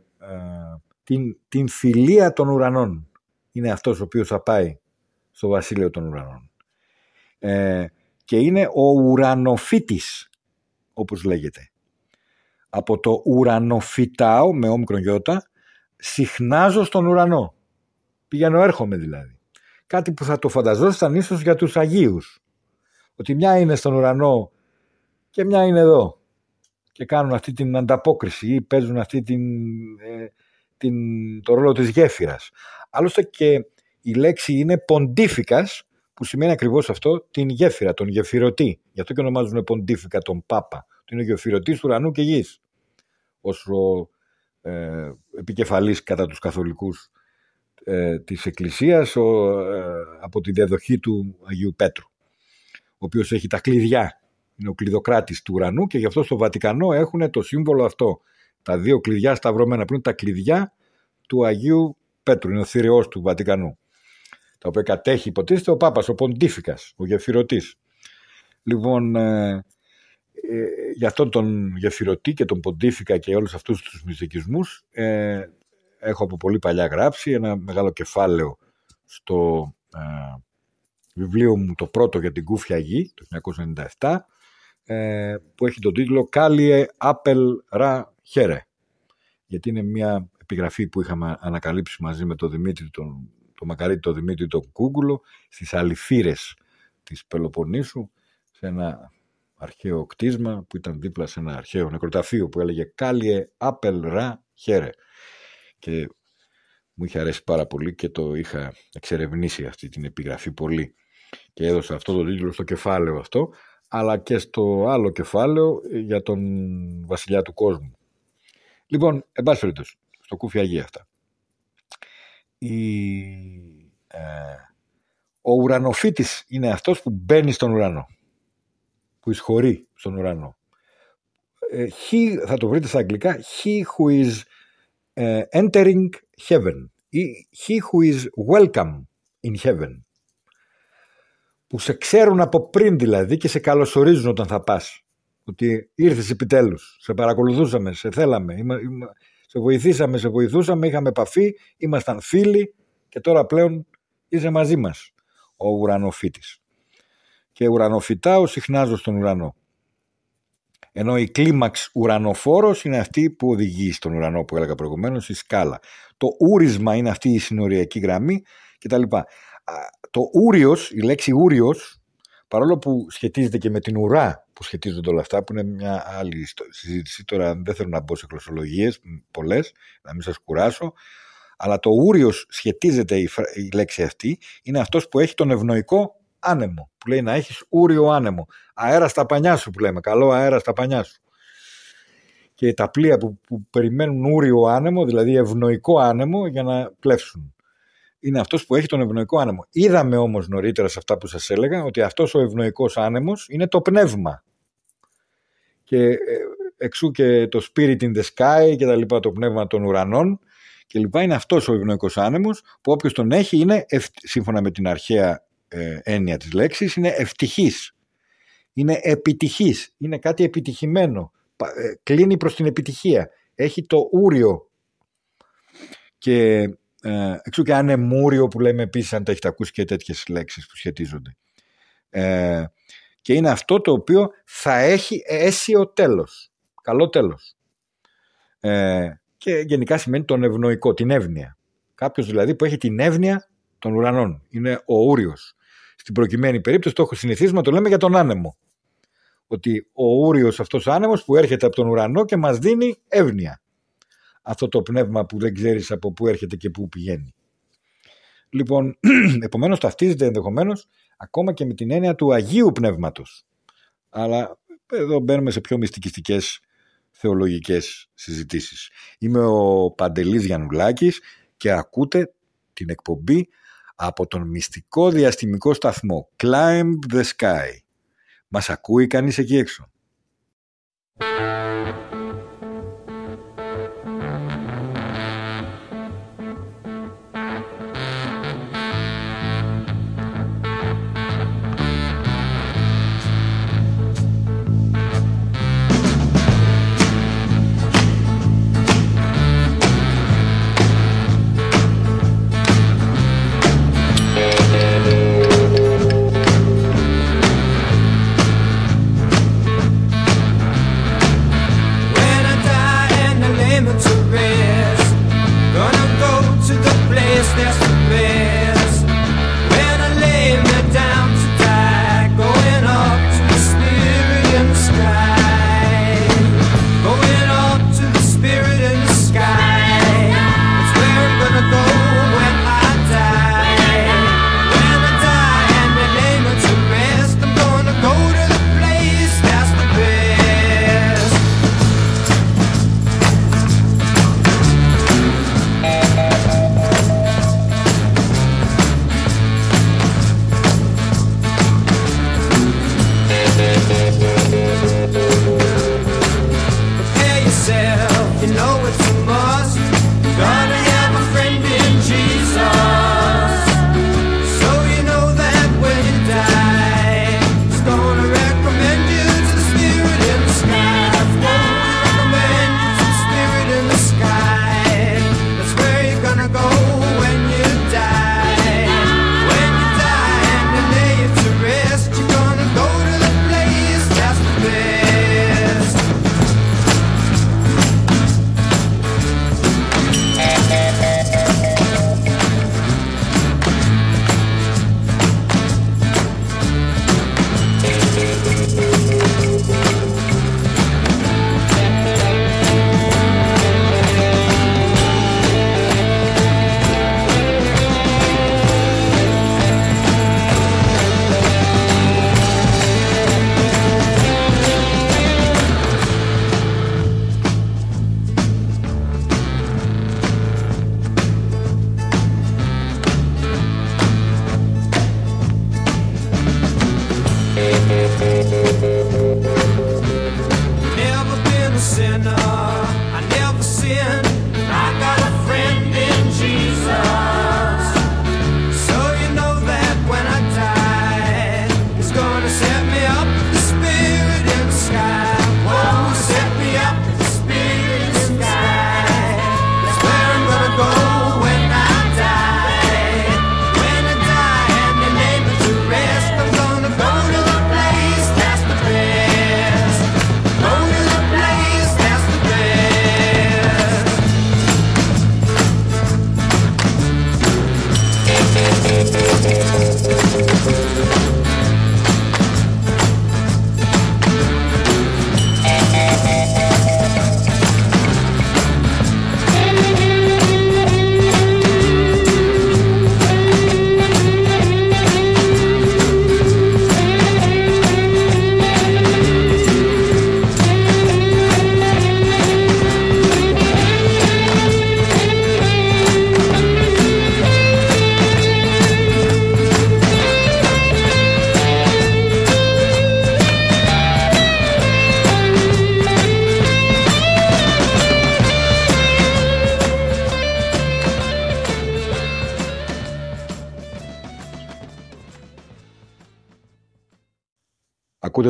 την, την φιλία των ουρανών. Είναι αυτός ο οποίος θα πάει στο βασίλειο των ουρανών. Ε, και είναι ο ουρανοφύτης, όπως λέγεται. Από το ουρανοφυτάω, με όμικρον γιώτα, συχνάζω στον ουρανό. Πηγαίνω έρχομαι δηλαδή κάτι που θα το φανταζόσασταν ίσως για τους Αγίους. Ότι μια είναι στον ουρανό και μια είναι εδώ. Και κάνουν αυτή την ανταπόκριση ή παίζουν αυτή την, ε, την, το ρόλο της γέφυρας. Άλλωστε και η λέξη είναι ποντίφικας που σημαίνει ακριβώς αυτό την γέφυρα, τον γεφυρωτή. Γι' αυτό και ονομάζουν ποντίφικα τον Πάπα. Ότι είναι ο γεφυρωτής του ουρανού και γης. Όσο ε, επικεφαλής κατά τους καθολικούς ε, της Εκκλησίας ο, ε, από τη διαδοχή του Αγίου Πέτρου ο οποίος έχει τα κλειδιά είναι ο κλειδοκράτης του ουρανού και γι' αυτό στο Βατικανό έχουν το σύμβολο αυτό τα δύο κλειδιά σταυρωμένα που είναι τα κλειδιά του Αγίου Πέτρου είναι ο θηρεός του Βατικανού τα οποία κατέχει υποτίθεται ο Πάπας, ο Ποντίφικας, ο γεφυρωτής. Λοιπόν ε, ε, για αυτόν τον γεφυρωτή και τον Ποντίφικα και όλους αυτούς τους μυστικισμούς ε, έχω από πολύ παλιά γράψει ένα μεγάλο κεφάλαιο στο ε, βιβλίο μου το πρώτο για την Κούφια Γη το 1997 ε, που έχει τον τίτλο «Κάλιε Άπελ Ρα Χέρε». γιατί είναι μια επιγραφή που είχαμε ανακαλύψει μαζί με τον Δημήτρη τον, το μακαρίτη τον Δημήτρη τον Κούγκουλο στις αληθύρες της Πελοποννήσου σε ένα αρχαίο κτίσμα που ήταν δίπλα σε ένα αρχαίο νεκροταφείο που έλεγε «Κάλιε Άπελ Ρα Χέρε» και μου είχε αρέσει πάρα πολύ και το είχα εξερευνήσει αυτή την επιγραφή πολύ και έδωσα αυτό το τίτλο στο κεφάλαιο αυτό αλλά και στο άλλο κεφάλαιο για τον βασιλιά του κόσμου. Λοιπόν, εν πάση περιπτώσει, στο κούφι Αγία αυτά. Η, ε, ο ουρανοφύτης είναι αυτός που μπαίνει στον ουρανό, που εισχωρεί στον ουρανό. Ε, he, θα το βρείτε στα αγγλικά, he who is uh, entering heaven ή he who is welcome in heaven που σε ξέρουν από πριν δηλαδή και σε καλωσορίζουν όταν θα πας. Ότι ήρθες επιτέλους, σε παρακολουθούσαμε, σε θέλαμε, σε βοηθήσαμε, σε βοηθούσαμε, είχαμε επαφή, ήμασταν φίλοι και τώρα πλέον είσαι μαζί μας ο ουρανοφύτης. Και ουρανοφυτάω συχνάζω στον ουρανό. Ενώ η κλίμαξ ουρανοφόρος είναι αυτή που οδηγεί στον ουρανό που έλεγα προηγουμένως, η σκάλα. Το ούρισμα είναι αυτή η συνοριακή γραμμή κτλ το ούριος, η λέξη ούριος, παρόλο που σχετίζεται και με την ουρά που σχετίζονται όλα αυτά, που είναι μια άλλη συζήτηση, τώρα δεν θέλω να μπω σε γλωσσολογίες πολλές, να μην σας κουράσω, αλλά το ούριος σχετίζεται η, η λέξη αυτή, είναι αυτός που έχει τον ευνοϊκό άνεμο, που λέει να έχεις ούριο άνεμο, αέρας στα πανιά σου που λέμε, καλό αέρα στα πανιά σου. Και τα πλοία που, που περιμένουν ούριο άνεμο, δηλαδή ευνοϊκό άνεμο για να πλεύσουν είναι αυτός που έχει τον ευνοϊκό άνεμο. Είδαμε όμως νωρίτερα σε αυτά που σας έλεγα ότι αυτός ο ευνοϊκός άνεμος είναι το πνεύμα. Και ε, εξού και το spirit in the sky και τα λοιπά, το πνεύμα των ουρανών και λοιπά είναι αυτός ο ευνοϊκός άνεμος που όποιος τον έχει είναι, σύμφωνα με την αρχαία ε, έννοια της λέξης, είναι ευτυχής. Είναι επιτυχής. Είναι κάτι επιτυχημένο. Ε, κλείνει προς την επιτυχία. Έχει το ούριο. Και ε, εξού και ανεμούριο που λέμε επίσης αν τα έχετε ακούσει και τέτοιες λέξεις που σχετίζονται. Ε, και είναι αυτό το οποίο θα έχει αίσιο τέλος. Καλό τέλος. Ε, και γενικά σημαίνει τον ευνοϊκό, την εύνοια. Κάποιος δηλαδή που έχει την εύνοια των ουρανών. Είναι ο ούριος. Στην προκειμένη περίπτωση το έχω συνηθίσει να το λέμε για τον άνεμο. Ότι ο ούριος αυτός ο άνεμος που έρχεται από τον ουρανό και μας δίνει εύνοια αυτό το πνεύμα που δεν ξέρεις από πού έρχεται και πού πηγαίνει. Λοιπόν, επομένως ταυτίζεται ενδεχομένως ακόμα και με την έννοια του Αγίου Πνεύματος. Αλλά εδώ μπαίνουμε σε πιο μυστικιστικές θεολογικές συζητήσεις. Είμαι ο Παντελής Γιαννουλάκης και ακούτε την εκπομπή από τον μυστικό διαστημικό σταθμό Climb the Sky. Μας ακούει κανείς εκεί έξω.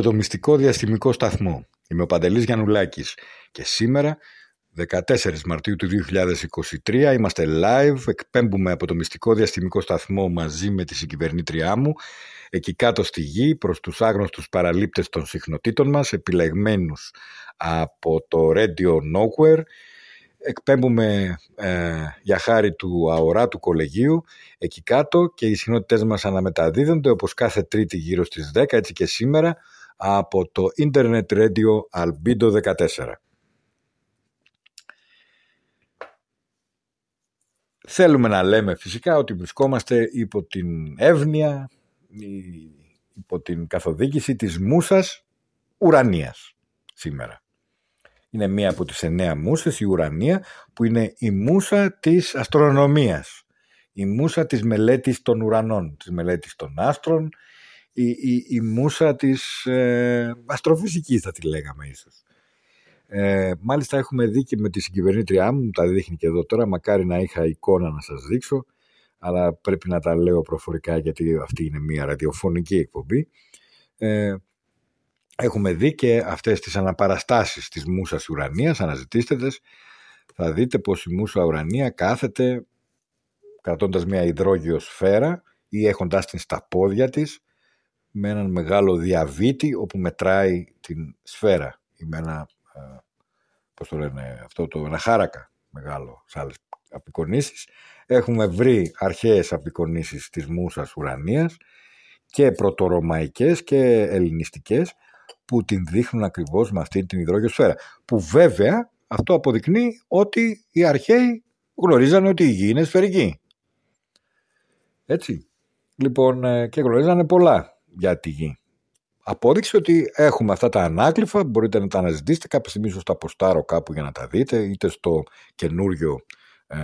Το μυστικό διαστημικό σταθμό. Είμαι ο Παντελής Γιαννουλάκης. Και σήμερα 14 Μαρτίου του 2023 είμαστε live, εκπέμπουμε από το μυστικό διαστημικό σταθμό μαζί με τη συγκυβερνήτριά μου. Εκεί κάτω στη γη προς τους άγνωστους παραλήπτες των συχνοτήτων μας επιλεγμένους από το Radio Nowhere. Εκπέμπουμε ε, για χάρη του αοράτου κολεγίου. Εκεί κάτω και οι συχνότητές μας αναμεταδίδονται όπως κάθε τρίτη γύρω στις 10 έτσι και σήμερα από το Internet Radio Albedo 14. Θέλουμε να λέμε φυσικά ότι βρισκόμαστε υπό την εύνοια, υπό την καθοδήγηση της μουσας ουρανίας σήμερα είναι μία από τις εννέα μουσες, η ουρανία, που είναι η μουσα της αστρονομίας, η μουσα της μελέτης των ουρανών, της μελέτης των άστρων, η, η, η μουσα της ε, αστροφυσικής θα τη λέγαμε ίσως. Ε, μάλιστα έχουμε δει και με τη συγκυβερνήτριά μου, τα δείχνει και εδώ τώρα, μακάρι να είχα εικόνα να σας δείξω, αλλά πρέπει να τα λέω προφορικά γιατί αυτή είναι μια ραδιοφωνική εκπομπή. Ε, Έχουμε δει και αυτές τις αναπαραστάσεις της μουσας ουρανίας, αναζητήστε τες. Θα δείτε πως η μουσα ουρανία κάθεται κρατώντας μια υδρόγειο σφαίρα ή έχοντάς την στα πόδια της με έναν μεγάλο διαβήτη όπου μετράει την σφαίρα ή με ένα, πώς το λένε αυτό, το, ένα χάρακα μεγάλο σε άλλες απεικονίσεις. Έχουμε βρει αρχαίες απεικονίσεις της μουσας ουρανίας και πρωτορωμαϊκές και ελληνιστικές που την δείχνουν ακριβώς με αυτή την υδρόγειο σφαίρα. Που βέβαια αυτό αποδεικνύει ότι οι αρχαίοι γνωρίζανε ότι η γη είναι σφαιρική. Έτσι. Λοιπόν, ε, και γνωρίζανε πολλά για τη γη. Απόδειξε ότι έχουμε αυτά τα ανάκλυφα, μπορείτε να τα αναζητήσετε κάποια στιγμή ίσως τα αποστάρω κάπου για να τα δείτε, είτε στο καινούριο ε,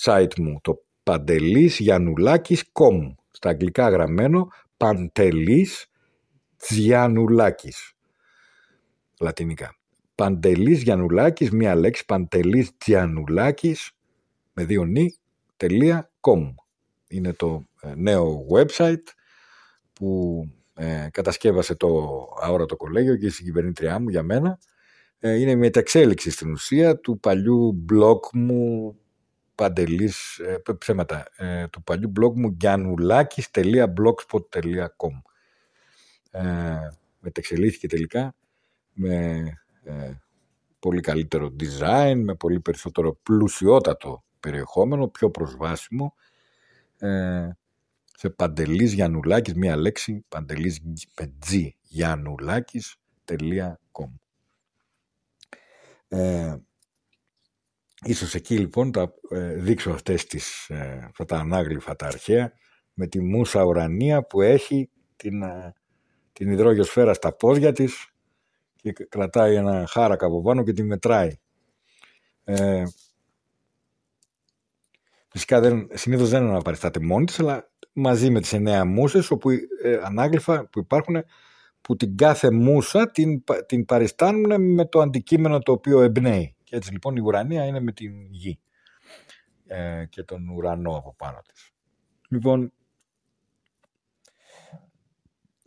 site μου, το pantelisjanulakis.com, στα αγγλικά γραμμένο, παντελής Τζιανουλάκης. Λατινικά. Παντελής Γιαννουλάκης, μία λέξη, Παντελής Τζιανουλάκης, με δύο νι, τελεία, com. Είναι το ε, νέο website που ε, κατασκεύασε το αόρατο κολέγιο και η συγκυβερνήτριά μου για μένα. Ε, είναι η μεταξέλιξη στην ουσία του παλιού blog μου παντελής, ε, ψέματα, ε, του παλιού blog μου γιαννουλάκης.blogspot.com ε, μετεξελίχθηκε τελικά με ε, πολύ καλύτερο design, με πολύ περισσότερο πλουσιότατο περιεχόμενο, πιο προσβάσιμο ε, σε Παντελής Γιαννουλάκης, μία λέξη, παντελής με G, Ε, ίσως εκεί λοιπόν θα ε, δείξω αυτές τις, ε, αυτά τα ανάγλυφα τα αρχαία με τη μουσα ουρανία που έχει την την υδρόγειο σφαίρα στα πόδια της και κρατάει ένα χάρακα από πάνω και τη μετράει. Ε, φυσικά δεν, συνήθως δεν αναπαριστάται μόνη της, αλλά μαζί με τις εννέα μουσες, όπου ε, ανάγλυφα που υπάρχουν, που την κάθε μουσα την, την παριστάνουν με το αντικείμενο το οποίο εμπνέει. Και έτσι λοιπόν η ουρανία είναι με την γη ε, και τον ουρανό από πάνω της. Λοιπόν,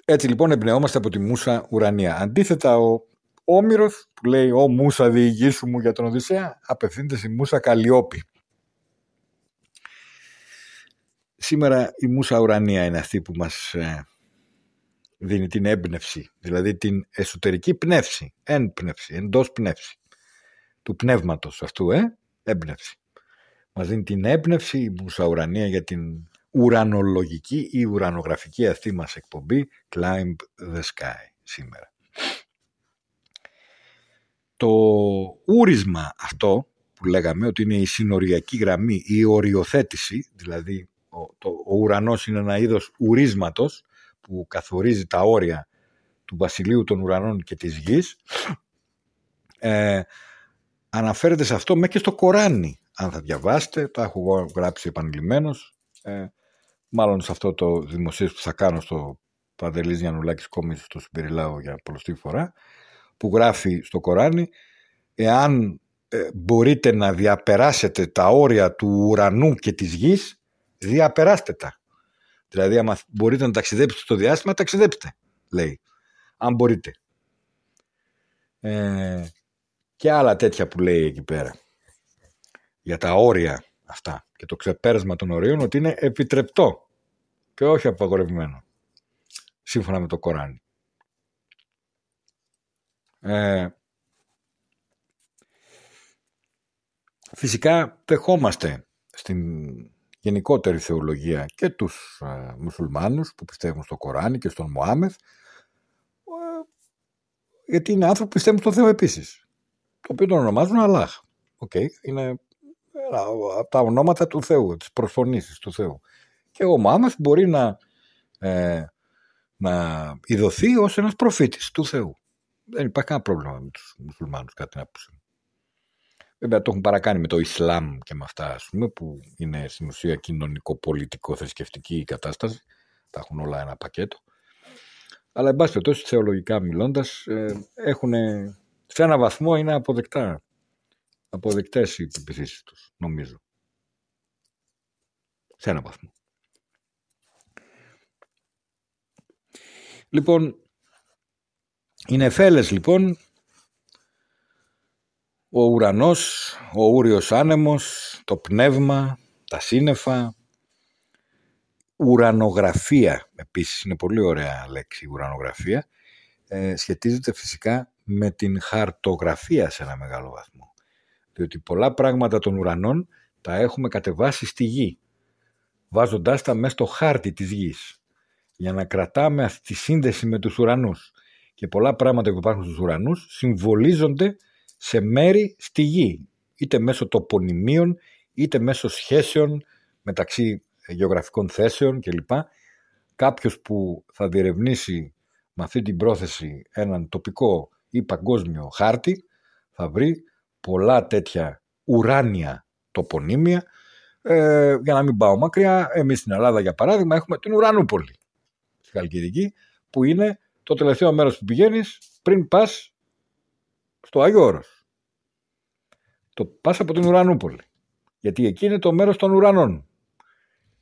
έτσι λοιπόν εμπνεόμαστε από τη Μούσα Ουρανία. Αντίθετα ο Όμηρος που λέει «Ω Μούσα διηγήσου μου για τον Οδυσσέα» απευθύνεται στη Μούσα Καλλιόπη. Σήμερα η Μούσα Ουρανία είναι αυτή που μας ε, δίνει την έμπνευση, δηλαδή την εσωτερική πνεύση, έμπνευση, εντός πνεύση του πνεύματος αυτού, ε, έμπνευση. Μας δίνει την έμπνευση η Μούσα Ουρανία για την ουρανολογική ή ουρανογραφική αυτή μας εκπομπή Climb the Sky σήμερα. Το ούρισμα αυτό που λέγαμε ότι είναι η συνοριακή γραμμή, η οριοθέτηση, δηλαδή ο, το, ο ουρανός είναι ένα είδος ουρίσματος που καθορίζει τα όρια του βασιλείου των ουρανών και της γης, ε, αναφέρεται σε αυτό μέχρι και στο Κοράνι. Αν θα διαβάσετε, το έχω γράψει επανειλημμένος, ε, μάλλον σε αυτό το δημοσίευμα που θα κάνω στο Παντελής Γιαννουλάκης Κόμις το συμπεριλάω για πολλωστή φορά που γράφει στο Κοράνι εάν ε, μπορείτε να διαπεράσετε τα όρια του ουρανού και της γης διαπεράστε τα δηλαδή άμα μπορείτε να ταξιδέψετε στο διάστημα ταξιδέψτε λέει αν μπορείτε. Ε, και άλλα τέτοια που λέει εκεί πέρα. Για τα όρια αυτά και το ξεπέρασμα των ορίων ότι είναι επιτρεπτό και όχι απαγορευμένο. Σύμφωνα με το Κοράνι. Ε, φυσικά δεχόμαστε στην γενικότερη θεολογία και τους ε, μουσουλμάνους που πιστεύουν στο Κοράνι και στον Μωάμεθ ε, γιατί είναι άνθρωποι που πιστεύουν στον Θεό επίσης το οποίο τον ονομάζουν Αλλάχ. Okay. Είναι από τα ονόματα του Θεού, τις προσφωνήσεις του Θεού. Και ο Μωάμεθ μπορεί να, ε, να ειδωθεί ως ένας προφήτης του Θεού. Δεν υπάρχει κανένα πρόβλημα με τους μουσουλμάνους κάτι την άποψη Βέβαια το έχουν παρακάνει με το Ισλάμ και με αυτά ας πούμε, που είναι στην ουσία κοινωνικό-πολιτικό-θρησκευτική κατάσταση. Τα έχουν όλα ένα πακέτο. Αλλά εν πάση περιπτώσει θεολογικά μιλώντας ε, έχουν, σε ένα βαθμό είναι αποδεκτά. Αποδεκτές οι επιθέσεις τους νομίζω. Σε ένα βαθμό. Λοιπόν, οι νεφέλες λοιπόν ο ουρανός, ο ούριος άνεμος, το πνεύμα, τα σύννεφα, ουρανογραφία, επίσης είναι πολύ ωραία λέξη ουρανογραφία, ε, σχετίζεται φυσικά με την χαρτογραφία σε ένα μεγάλο βαθμό. Διότι πολλά πράγματα των ουρανών τα έχουμε κατεβάσει στη γη, βάζοντάς τα μέσα στο χάρτη της γης, για να κρατάμε αυτή τη σύνδεση με τους ουρανούς. Και πολλά πράγματα που υπάρχουν στους ουρανούς συμβολίζονται σε μέρη στη γη, είτε μέσω τοπονημίων, είτε μέσω σχέσεων μεταξύ γεωγραφικών θέσεων κλπ. Κάποιος που θα διερευνήσει με αυτή την πρόθεση έναν τοπικό ή παγκόσμιο χάρτη θα βρει πολλά τέτοια ουράνια τοπονύμια ε, για να μην πάω μακριά, εμείς στην Ελλάδα για παράδειγμα έχουμε την Ουρανούπολη στη Χαλκιδική που είναι το τελευταίο μέρος που πηγαίνεις πριν πας στο Άγιο Όρος. Το πας από την Ουρανούπολη. Γιατί εκεί είναι το μέρος των ουρανών.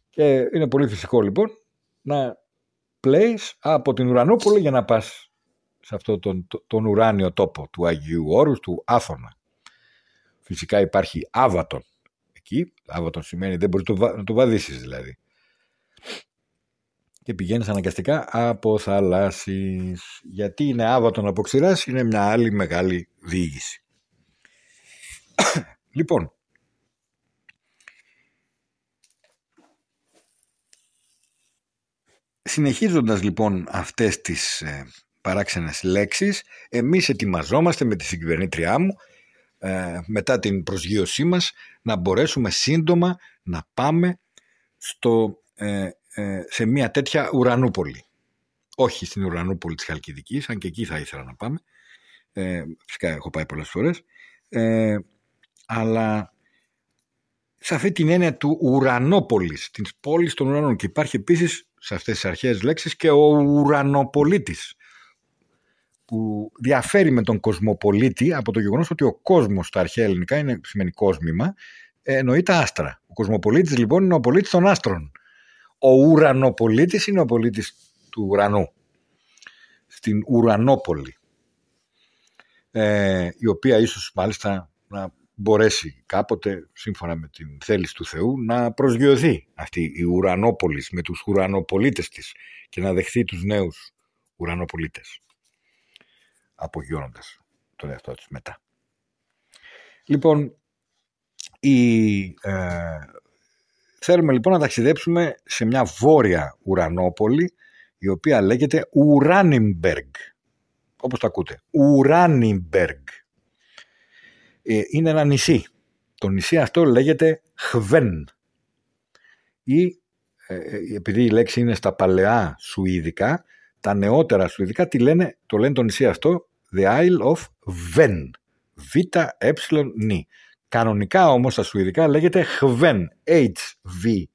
Και είναι πολύ φυσικό λοιπόν να πλέεις από την Ουρανούπολη για να πας σε αυτό τον, τον ουράνιο τόπο του Αγίου Όρους, του Άθωνα. Φυσικά υπάρχει άβατον εκεί. Άβατον σημαίνει δεν μπορείς να το βαδίσεις δηλαδή και πηγαίνεις αναγκαστικά από θαλάσσης. Γιατί είναι άβατον από ξηράς, είναι μια άλλη μεγάλη διήγηση. λοιπόν, συνεχίζοντας λοιπόν αυτές τις ε, παράξενες λέξεις, εμείς ετοιμαζόμαστε με τη συγκυβερνήτριά μου, ε, μετά την προσγείωσή μας, να μπορέσουμε σύντομα να πάμε στο ε, ε, σε μια τέτοια ουρανούπολη. Όχι στην ουρανούπολη της Χαλκιδικής, αν και εκεί θα ήθελα να πάμε. Ε, φυσικά έχω πάει πολλές φορές. Ε, αλλά σε αυτή την έννοια του ουρανόπολης, της πόλης των ουρανών. Και υπάρχει επίσης σε αυτές τις αρχαίες λέξεις και ο ουρανοπολίτης που διαφέρει με τον κοσμοπολίτη από το γεγονός ότι ο κόσμος στα αρχαία ελληνικά είναι, σημαίνει κόσμημα, εννοεί τα άστρα. Ο κοσμοπολίτης λοιπόν είναι ο πολίτης των άστρων ο ουρανοπολίτης είναι ο πολίτης του ουρανού στην ουρανόπολη ε, η οποία ίσως μάλιστα να μπορέσει κάποτε σύμφωνα με την θέληση του Θεού να προσγειωθεί αυτή η ουρανόπολης με τους ουρανοπολίτες της και να δεχθεί τους νέους ουρανοπολίτες απογειώνοντας τον εαυτό της μετά. Λοιπόν, η ε, Θέλουμε λοιπόν να ταξιδέψουμε σε μια βόρεια ουρανόπολη η οποία λέγεται Ουράνιμπεργκ. Όπως το ακούτε. Ουράνιμπεργκ. Ε, είναι ένα νησί. Το νησί αυτό λέγεται Χβέν. Ή ε, ε, επειδή η λέξη είναι στα παλαιά Σουηδικά, τα νεότερα Σουηδικά τι λένε, το λένε το νησί αυτό The Isle of Ven. Β-Ε-Νι. Κανονικά όμως στα σουηδικά λέγεται Χβεν, H-V-E-N.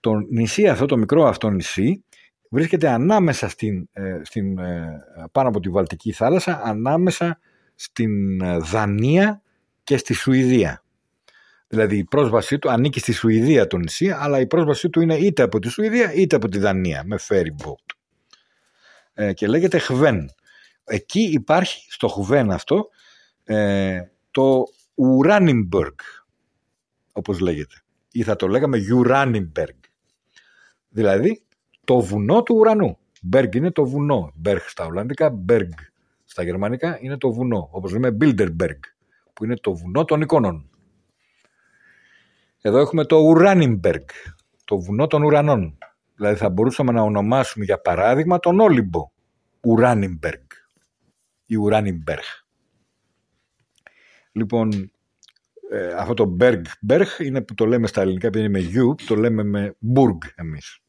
Το νησί αυτό, το μικρό αυτό νησί, βρίσκεται ανάμεσα στην, ε, στην, ε, πάνω από τη Βαλτική θάλασσα, ανάμεσα στην ε, Δανία και στη Σουηδία. Δηλαδή η πρόσβασή του ανήκει στη Σουηδία το νησί, αλλά η πρόσβασή του είναι είτε από τη Σουηδία είτε από τη Δανία με ferry boat. ε, και λέγεται Χβέν. Εκεί υπάρχει στο Χβέν αυτό ε, το Ουράνιμπεργκ, όπως λέγεται. Ή θα το λέγαμε Ουράνιμπεργκ. Δηλαδή το βουνό του ουρανού. Berg είναι το βουνό. Berg στα Ολλανδικά, Berg στα Γερμανικά είναι το βουνό. Όπως λέμε Bilderberg, που είναι το βουνό των εικόνων. Εδώ έχουμε το Ουράνιμπεργκ, το βουνό των ουρανών. Δηλαδή θα μπορούσαμε να ονομάσουμε για παράδειγμα τον Όλυμπο Ουράνιμπεργκ ή Ουράνιμπεργκ. Λοιπόν, ε, αυτό το Berg, Berg είναι που το λέμε στα ελληνικά επειδή είναι με U, το λέμε με Burg εμείς.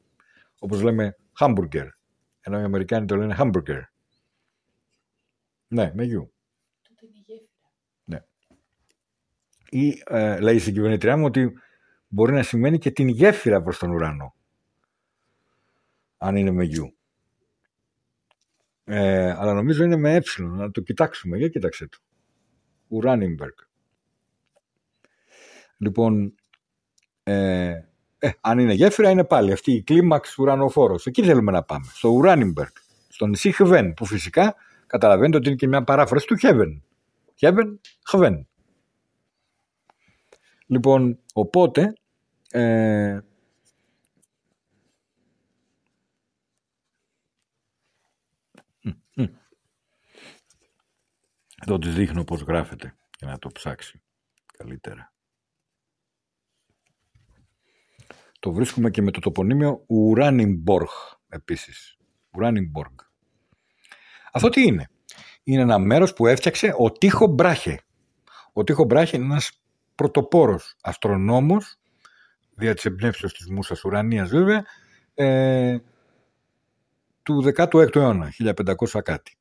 Όπως λέμε Hamburger, ενώ οι Αμερικάνοι το λένε Hamburger. Ναι, με γιου. Ναι. Ή ε, λέει στην κυβερνήτριά μου ότι μπορεί να σημαίνει και την γέφυρα προς τον ουρανό. Αν είναι με γιου. Ε, αλλά νομίζω είναι με ε. Να το κοιτάξουμε. Για κοίταξε το. Ουράνιμπεργκ. Λοιπόν, ε, ε, αν είναι γέφυρα είναι πάλι αυτή η κλίμαξ ουρανοφόρος. Εκεί θέλουμε να πάμε. Στο Ουράνιμπεργκ. Στο νησί Χβέν. Που φυσικά καταλαβαίνετε ότι είναι και μια παράφραση του Χέβεν. Χέβεν, Χβέν. Λοιπόν, οπότε ε, Εδώ τη δείχνω πώς γράφεται για να το ψάξει καλύτερα. Το βρίσκουμε και με το τοπονίμιο Ουράνιμποργκ επίσης. Ουράνιμποργκ. Αυτό τι είναι; Είναι ένα μέρος που έφτιαξε ο Τίχο Μπράχε. Ο Τίχο Μπράχε είναι ένας πρωτοπόρος αστρονόμος δια της εμπνεύσεως της Μούσας Ουρανίας βέβαια ε, του 16ου αιώνα, 1500 κάτι.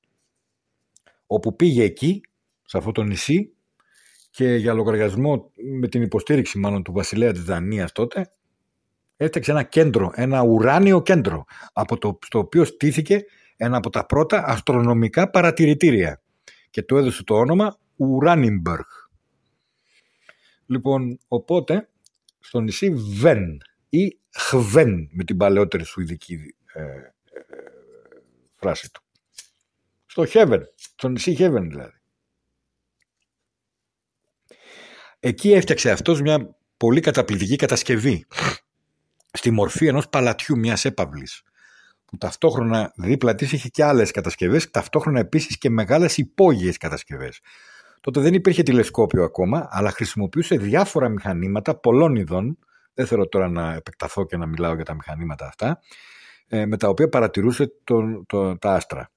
Όπου πήγε εκεί, σε αυτό το νησί και για λογαριασμό με την υποστήριξη μάλλον του βασιλέα της Δανίας τότε έφτιαξε ένα κέντρο, ένα ουράνιο κέντρο από το, στο οποίο στήθηκε ένα από τα πρώτα αστρονομικά παρατηρητήρια και του έδωσε το όνομα Ουράνιμπεργκ. Λοιπόν, οπότε στο νησί Βεν ή Χβεν με την παλαιότερη σουηδική ε, ε, φράση του. Στο Χέβεν, στο νησί Χέβεν δηλαδή. Εκεί έφτιαξε αυτός μια πολύ καταπληκτική κατασκευή στη μορφή ενός παλατιού μιας έπαυλης που ταυτόχρονα δίπλα της είχε και άλλες κατασκευές, ταυτόχρονα επίσης και μεγάλες υπόγειες κατασκευές. Τότε δεν υπήρχε τηλεσκόπιο ακόμα, αλλά χρησιμοποιούσε διάφορα μηχανήματα πολλών ειδών, δεν θέλω τώρα να επεκταθώ και να μιλάω για τα μηχανήματα αυτά, ε, με τα οποία παρατηρούσε το, το, τα άστρα.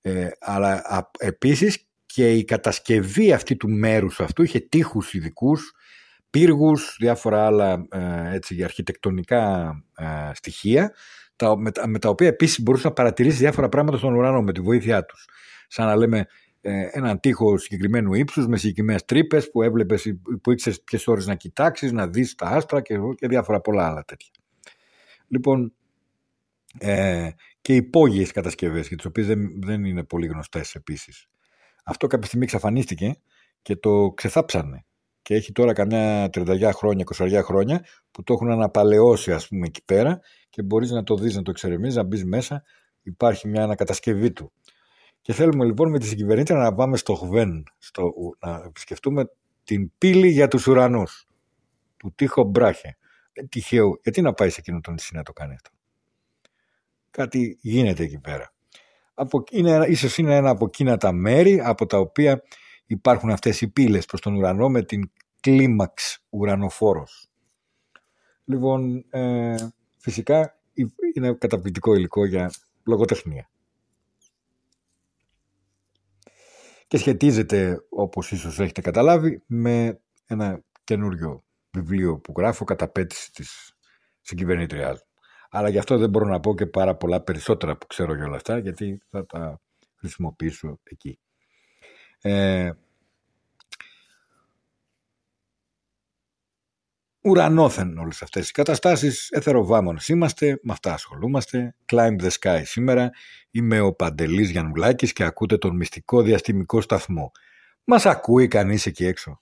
Ε, αλλά α, επίσης και η κατασκευή αυτή του μέρους αυτού είχε τείχους ειδικούς, πύργους, διάφορα άλλα ε, έτσι, αρχιτεκτονικά ε, στοιχεία, τα, με, με, τα οποία επίσης μπορούσε να παρατηρήσει διάφορα πράγματα στον ουρανό με τη βοήθειά τους. Σαν να λέμε ε, έναν τείχο συγκεκριμένου ύψους με συγκεκριμένες τρύπες που έβλεπες, που ήξερες ποιες ώρες να κοιτάξεις, να δεις τα άστρα και, και διάφορα πολλά άλλα τέτοια. Λοιπόν, ε, και υπόγειες κατασκευές, για τις οποίες δεν, δεν είναι πολύ γνωστές επίσης. Αυτό κάποια στιγμή εξαφανίστηκε και το ξεθάψανε. Και έχει τώρα καμιά 30 χρόνια, 20 χρόνια που το έχουν αναπαλαιώσει ας πούμε εκεί πέρα και μπορείς να το δεις, να το εξερευνήσεις, να μπεις μέσα. Υπάρχει μια ανακατασκευή του. Και θέλουμε λοιπόν με τη συγκυβερνήτρια να πάμε στο Χβέν, στο, να επισκεφτούμε την πύλη για τους ουρανούς, του Τείχο Μπράχε. Δεν τυχαίο, γιατί να πάει σε εκείνο το νησί να το κάνει αυτό; Κάτι γίνεται εκεί πέρα. Από, είναι, ίσως είναι ένα από εκείνα τα μέρη από τα οποία υπάρχουν αυτές οι πύλες προς τον ουρανό με την κλίμαξ ουρανοφόρος. Λοιπόν, ε, φυσικά είναι καταπληκτικό υλικό για λογοτεχνία. και σχετίζεται, όπως ίσως έχετε καταλάβει, με ένα καινούριο βιβλίο που γράφω κατά πέτηση της συγκυβερνήτριάς μου. Αλλά γι' αυτό δεν μπορώ να πω και πάρα πολλά περισσότερα που ξέρω για όλα αυτά, γιατί θα τα χρησιμοποιήσω εκεί. Ε, ουρανόθεν όλες αυτές οι καταστάσεις, εθεροβάμονες είμαστε, με αυτά ασχολούμαστε, climb the sky σήμερα, είμαι ο Παντελής Γιαννουλάκης και ακούτε τον μυστικό διαστημικό σταθμό. Μας ακούει κανείς εκεί έξω;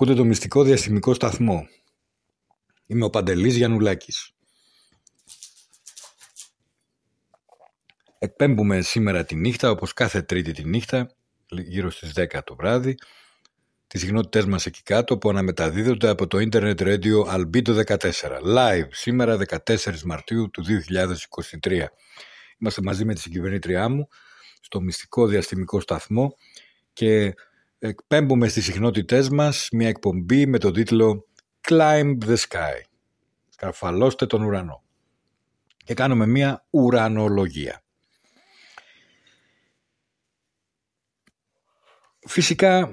Ακούτε το μυστικό διαστημικό σταθμό. Είμαι ο Παντελής Γιαννουλάκης. Εκπέμπουμε σήμερα τη νύχτα, όπως κάθε τρίτη τη νύχτα, γύρω στις 10 το βράδυ, τις συχνότητές μας εκεί κάτω που αναμεταδίδονται από το Internet Radio Albedo 14. Live, σήμερα 14 Μαρτίου του 2023. Είμαστε μαζί με τη συγκυβερνήτριά μου στο μυστικό διαστημικό σταθμό και εκπέμπουμε στις συχνότητές μας μια εκπομπή με τον τίτλο Climb the Sky. Σκαρφαλώστε τον ουρανό. Και κάνουμε μια ουρανολογία. Φυσικά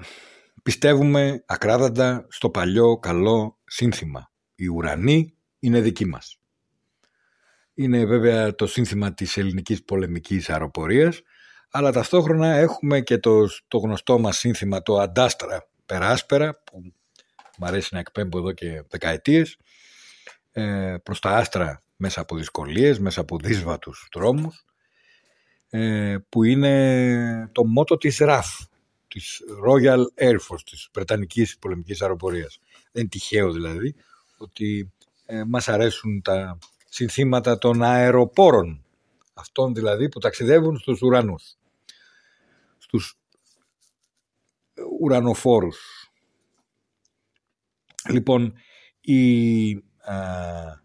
πιστεύουμε ακράδαντα στο παλιό καλό σύνθημα. Οι ουρανοί είναι δικοί μας. Είναι βέβαια το σύνθημα της ελληνικής πολεμικής αεροπορίας αλλά ταυτόχρονα έχουμε και το, το γνωστό μας σύνθημα το αντάστρα περάσπερα που μου αρέσει να εκπέμπω εδώ και δεκαετίες ε, προς τα άστρα μέσα από δυσκολίες, μέσα από δύσβατους δρόμους ε, που είναι το μότο της RAF της Royal Air Force, της Βρετανικής Πολεμικής Αεροπορίας. Δεν είναι τυχαίο δηλαδή ότι ε, μας αρέσουν τα συνθήματα των αεροπόρων αυτών δηλαδή που ταξιδεύουν στους ουρανούς στους ουρανοφόρους. Λοιπόν η α,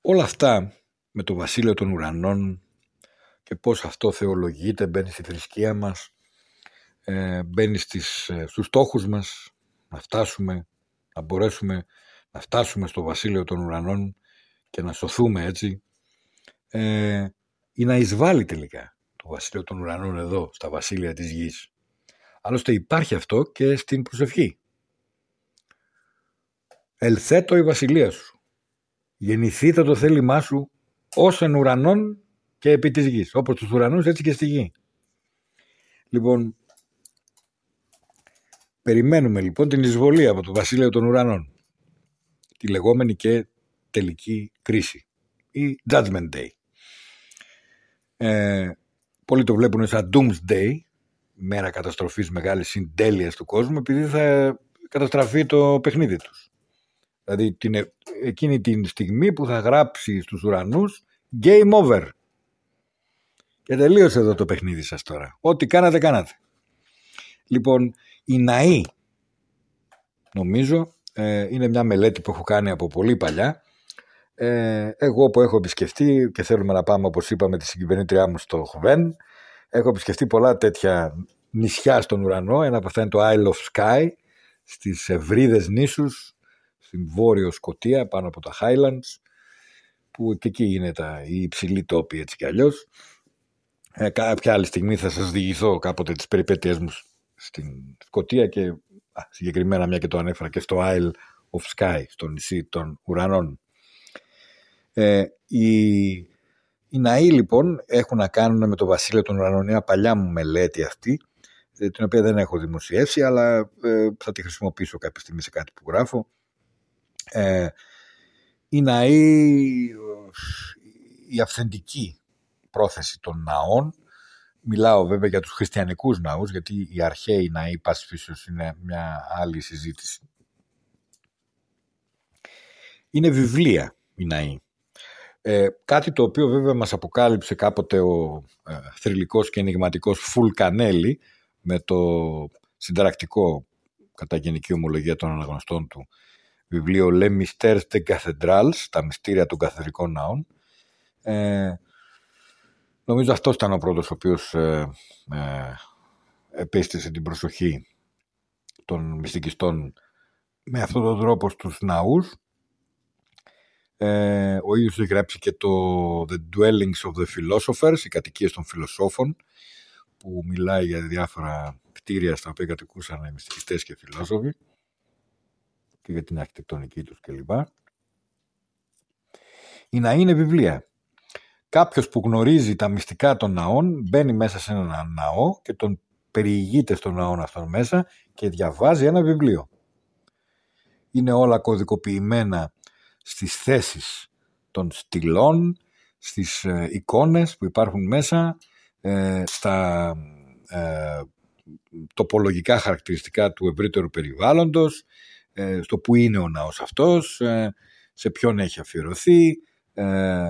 όλα αυτά με το βασίλειο των ουρανών και πώς αυτό θεολογείται, μπαίνει στη θρησκεία μας, ε, μπαίνει στις, ε, στους στόχους μας, να φτάσουμε, να μπορέσουμε να φτάσουμε στο βασίλειο των ουρανών και να σωθούμε έτσι, ε, ή να εισβάλλει τελικά το βασίλειο των ουρανών εδώ, στα βασίλεια της γης. Άλλωστε υπάρχει αυτό και στην προσευχή. Ελθέτω η βασιλεία σου. Γεννηθείτε το θέλημά σου ως εν ουρανών και επί της γης. Όπως τους ουρανούς έτσι και στη γη. Λοιπόν, Περιμένουμε λοιπόν την εισβολή από το βασίλειο των ουρανών. Τη λεγόμενη και τελική κρίση. Η Judgment Day. Ε, πολλοί το βλέπουν σαν Doomsday, μέρα καταστροφής μεγάλης συντέλειας του κόσμου, επειδή θα καταστραφεί το παιχνίδι τους. Δηλαδή την, ε- εκείνη την στιγμή που θα γράψει στους ουρανούς Game over. Και τελείωσε εδώ το παιχνίδι σας τώρα. Ό,τι κάνατε, κάνατε. Λοιπόν, η ΝΑΗ, νομίζω, ε, είναι μια μελέτη που έχω κάνει από πολύ παλιά. Ε, εγώ που έχω επισκεφτεί και θέλουμε να πάμε, όπως είπαμε, τη συγκυβερνήτριά μου στο Χβέν, έχω επισκεφτεί πολλά τέτοια νησιά στον ουρανό. Ένα από αυτά είναι το Isle of Sky, στις ευρύδες νήσους, στην βόρειο Σκοτία, πάνω από τα Highlands, που και εκεί είναι τα, οι υψηλοί τόποι έτσι κι αλλιώς. Ε, κάποια άλλη στιγμή θα σας διηγηθώ κάποτε τις περιπέτειές μου στην Σκοτία και α, συγκεκριμένα μια και το ανέφερα και στο Isle of Sky, στο νησί των ουρανών. Ε, οι, οι ναοί λοιπόν έχουν να κάνουν με το βασίλειο των ουρανών, μια παλιά μου μελέτη αυτή, ε, την οποία δεν έχω δημοσιεύσει, αλλά ε, θα τη χρησιμοποιήσω κάποια στιγμή σε κάτι που γράφω. Ε, οι ναοί, η αυθεντική πρόθεση των ναών, μιλάω βέβαια για τους χριστιανικούς ναούς, γιατί οι αρχαίοι ναοί πάσης φύσεως είναι μια άλλη συζήτηση. Είναι βιβλία οι ναοί. Ε, κάτι το οποίο βέβαια μας αποκάλυψε κάποτε ο ε, θρηλυκός και ενηγματικός Φουλκανέλη με το συνταρακτικό κατά γενική ομολογία των αναγνωστών του βιβλίο Le Mystères des Cathedrals, τα μυστήρια των καθεδρικών ναών. Ε, νομίζω αυτός ήταν ο πρώτος ο οποίος ε, ε, επέστησε την προσοχή των μυστικιστών με αυτόν τον τρόπο στους ναούς. Ε, ο ίδιος έχει γράψει και το The Dwellings of the Philosophers, οι κατοικίες των φιλοσόφων, που μιλάει για διάφορα κτίρια στα οποία κατοικούσαν οι μυστικιστές και φιλόσοφοι και για την αρχιτεκτονική τους κλπ. Η ναή είναι βιβλία. Κάποιος που γνωρίζει τα μυστικά των ναών μπαίνει μέσα σε ένα ναό και τον περιηγείται στον ναό αυτόν μέσα και διαβάζει ένα βιβλίο. Είναι όλα κωδικοποιημένα στις θέσεις των στυλών, στις ε, εικόνες που υπάρχουν μέσα, ε, στα ε, τοπολογικά χαρακτηριστικά του ευρύτερου περιβάλλοντος, ε, στο που είναι ο ναός αυτός, ε, σε ποιον έχει αφιερωθεί, ε,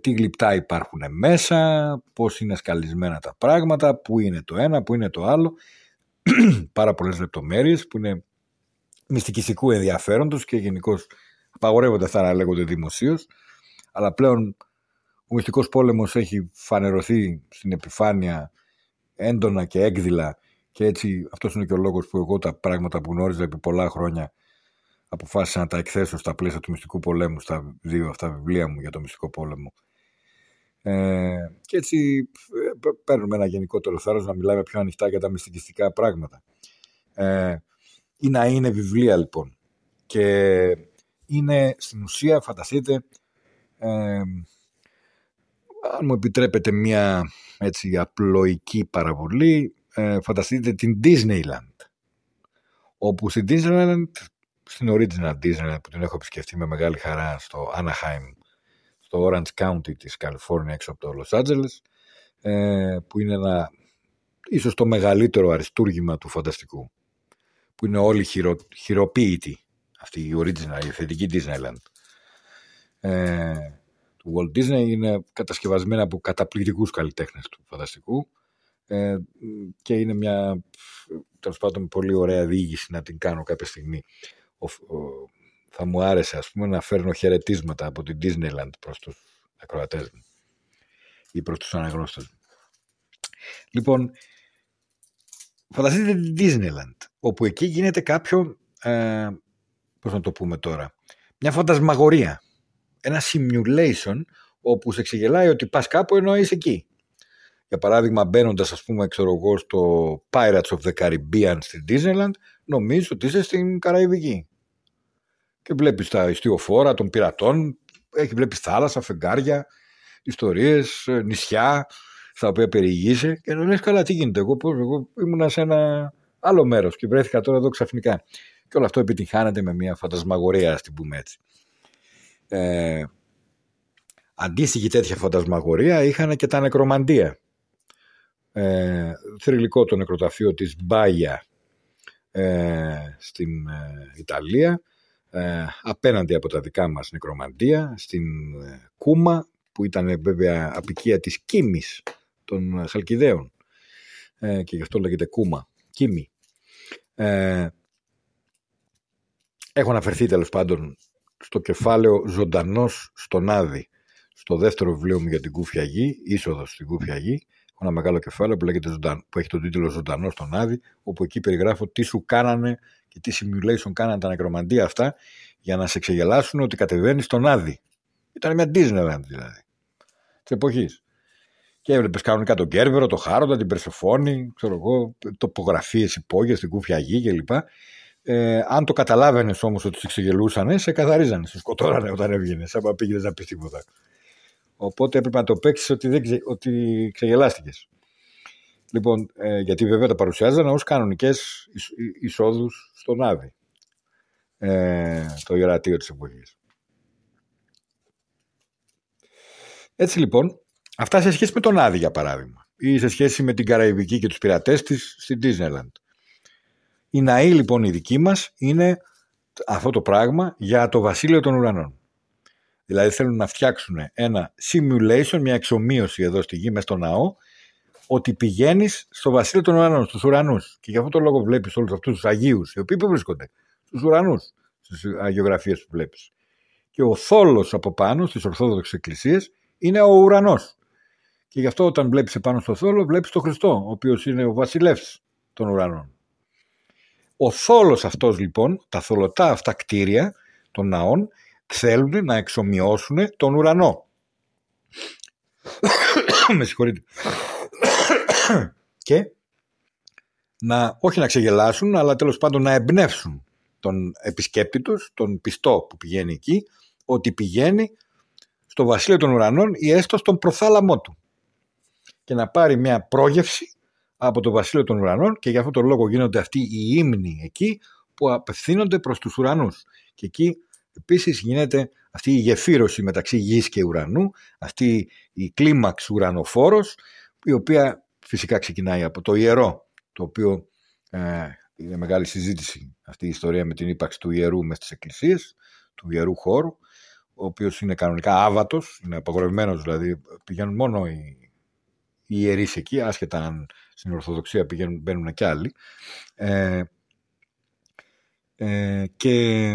τι γλυπτά υπάρχουν μέσα, πώς είναι σκαλισμένα τα πράγματα, που είναι το ένα, που είναι το άλλο. Πάρα πολλές λεπτομέρειες που είναι μυστικιστικού ενδιαφέροντος και γενικώς απαγορεύονται αυτά να λέγονται δημοσίως, αλλά πλέον ο μυστικός πόλεμος έχει φανερωθεί στην επιφάνεια έντονα και έκδηλα και έτσι αυτός είναι και ο λόγος που εγώ τα πράγματα που γνώριζα επί πολλά χρόνια αποφάσισα να τα εκθέσω στα πλαίσια του μυστικού πολέμου στα δύο αυτά βιβλία μου για το μυστικό πόλεμο. Ε, και έτσι ε, παίρνουμε ένα γενικότερο θάρρος να μιλάμε πιο ανοιχτά για τα μυστικιστικά πράγματα. Ε, ή να είναι βιβλία λοιπόν. Και είναι στην ουσία, φανταστείτε, ε, αν μου επιτρέπετε μια έτσι απλοϊκή παραβολή, ε, φανταστείτε την Disneyland. Όπου στην Disneyland, στην original Disneyland που την έχω επισκεφτεί με μεγάλη χαρά στο Anaheim, στο Orange County της Καλιφόρνια έξω από το Los Angeles, ε, που είναι ένα, ίσως το μεγαλύτερο αριστούργημα του φανταστικού, που είναι όλοι χειρο, χειροποίητοι, αυτή η original, η θετική Disneyland. Ε, του Walt Disney είναι κατασκευασμένα από καταπληκτικούς καλλιτέχνες του φανταστικού ε, και είναι μια τέλος πάντων πολύ ωραία διήγηση να την κάνω κάποια στιγμή. θα μου άρεσε ας πούμε να φέρνω χαιρετίσματα από την Disneyland προς τους ακροατές μου ή προς τους αναγνώστες μου. Λοιπόν, φανταστείτε την Disneyland, όπου εκεί γίνεται κάποιο, ε, πώς να το πούμε τώρα, μια φαντασμαγορία, ένα simulation όπου σε ξεγελάει ότι πας κάπου ενώ είσαι εκεί για παράδειγμα μπαίνοντας ας πούμε ξέρω εγώ στο Pirates of the Caribbean στην Disneyland νομίζω ότι είσαι στην Καραϊβική και βλέπεις τα ιστιοφόρα των πειρατών έχει βλέπεις θάλασσα, φεγγάρια ιστορίες, νησιά στα οποία περιηγείσαι και το λες καλά τι γίνεται εγώ, πώς, εγώ ήμουνα σε ένα άλλο μέρος και βρέθηκα τώρα εδώ ξαφνικά. Και όλο αυτό επιτυγχάνεται με μια φαντασμαγορία, ας την πούμε έτσι. Ε, αντίστοιχη τέτοια φαντασμαγορία είχαν και τα νεκρομαντία. Ε, θρηλυκό το νεκροταφείο της Μπάγια ε, στην ε, Ιταλία ε, απέναντι από τα δικά μας νεκρομαντία στην ε, Κούμα που ήταν βέβαια απικία της Κίμης των Χαλκιδαίων ε, και γι' αυτό λέγεται Κούμα, Κίμη. Ε, έχω αναφερθεί τέλος πάντων στο κεφάλαιο «Ζωντανός στον Άδη» στο δεύτερο βιβλίο μου για την Κούφια Γη, είσοδος στην Κούφια Γη, έχω ένα μεγάλο κεφάλαιο που, λέγεται, που έχει τον τίτλο Ζωντανός στον Άδη, όπου εκεί περιγράφω τι σου κάνανε και τι simulation κάνανε τα νεκρομαντία αυτά για να σε ξεγελάσουν ότι κατεβαίνεις στον Άδη. Ήταν μια Disneyland δηλαδή. Της εποχής. Και έβλεπες κανονικά τον Κέρβερο, τον Χάροντα, την Περσεφόνη, ξέρω εγώ, τοπογραφίες υπόγειες, την Κούφια Γη κλπ. Ε, αν το καταλάβαινες όμως ότι σε ξεγελούσαν, σε καθαρίζανε, σε σκοτώρανε όταν έβγαινες, σαν πήγαινες να πεις τίποτα. Οπότε έπρεπε να το παίξεις ότι, δεν ξε, ότι ξεγελάστηκες. Λοιπόν, ε, γιατί βέβαια τα παρουσιάζανε ως κανονικές εισόδους στον Άδη. Ε, το ιερατείο της εποχής. Έτσι λοιπόν, αυτά σε σχέση με τον Άδη για παράδειγμα ή σε σχέση με την Καραϊβική και τους πειρατές της στην Disneyland. Οι ναοί λοιπόν οι δικοί μας είναι αυτό το πράγμα για το βασίλειο των ουρανών. Δηλαδή θέλουν να φτιάξουν ένα simulation, μια εξομοίωση εδώ στη γη, μέσα στο ναό, ότι πηγαίνεις στο βασίλειο των ουρανών, στους ουρανούς. Και γι' αυτό το λόγο βλέπεις όλους αυτούς τους Αγίους, οι οποίοι που βρίσκονται, στους ουρανούς, στις αγιογραφίες που βλέπεις. Και ο θόλος από πάνω στις Ορθόδοξες Εκκλησίες είναι ο ουρανός. Και γι' αυτό όταν βλέπεις επάνω στο θόλο, βλέπεις τον Χριστό, ο οποίος είναι ο βασιλεύς των ουρανών. Ο θόλος αυτός λοιπόν, τα θολωτά αυτά κτίρια των ναών, θέλουν να εξομοιώσουν τον ουρανό. Με συγχωρείτε. και να, όχι να ξεγελάσουν, αλλά τέλος πάντων να εμπνεύσουν τον επισκέπτη τους, τον πιστό που πηγαίνει εκεί, ότι πηγαίνει στο βασίλειο των ουρανών ή έστω στον προθάλαμό του. Και να πάρει μια πρόγευση από το βασίλειο των ουρανών και για αυτόν τον λόγο γίνονται αυτοί οι ύμνοι εκεί που απευθύνονται προς τους ουρανούς. Και εκεί επίσης γίνεται αυτή η γεφύρωση μεταξύ γης και ουρανού, αυτή η κλίμαξ ουρανοφόρος, η οποία φυσικά ξεκινάει από το ιερό, το οποίο ε, είναι μεγάλη συζήτηση αυτή η ιστορία με την ύπαρξη του ιερού μέσα στις εκκλησίες, του ιερού χώρου, ο οποίος είναι κανονικά άβατος, είναι απαγορευμένος δηλαδή, πηγαίνουν μόνο οι, οι ιερείς εκεί, άσχετα αν στην Ορθοδοξία πηγαίνουν, μπαίνουν και άλλοι. Ε, ε, και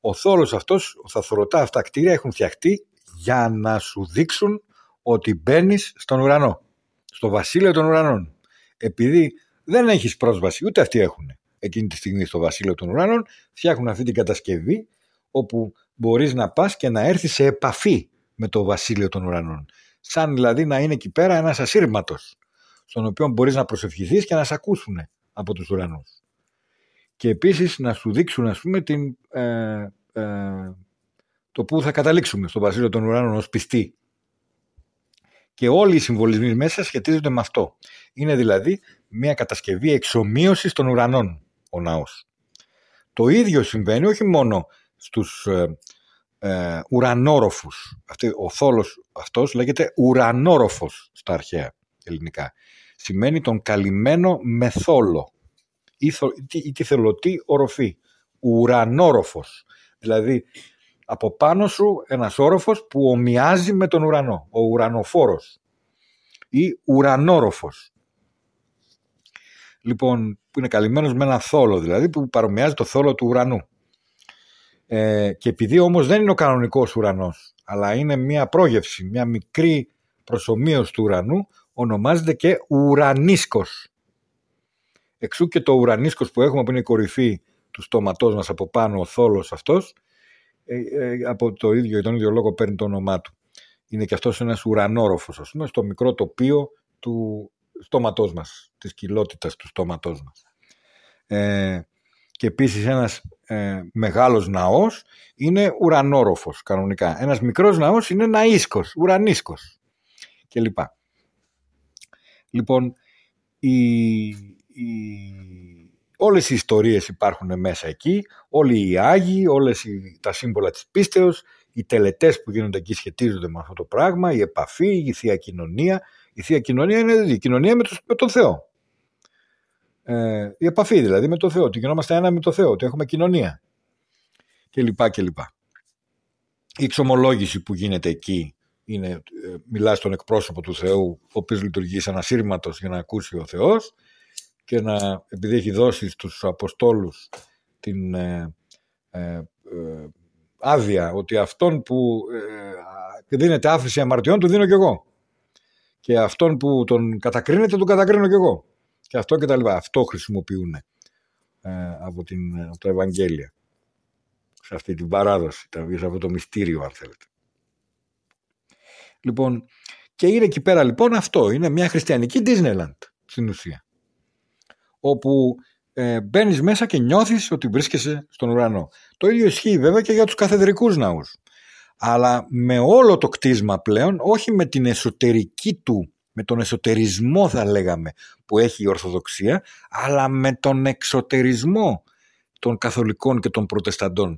ο θόλος αυτός, τα θωρωτά αυτά κτίρια έχουν φτιαχτεί για να σου δείξουν ότι μπαίνεις στον ουρανό, στο βασίλειο των ουρανών. Επειδή δεν έχεις πρόσβαση, ούτε αυτοί έχουν εκείνη τη στιγμή στο βασίλειο των ουρανών, φτιάχνουν αυτή την κατασκευή όπου μπορείς να πας και να έρθεις σε επαφή με το βασίλειο των ουρανών. Σαν δηλαδή να είναι εκεί πέρα ένας ασύρματος, στον οποίο μπορείς να προσευχηθείς και να σε ακούσουν από τους ουρανούς. Και επίσης να σου δείξουν, ας πούμε, την, ε, ε, το που θα καταλήξουμε στο βασίλειο των ουράνων ως πιστοί. Και όλοι οι συμβολισμοί μέσα σχετίζονται με αυτό. Είναι δηλαδή μια κατασκευή εξομοίωσης των ουρανών ο ναός. Το ίδιο συμβαίνει όχι μόνο στους ε, ε, ουρανόροφους. Αυτή, ο θόλος αυτός λέγεται ουρανόροφος στα αρχαία ελληνικά. Σημαίνει τον καλυμμένο με θόλο ή, ή τη θελωτή οροφή. Ουρανόροφος. Δηλαδή από πάνω σου ένας όροφος που ομοιάζει με τον ουρανό. Ο ουρανοφόρος ή ουρανόροφος. Λοιπόν, που είναι καλυμμένος με ένα θόλο, δηλαδή που παρομοιάζει το θόλο του ουρανού. Ε, και επειδή όμως δεν είναι ο κανονικός ουρανός, αλλά είναι μια πρόγευση, μια μικρή προσωμείωση του ουρανού, ονομάζεται και ουρανίσκος. Εξού και το ουρανίσκος που έχουμε που είναι η κορυφή του στόματός μας από πάνω, ο θόλος αυτός, ε, ε, από το ίδιο, τον ίδιο λόγο παίρνει το όνομά του. Είναι και αυτός ένας ουρανόροφος, ας πούμε, στο μικρό τοπίο του στόματός μας, της κοιλότητας του στόματός μας. Ε, και επίσης ένας ε, μεγάλος ναός είναι ουρανόροφος κανονικά. Ένας μικρός ναός είναι ναΐσκος, ουρανίσκος κλπ. Λοιπόν, η, η, όλες οι ιστορίες υπάρχουν μέσα εκεί, όλοι οι Άγιοι, όλες οι, τα σύμβολα της πίστεως, οι τελετές που γίνονται εκεί σχετίζονται με αυτό το πράγμα, η επαφή, η Θεία Κοινωνία. Η Θεία Κοινωνία είναι η κοινωνία με, το, με τον Θεό. Ε, η επαφή δηλαδή με τον Θεό, ότι γινόμαστε ένα με τον Θεό, ότι έχουμε κοινωνία και λοιπά και λοιπά. Η εξομολόγηση που γίνεται εκεί είναι, ε, μιλάς στον εκπρόσωπο του Θεού, ο οποίος λειτουργεί σαν ασύρματος για να ακούσει ο Θεός και να, επειδή έχει δώσει στους Αποστόλους την ε, ε, ε άδεια ότι αυτόν που ε, δίνεται άφηση αμαρτιών του δίνω κι εγώ. Και αυτόν που τον κατακρίνεται τον κατακρίνω κι εγώ. Και αυτό και τα λοιπά. Αυτό χρησιμοποιούν ε, από, την, από τα Ευαγγέλια. Σε αυτή την παράδοση, σε αυτό το μυστήριο αν θέλετε. Λοιπόν, και είναι εκεί πέρα λοιπόν αυτό. Είναι μια χριστιανική Disneyland στην ουσία. Όπου ε, μπαίνεις μέσα και νιώθεις ότι βρίσκεσαι στον ουρανό. Το ίδιο ισχύει βέβαια και για τους καθεδρικούς ναούς. Αλλά με όλο το κτίσμα πλέον, όχι με την εσωτερική του, με τον εσωτερισμό θα λέγαμε που έχει η Ορθοδοξία, αλλά με τον εξωτερισμό των καθολικών και των προτεσταντών.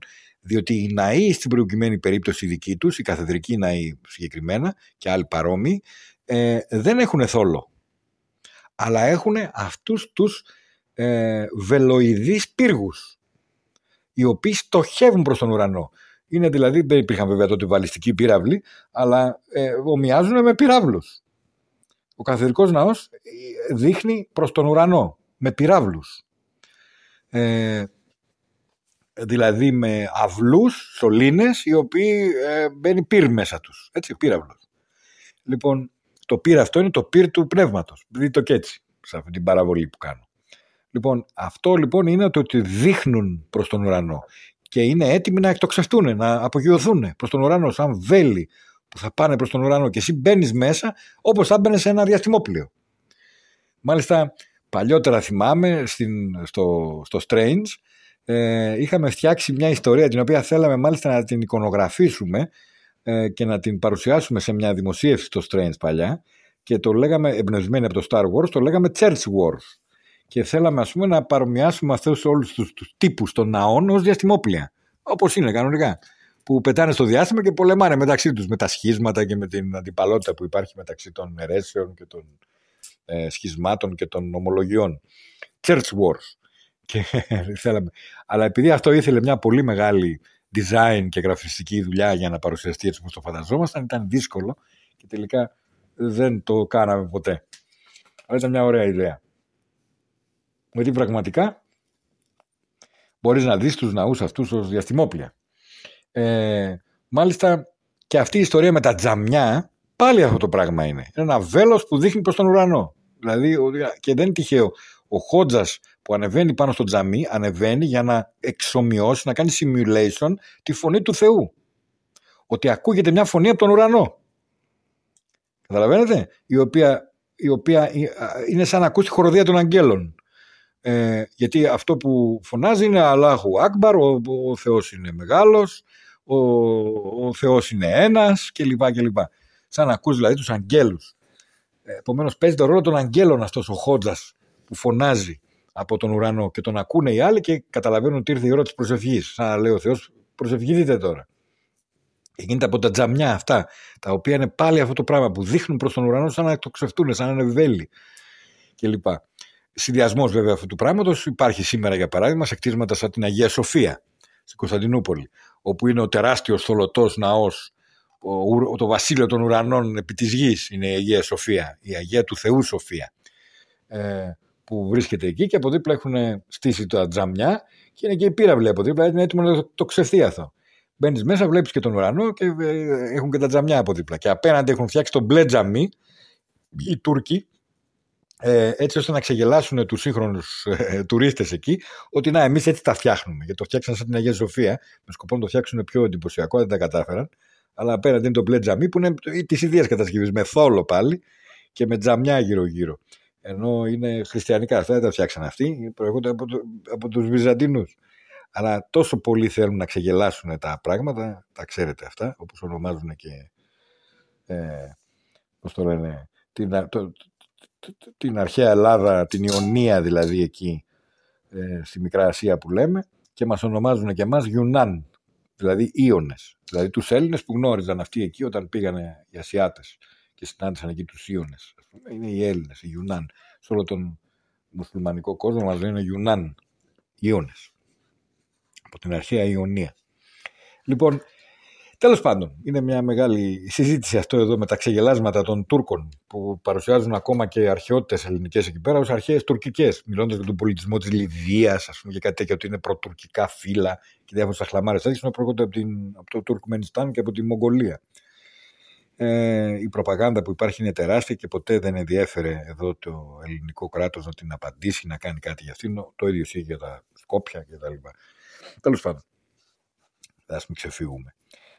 Διότι οι ναοί στην προηγουμένη περίπτωση δική τους, οι καθεδρικοί ναοί συγκεκριμένα και άλλοι παρόμοιοι, ε, δεν έχουν θόλο. Αλλά έχουν αυτούς τους ε, βελοειδείς πύργους οι οποίοι στοχεύουν προς τον ουρανό. Είναι δηλαδή, δεν υπήρχαν βέβαια τότε βαλιστικοί πύραυλοι, αλλά ε, ομοιάζουν με πυράβλους. Ο καθεδρικός ναός ε, δείχνει προς τον ουρανό, με πυράβλους. Ε, δηλαδή με αυλούς, σωλήνες, οι οποίοι ε, μπαίνει πυρ μέσα τους. Έτσι, πύραυλος. Λοιπόν, το πυρ αυτό είναι το πυρ του πνεύματος. Δείτε το και έτσι, σε αυτή την παραβολή που κάνω. Λοιπόν, αυτό λοιπόν είναι το ότι δείχνουν προς τον ουρανό και είναι έτοιμοι να εκτοξευτούν, να απογειωθούν προς τον ουρανό σαν βέλη που θα πάνε προς τον ουρανό και εσύ μπαίνεις μέσα όπως θα μπαίνει σε ένα διαστημόπλαιο. Μάλιστα παλιότερα θυμάμαι στην, στο, στο Strange ε, είχαμε φτιάξει μια ιστορία την οποία θέλαμε μάλιστα να την εικονογραφήσουμε ε, και να την παρουσιάσουμε σε μια δημοσίευση στο Strange παλιά και το λέγαμε εμπνευσμένοι από το Star Wars, το λέγαμε Church Wars και θέλαμε ας πούμε να παρομοιάσουμε αυτούς όλους τους, τους τύπους των ναών ως διαστημόπλια. Όπως είναι κανονικά. Που πετάνε στο διάστημα και πολεμάνε μεταξύ τους με τα σχίσματα και με την αντιπαλότητα που υπάρχει μεταξύ των αιρέσεων και των ε, σχισμάτων και των ομολογιών. Church Wars. Και θέλαμε. Αλλά επειδή αυτό ήθελε μια πολύ μεγάλη design και γραφιστική δουλειά για να παρουσιαστεί έτσι όπως το φανταζόμασταν, ήταν δύσκολο και τελικά δεν το κάναμε ποτέ. Αλλά ήταν μια ωραία ιδέα. Γιατί πραγματικά μπορείς να δεις τους ναούς αυτούς ως διαστημόπλια. Ε, μάλιστα και αυτή η ιστορία με τα τζαμιά πάλι αυτό το πράγμα είναι. Είναι ένα βέλος που δείχνει προς τον ουρανό. Δηλαδή και δεν είναι τυχαίο. Ο Χότζας που ανεβαίνει πάνω στο τζαμί ανεβαίνει για να εξομοιώσει, να κάνει simulation τη φωνή του Θεού. Ότι ακούγεται μια φωνή από τον ουρανό. Καταλαβαίνετε; Η οποία, η οποία είναι σαν να ακούσει τη χοροδία των αγγέλων. Ε, γιατί αυτό που φωνάζει είναι Αλάχου Ακμπαρ, ο, ο Θεός είναι μεγάλος, ο, ο Θεός είναι ένας κλπ. λοιπά Σαν να ακούς δηλαδή τους αγγέλους. Ε, επομένως παίζει το ρόλο των αγγέλων αυτός ο Χότζας που φωνάζει από τον ουρανό και τον ακούνε οι άλλοι και καταλαβαίνουν ότι ήρθε η ώρα της προσευχής. Σαν να λέει ο Θεός προσευχηθείτε τώρα. Και γίνεται από τα τζαμιά αυτά, τα οποία είναι πάλι αυτό το πράγμα που δείχνουν προς τον ουρανό σαν να το ξεφτούν, σαν να είναι βέλη κλπ. Συνδυασμός βέβαια αυτού του πράγματος υπάρχει σήμερα για παράδειγμα σε κτίσματα σαν την Αγία Σοφία στην Κωνσταντινούπολη, όπου είναι ο τεράστιος θολωτός ναός, το βασίλειο των ουρανών επί της γης είναι η Αγία Σοφία, η Αγία του Θεού Σοφία. Ε, που βρίσκεται εκεί και από δίπλα έχουν στήσει τα τζαμιά και είναι και η πύραυλη από δίπλα, είναι έτοιμο να το ξεφθεί αυτό. Μπαίνεις μέσα, βλέπεις και τον ουρανό και ε, έχουν και τα τζαμιά από δίπλα. Και απέναντι έχουν φτιάξει τον μπλε τζαμί, οι Τούρκοι, ε, έτσι ώστε να ξεγελάσουν τους σύγχρονους ε, τουρίστες εκεί, ότι να, εμείς έτσι τα φτιάχνουμε. Γιατί το φτιάξαν σαν την Αγία Σοφία, με σκοπό να το φτιάξουν πιο εντυπωσιακό, δεν τα κατάφεραν. Αλλά απέναντι είναι το μπλε τζαμί που είναι της ίδια κατασκευής, με θόλο πάλι και με τζαμιά γύρω-γύρω. Ενώ είναι χριστιανικά, αυτά δεν τα φτιάξαν αυτοί, προέρχονται από, το, από τους Βυζαντινούς. Αλλά τόσο πολύ θέλουν να ξεγελάσουν τα πράγματα, τα ξέρετε αυτά, όπως ονομάζουν και. Ε, πώς το λένε, την, το, την αρχαία Ελλάδα, την Ιωνία δηλαδή εκεί, ε, στη Μικρά Ασία που λέμε και μας ονομάζουν και εμάς Ιουνάν, δηλαδή Ιώνες. Δηλαδή τους Έλληνες που γνώριζαν αυτοί εκεί όταν πήγανε οι Ασιάτες και συνάντησαν εκεί τους Ιώνες. Είναι οι Έλληνες, οι Ιουνάν. Σε όλο τον μουσουλμανικό κόσμο μας λένε Ιουνάν, Ιώνες. Από την αρχαία Ιωνία. Λοιπόν, Τέλος πάντων, είναι μια μεγάλη συζήτηση αυτό εδώ με τα ξεγελάσματα των Τούρκων που παρουσιάζουν ακόμα και αρχαιότητες ελληνικές εκεί πέρα ως αρχαίες τουρκικές. Μιλώντας για τον πολιτισμό της Λυδίας, ας πούμε, και κάτι τέτοιο ότι είναι προτουρκικά φύλα και διάφορε αχλαμάρε τέτοιε, να προέρχονται από, από το Τουρκμενιστάν και από τη Μογγολία. Ε, η προπαγάνδα που υπάρχει είναι τεράστια και ποτέ δεν ενδιέφερε εδώ το ελληνικό κράτος να την απαντήσει, να κάνει κάτι για αυτήν. Το ίδιο ισχύει για τα Σκόπια κτλ. Τέλος πάντων, ας μην ξεφύγουμε.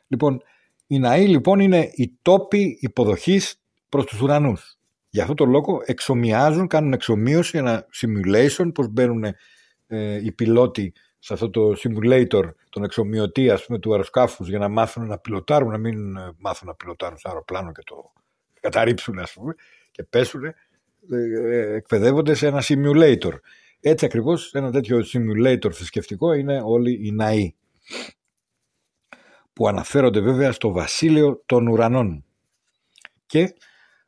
Λοιπόν, οι ναοί λοιπόν είναι οι τόποι υποδοχής προς τους ουρανούς. Γι' αυτό το λόγο εξομοιάζουν, κάνουν εξομοίωση, ένα simulation, πώς μπαίνουν ε, οι πιλότοι σε αυτό το simulator, τον εξομοιωτή ας πούμε, του αεροσκάφους για να μάθουν να πιλωτάρουν, να μην ε, μάθουν να πιλωτάρουν σε αεροπλάνο και το καταρρύψουν ας πούμε και πέσουν, ε, ε, εκπαιδεύονται σε ένα simulator. Έτσι ακριβώς ένα τέτοιο simulator θρησκευτικό είναι όλοι οι ναοί που αναφέρονται βέβαια στο βασίλειο των ουρανών. Και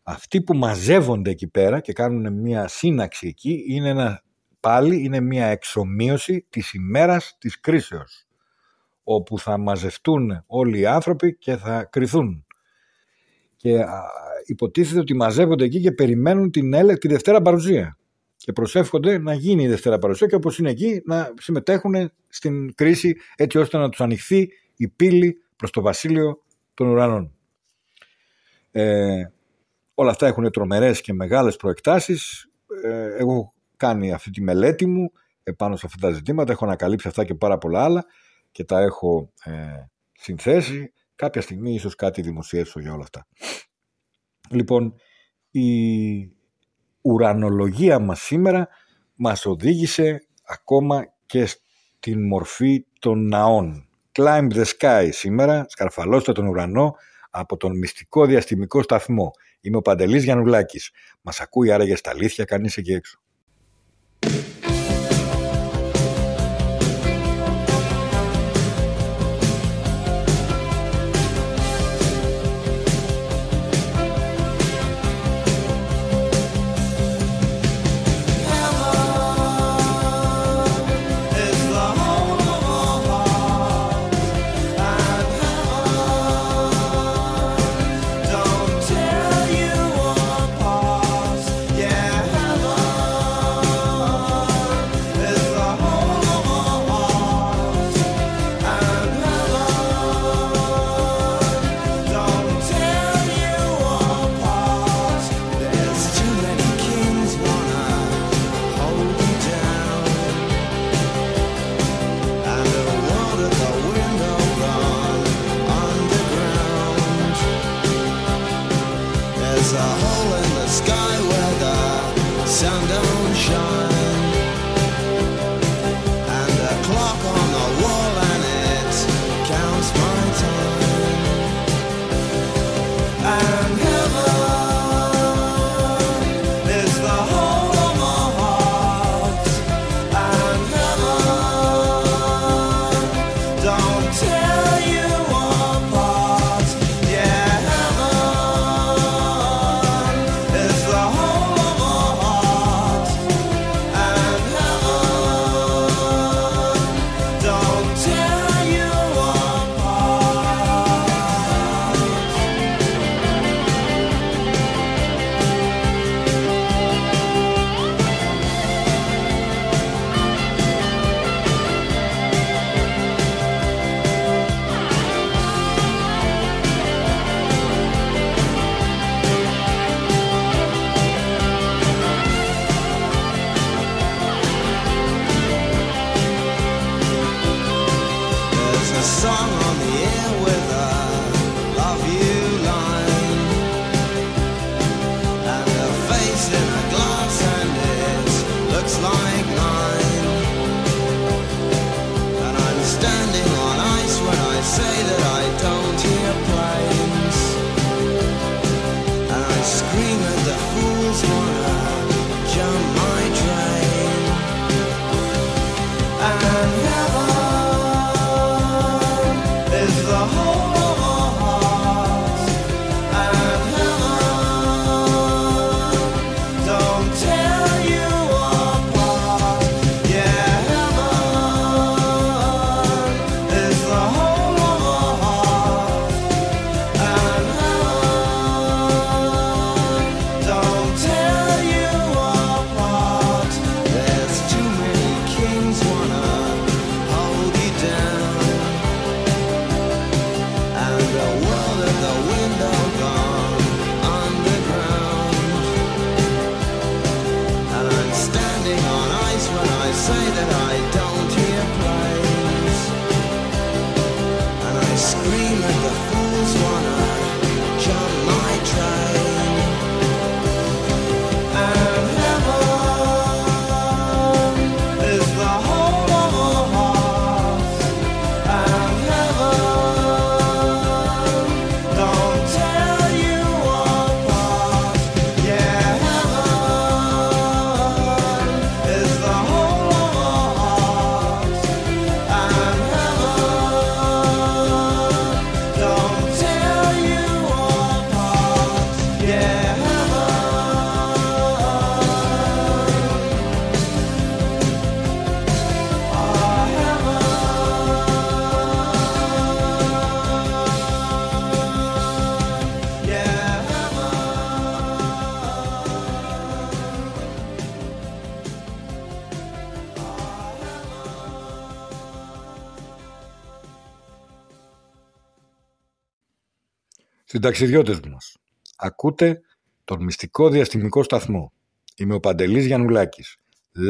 αυτοί που μαζεύονται εκεί πέρα και κάνουν μια σύναξη εκεί είναι ένα, πάλι είναι μια εξομοίωση της ημέρας της κρίσεως όπου θα μαζευτούν όλοι οι άνθρωποι και θα κρυθούν. Και υποτίθεται ότι μαζεύονται εκεί και περιμένουν την έλε, τη Δευτέρα Παρουσία και προσεύχονται να γίνει η Δευτέρα Παρουσία και όπως είναι εκεί να συμμετέχουν στην κρίση έτσι ώστε να τους ανοιχθεί η πύλη προς το βασίλειο των ουρανών. Ε, όλα αυτά έχουν τρομερές και μεγάλες προεκτάσεις. Ε, έχω κάνει αυτή τη μελέτη μου επάνω σε αυτά τα ζητήματα, έχω ανακαλύψει αυτά και πάρα πολλά άλλα και τα έχω ε, συνθέσει. Κάποια στιγμή ίσως κάτι δημοσιεύσω για όλα αυτά. Λοιπόν, η ουρανολογία μας σήμερα μας οδήγησε ακόμα και στην μορφή των ναών. Climb the Sky σήμερα, σκαρφαλώστε τον ουρανό από τον μυστικό διαστημικό σταθμό. Είμαι ο Παντελής Γιαννουλάκης. Μας ακούει άραγε στα αλήθεια κανείς εκεί έξω. Συνταξιδιώτες μας, ακούτε τον μυστικό διαστημικό σταθμό. Είμαι ο Παντελής Γιαννουλάκης.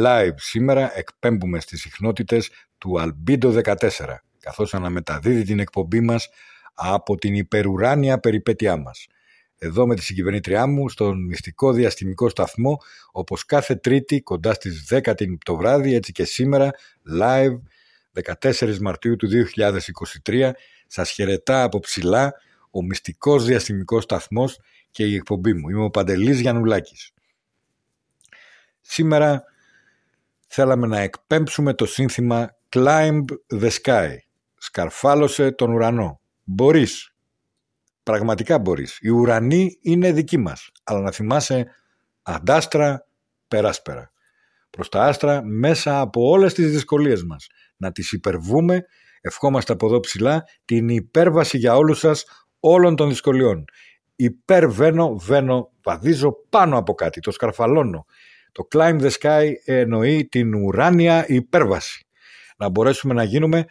Live σήμερα εκπέμπουμε στις συχνότητες του Albedo 14, καθώς αναμεταδίδει την εκπομπή μας από την υπερουράνια περιπέτειά μας. Εδώ με τη συγκυβερνήτριά μου στον μυστικό διαστημικό σταθμό, όπως κάθε Τρίτη κοντά στις 10 το βράδυ, έτσι και σήμερα, live 14 Μαρτίου του 2023, σας χαιρετά από ψηλά ο μυστικός διαστημικός σταθμός και η εκπομπή μου. Είμαι ο Παντελής Γιαννουλάκης. Σήμερα θέλαμε να εκπέμψουμε το σύνθημα Climb the Sky. Σκαρφάλωσε τον ουρανό. Μπορείς. Πραγματικά μπορείς. Οι ουρανοί είναι δικοί μας. Αλλά να θυμάσαι αντάστρα περάσπερα. Προς τα άστρα μέσα από όλες τις δυσκολίες μας. Να τις υπερβούμε. Ευχόμαστε από εδώ ψηλά την υπέρβαση για όλους σας όλων των δυσκολιών. Υπερβαίνω, βαίνω, βαδίζω πάνω από κάτι, το σκαρφαλώνω. Το climb the sky εννοεί την ουράνια υπέρβαση. Να μπορέσουμε να γίνουμε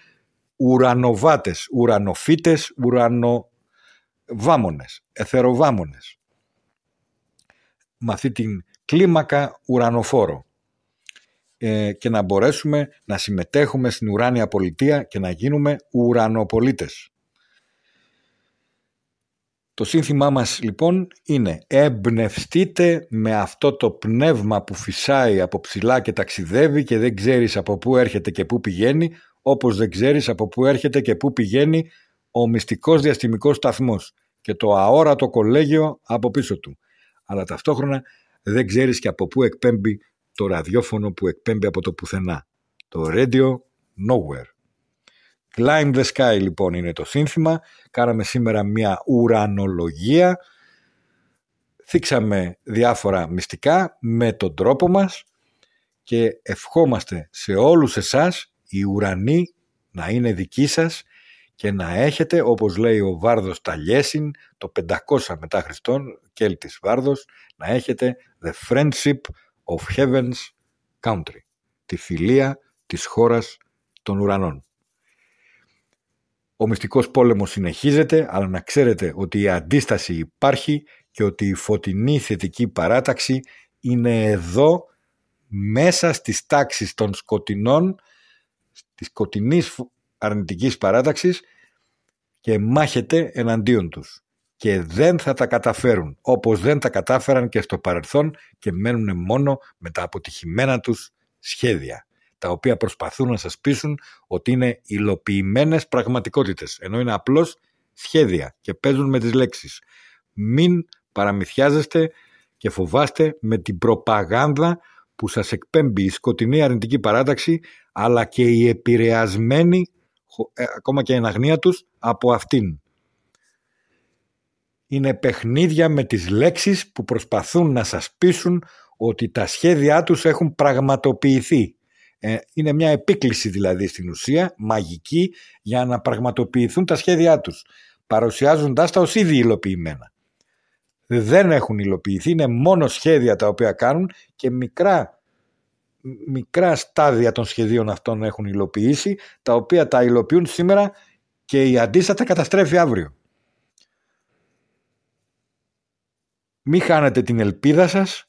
Το σύνθημά μας λοιπόν είναι εμπνευστείτε με αυτό το πνεύμα που φυσάει από ψηλά και ταξιδεύει και δεν ξέρεις από πού έρχεται και πού πηγαίνει όπως δεν ξέρεις από πού έρχεται και πού πηγαίνει ο μυστικός διαστημικός σταθμός και το αόρατο κολέγιο από πίσω του. Αλλά ταυτόχρονα δεν ξέρεις και από πού εκπέμπει το ραδιόφωνο που εκπέμπει από το πουθενά. Το Radio Nowhere. Climb the Sky λοιπόν είναι το σύνθημα. Κάναμε σήμερα μια ουρανολογία. Θίξαμε διάφορα μυστικά με τον τρόπο μας και ευχόμαστε σε όλους εσάς οι ουρανοί να είναι δικοί σας και να έχετε, όπως λέει ο Βάρδος Ταλιέσιν, το 500 μετά Χριστόν, Κέλτης Βάρδος, να έχετε the friendship of heaven's country, τη φιλία της χώρας των ουρανών. Ο μυστικός πόλεμος συνεχίζεται, αλλά να ξέρετε ότι η αντίσταση υπάρχει και ότι η φωτεινή θετική παράταξη είναι εδώ μέσα στις τάξεις των σκοτεινών, της σκοτεινής αρνητικής παράταξης και μάχεται εναντίον τους. Και δεν θα τα καταφέρουν, όπως δεν τα κατάφεραν και στο παρελθόν και μένουν μόνο με τα αποτυχημένα τους σχέδια τα οποία προσπαθούν να σας πείσουν ότι είναι υλοποιημένες πραγματικότητες, ενώ είναι απλώς σχέδια και παίζουν με τις λέξεις. Μην παραμυθιάζεστε και φοβάστε με την προπαγάνδα που σας εκπέμπει η σκοτεινή αρνητική παράταξη, αλλά και η επηρεασμένη, ε, ακόμα και η αναγνία τους, από αυτήν. Είναι παιχνίδια με τις λέξεις που προσπαθούν να σας πείσουν ότι τα σχέδιά τους έχουν πραγματοποιηθεί ε, είναι μια επίκληση δηλαδή στην ουσία, μαγική, για να πραγματοποιηθούν τα σχέδιά τους, παρουσιάζοντάς τα ως ήδη υλοποιημένα. Δεν έχουν υλοποιηθεί, είναι μόνο σχέδια τα οποία κάνουν και μικρά, μικρά στάδια των σχεδίων αυτών έχουν υλοποιήσει, τα οποία τα υλοποιούν σήμερα και η αντίστατα καταστρέφει αύριο. Μη χάνετε την ελπίδα σας,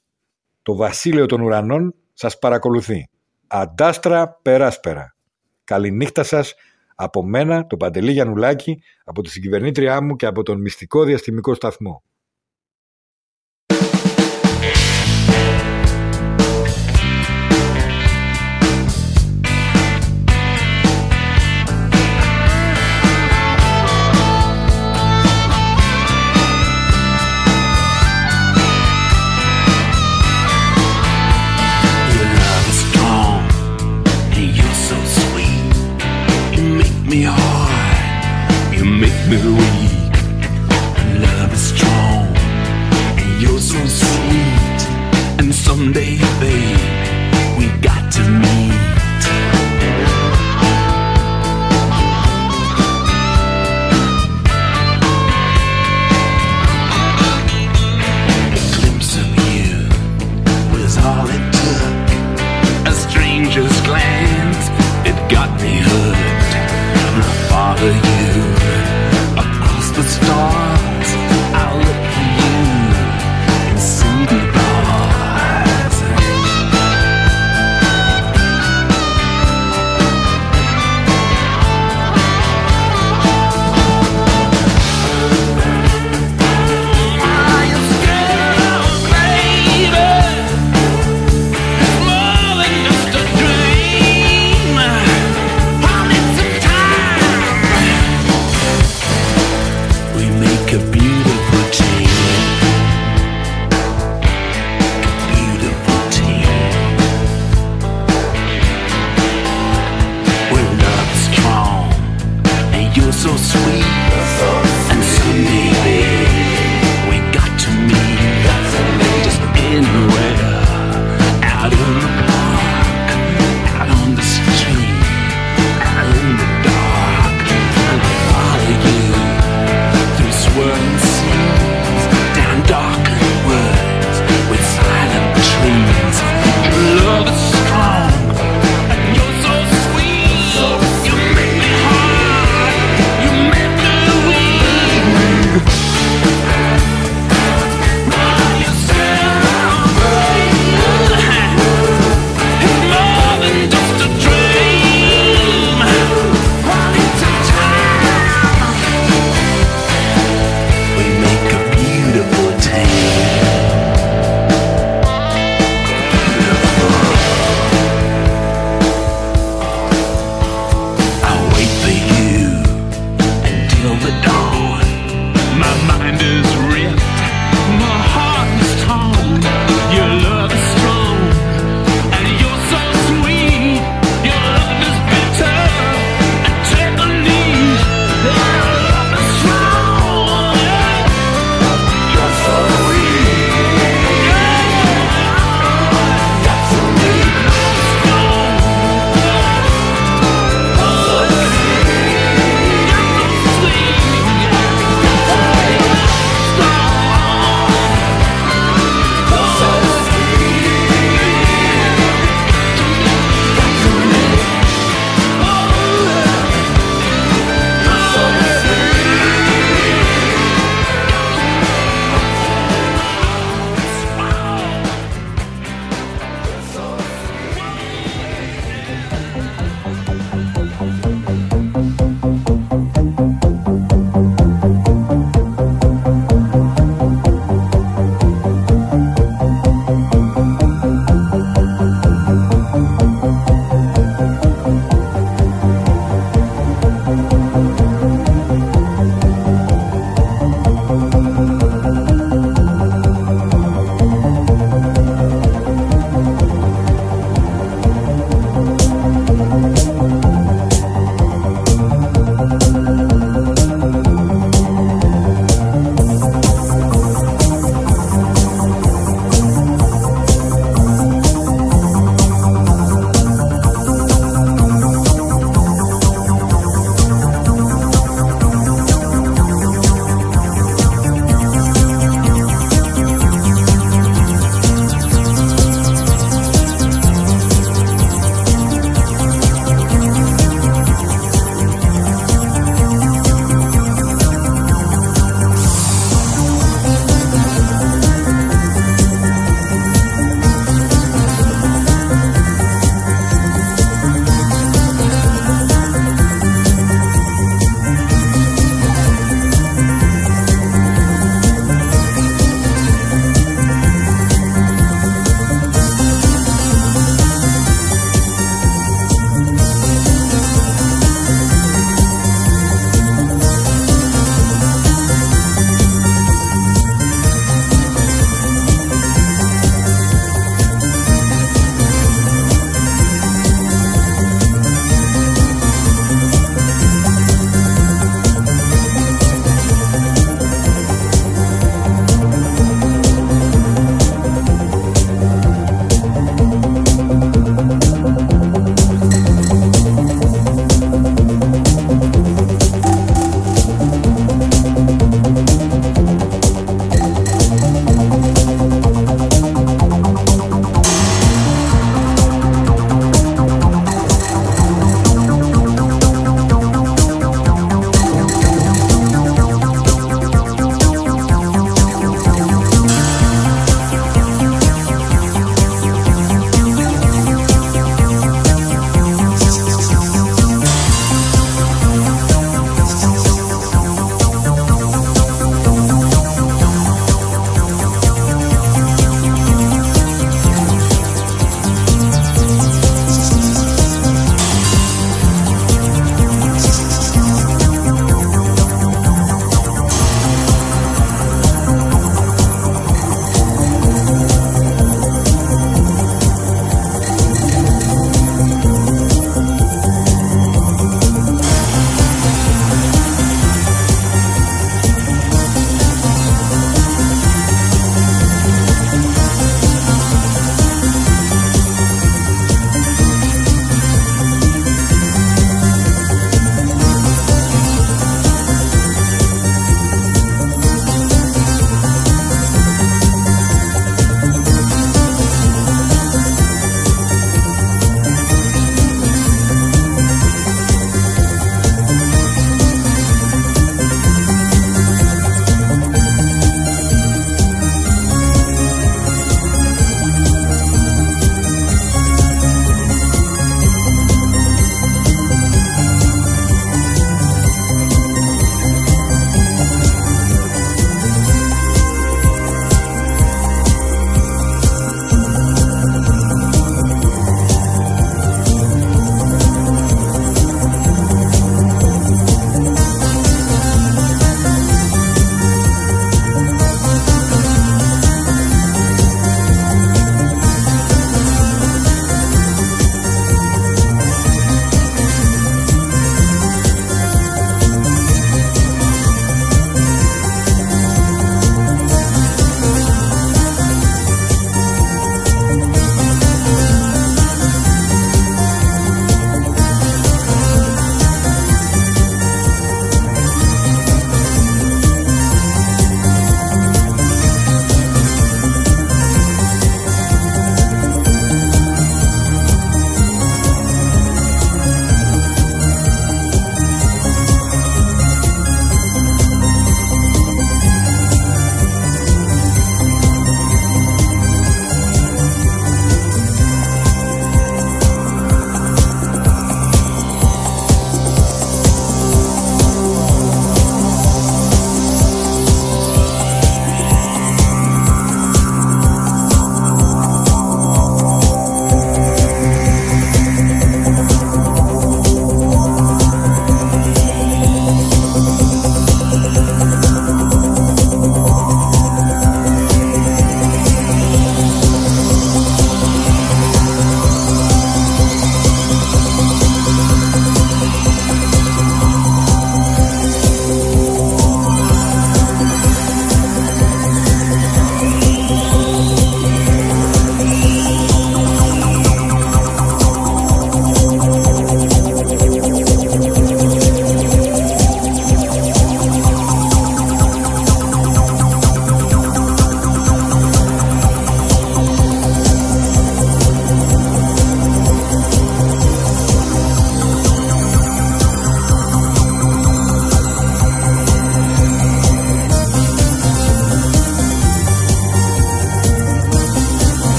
το βασίλειο των ουρανών σας παρακολουθεί. Αντάστρα περάσπερα. Καληνύχτα σας από μένα, τον Παντελή Γιαννουλάκη, από τη συγκυβερνήτριά μου και από τον μυστικό διαστημικό σταθμό.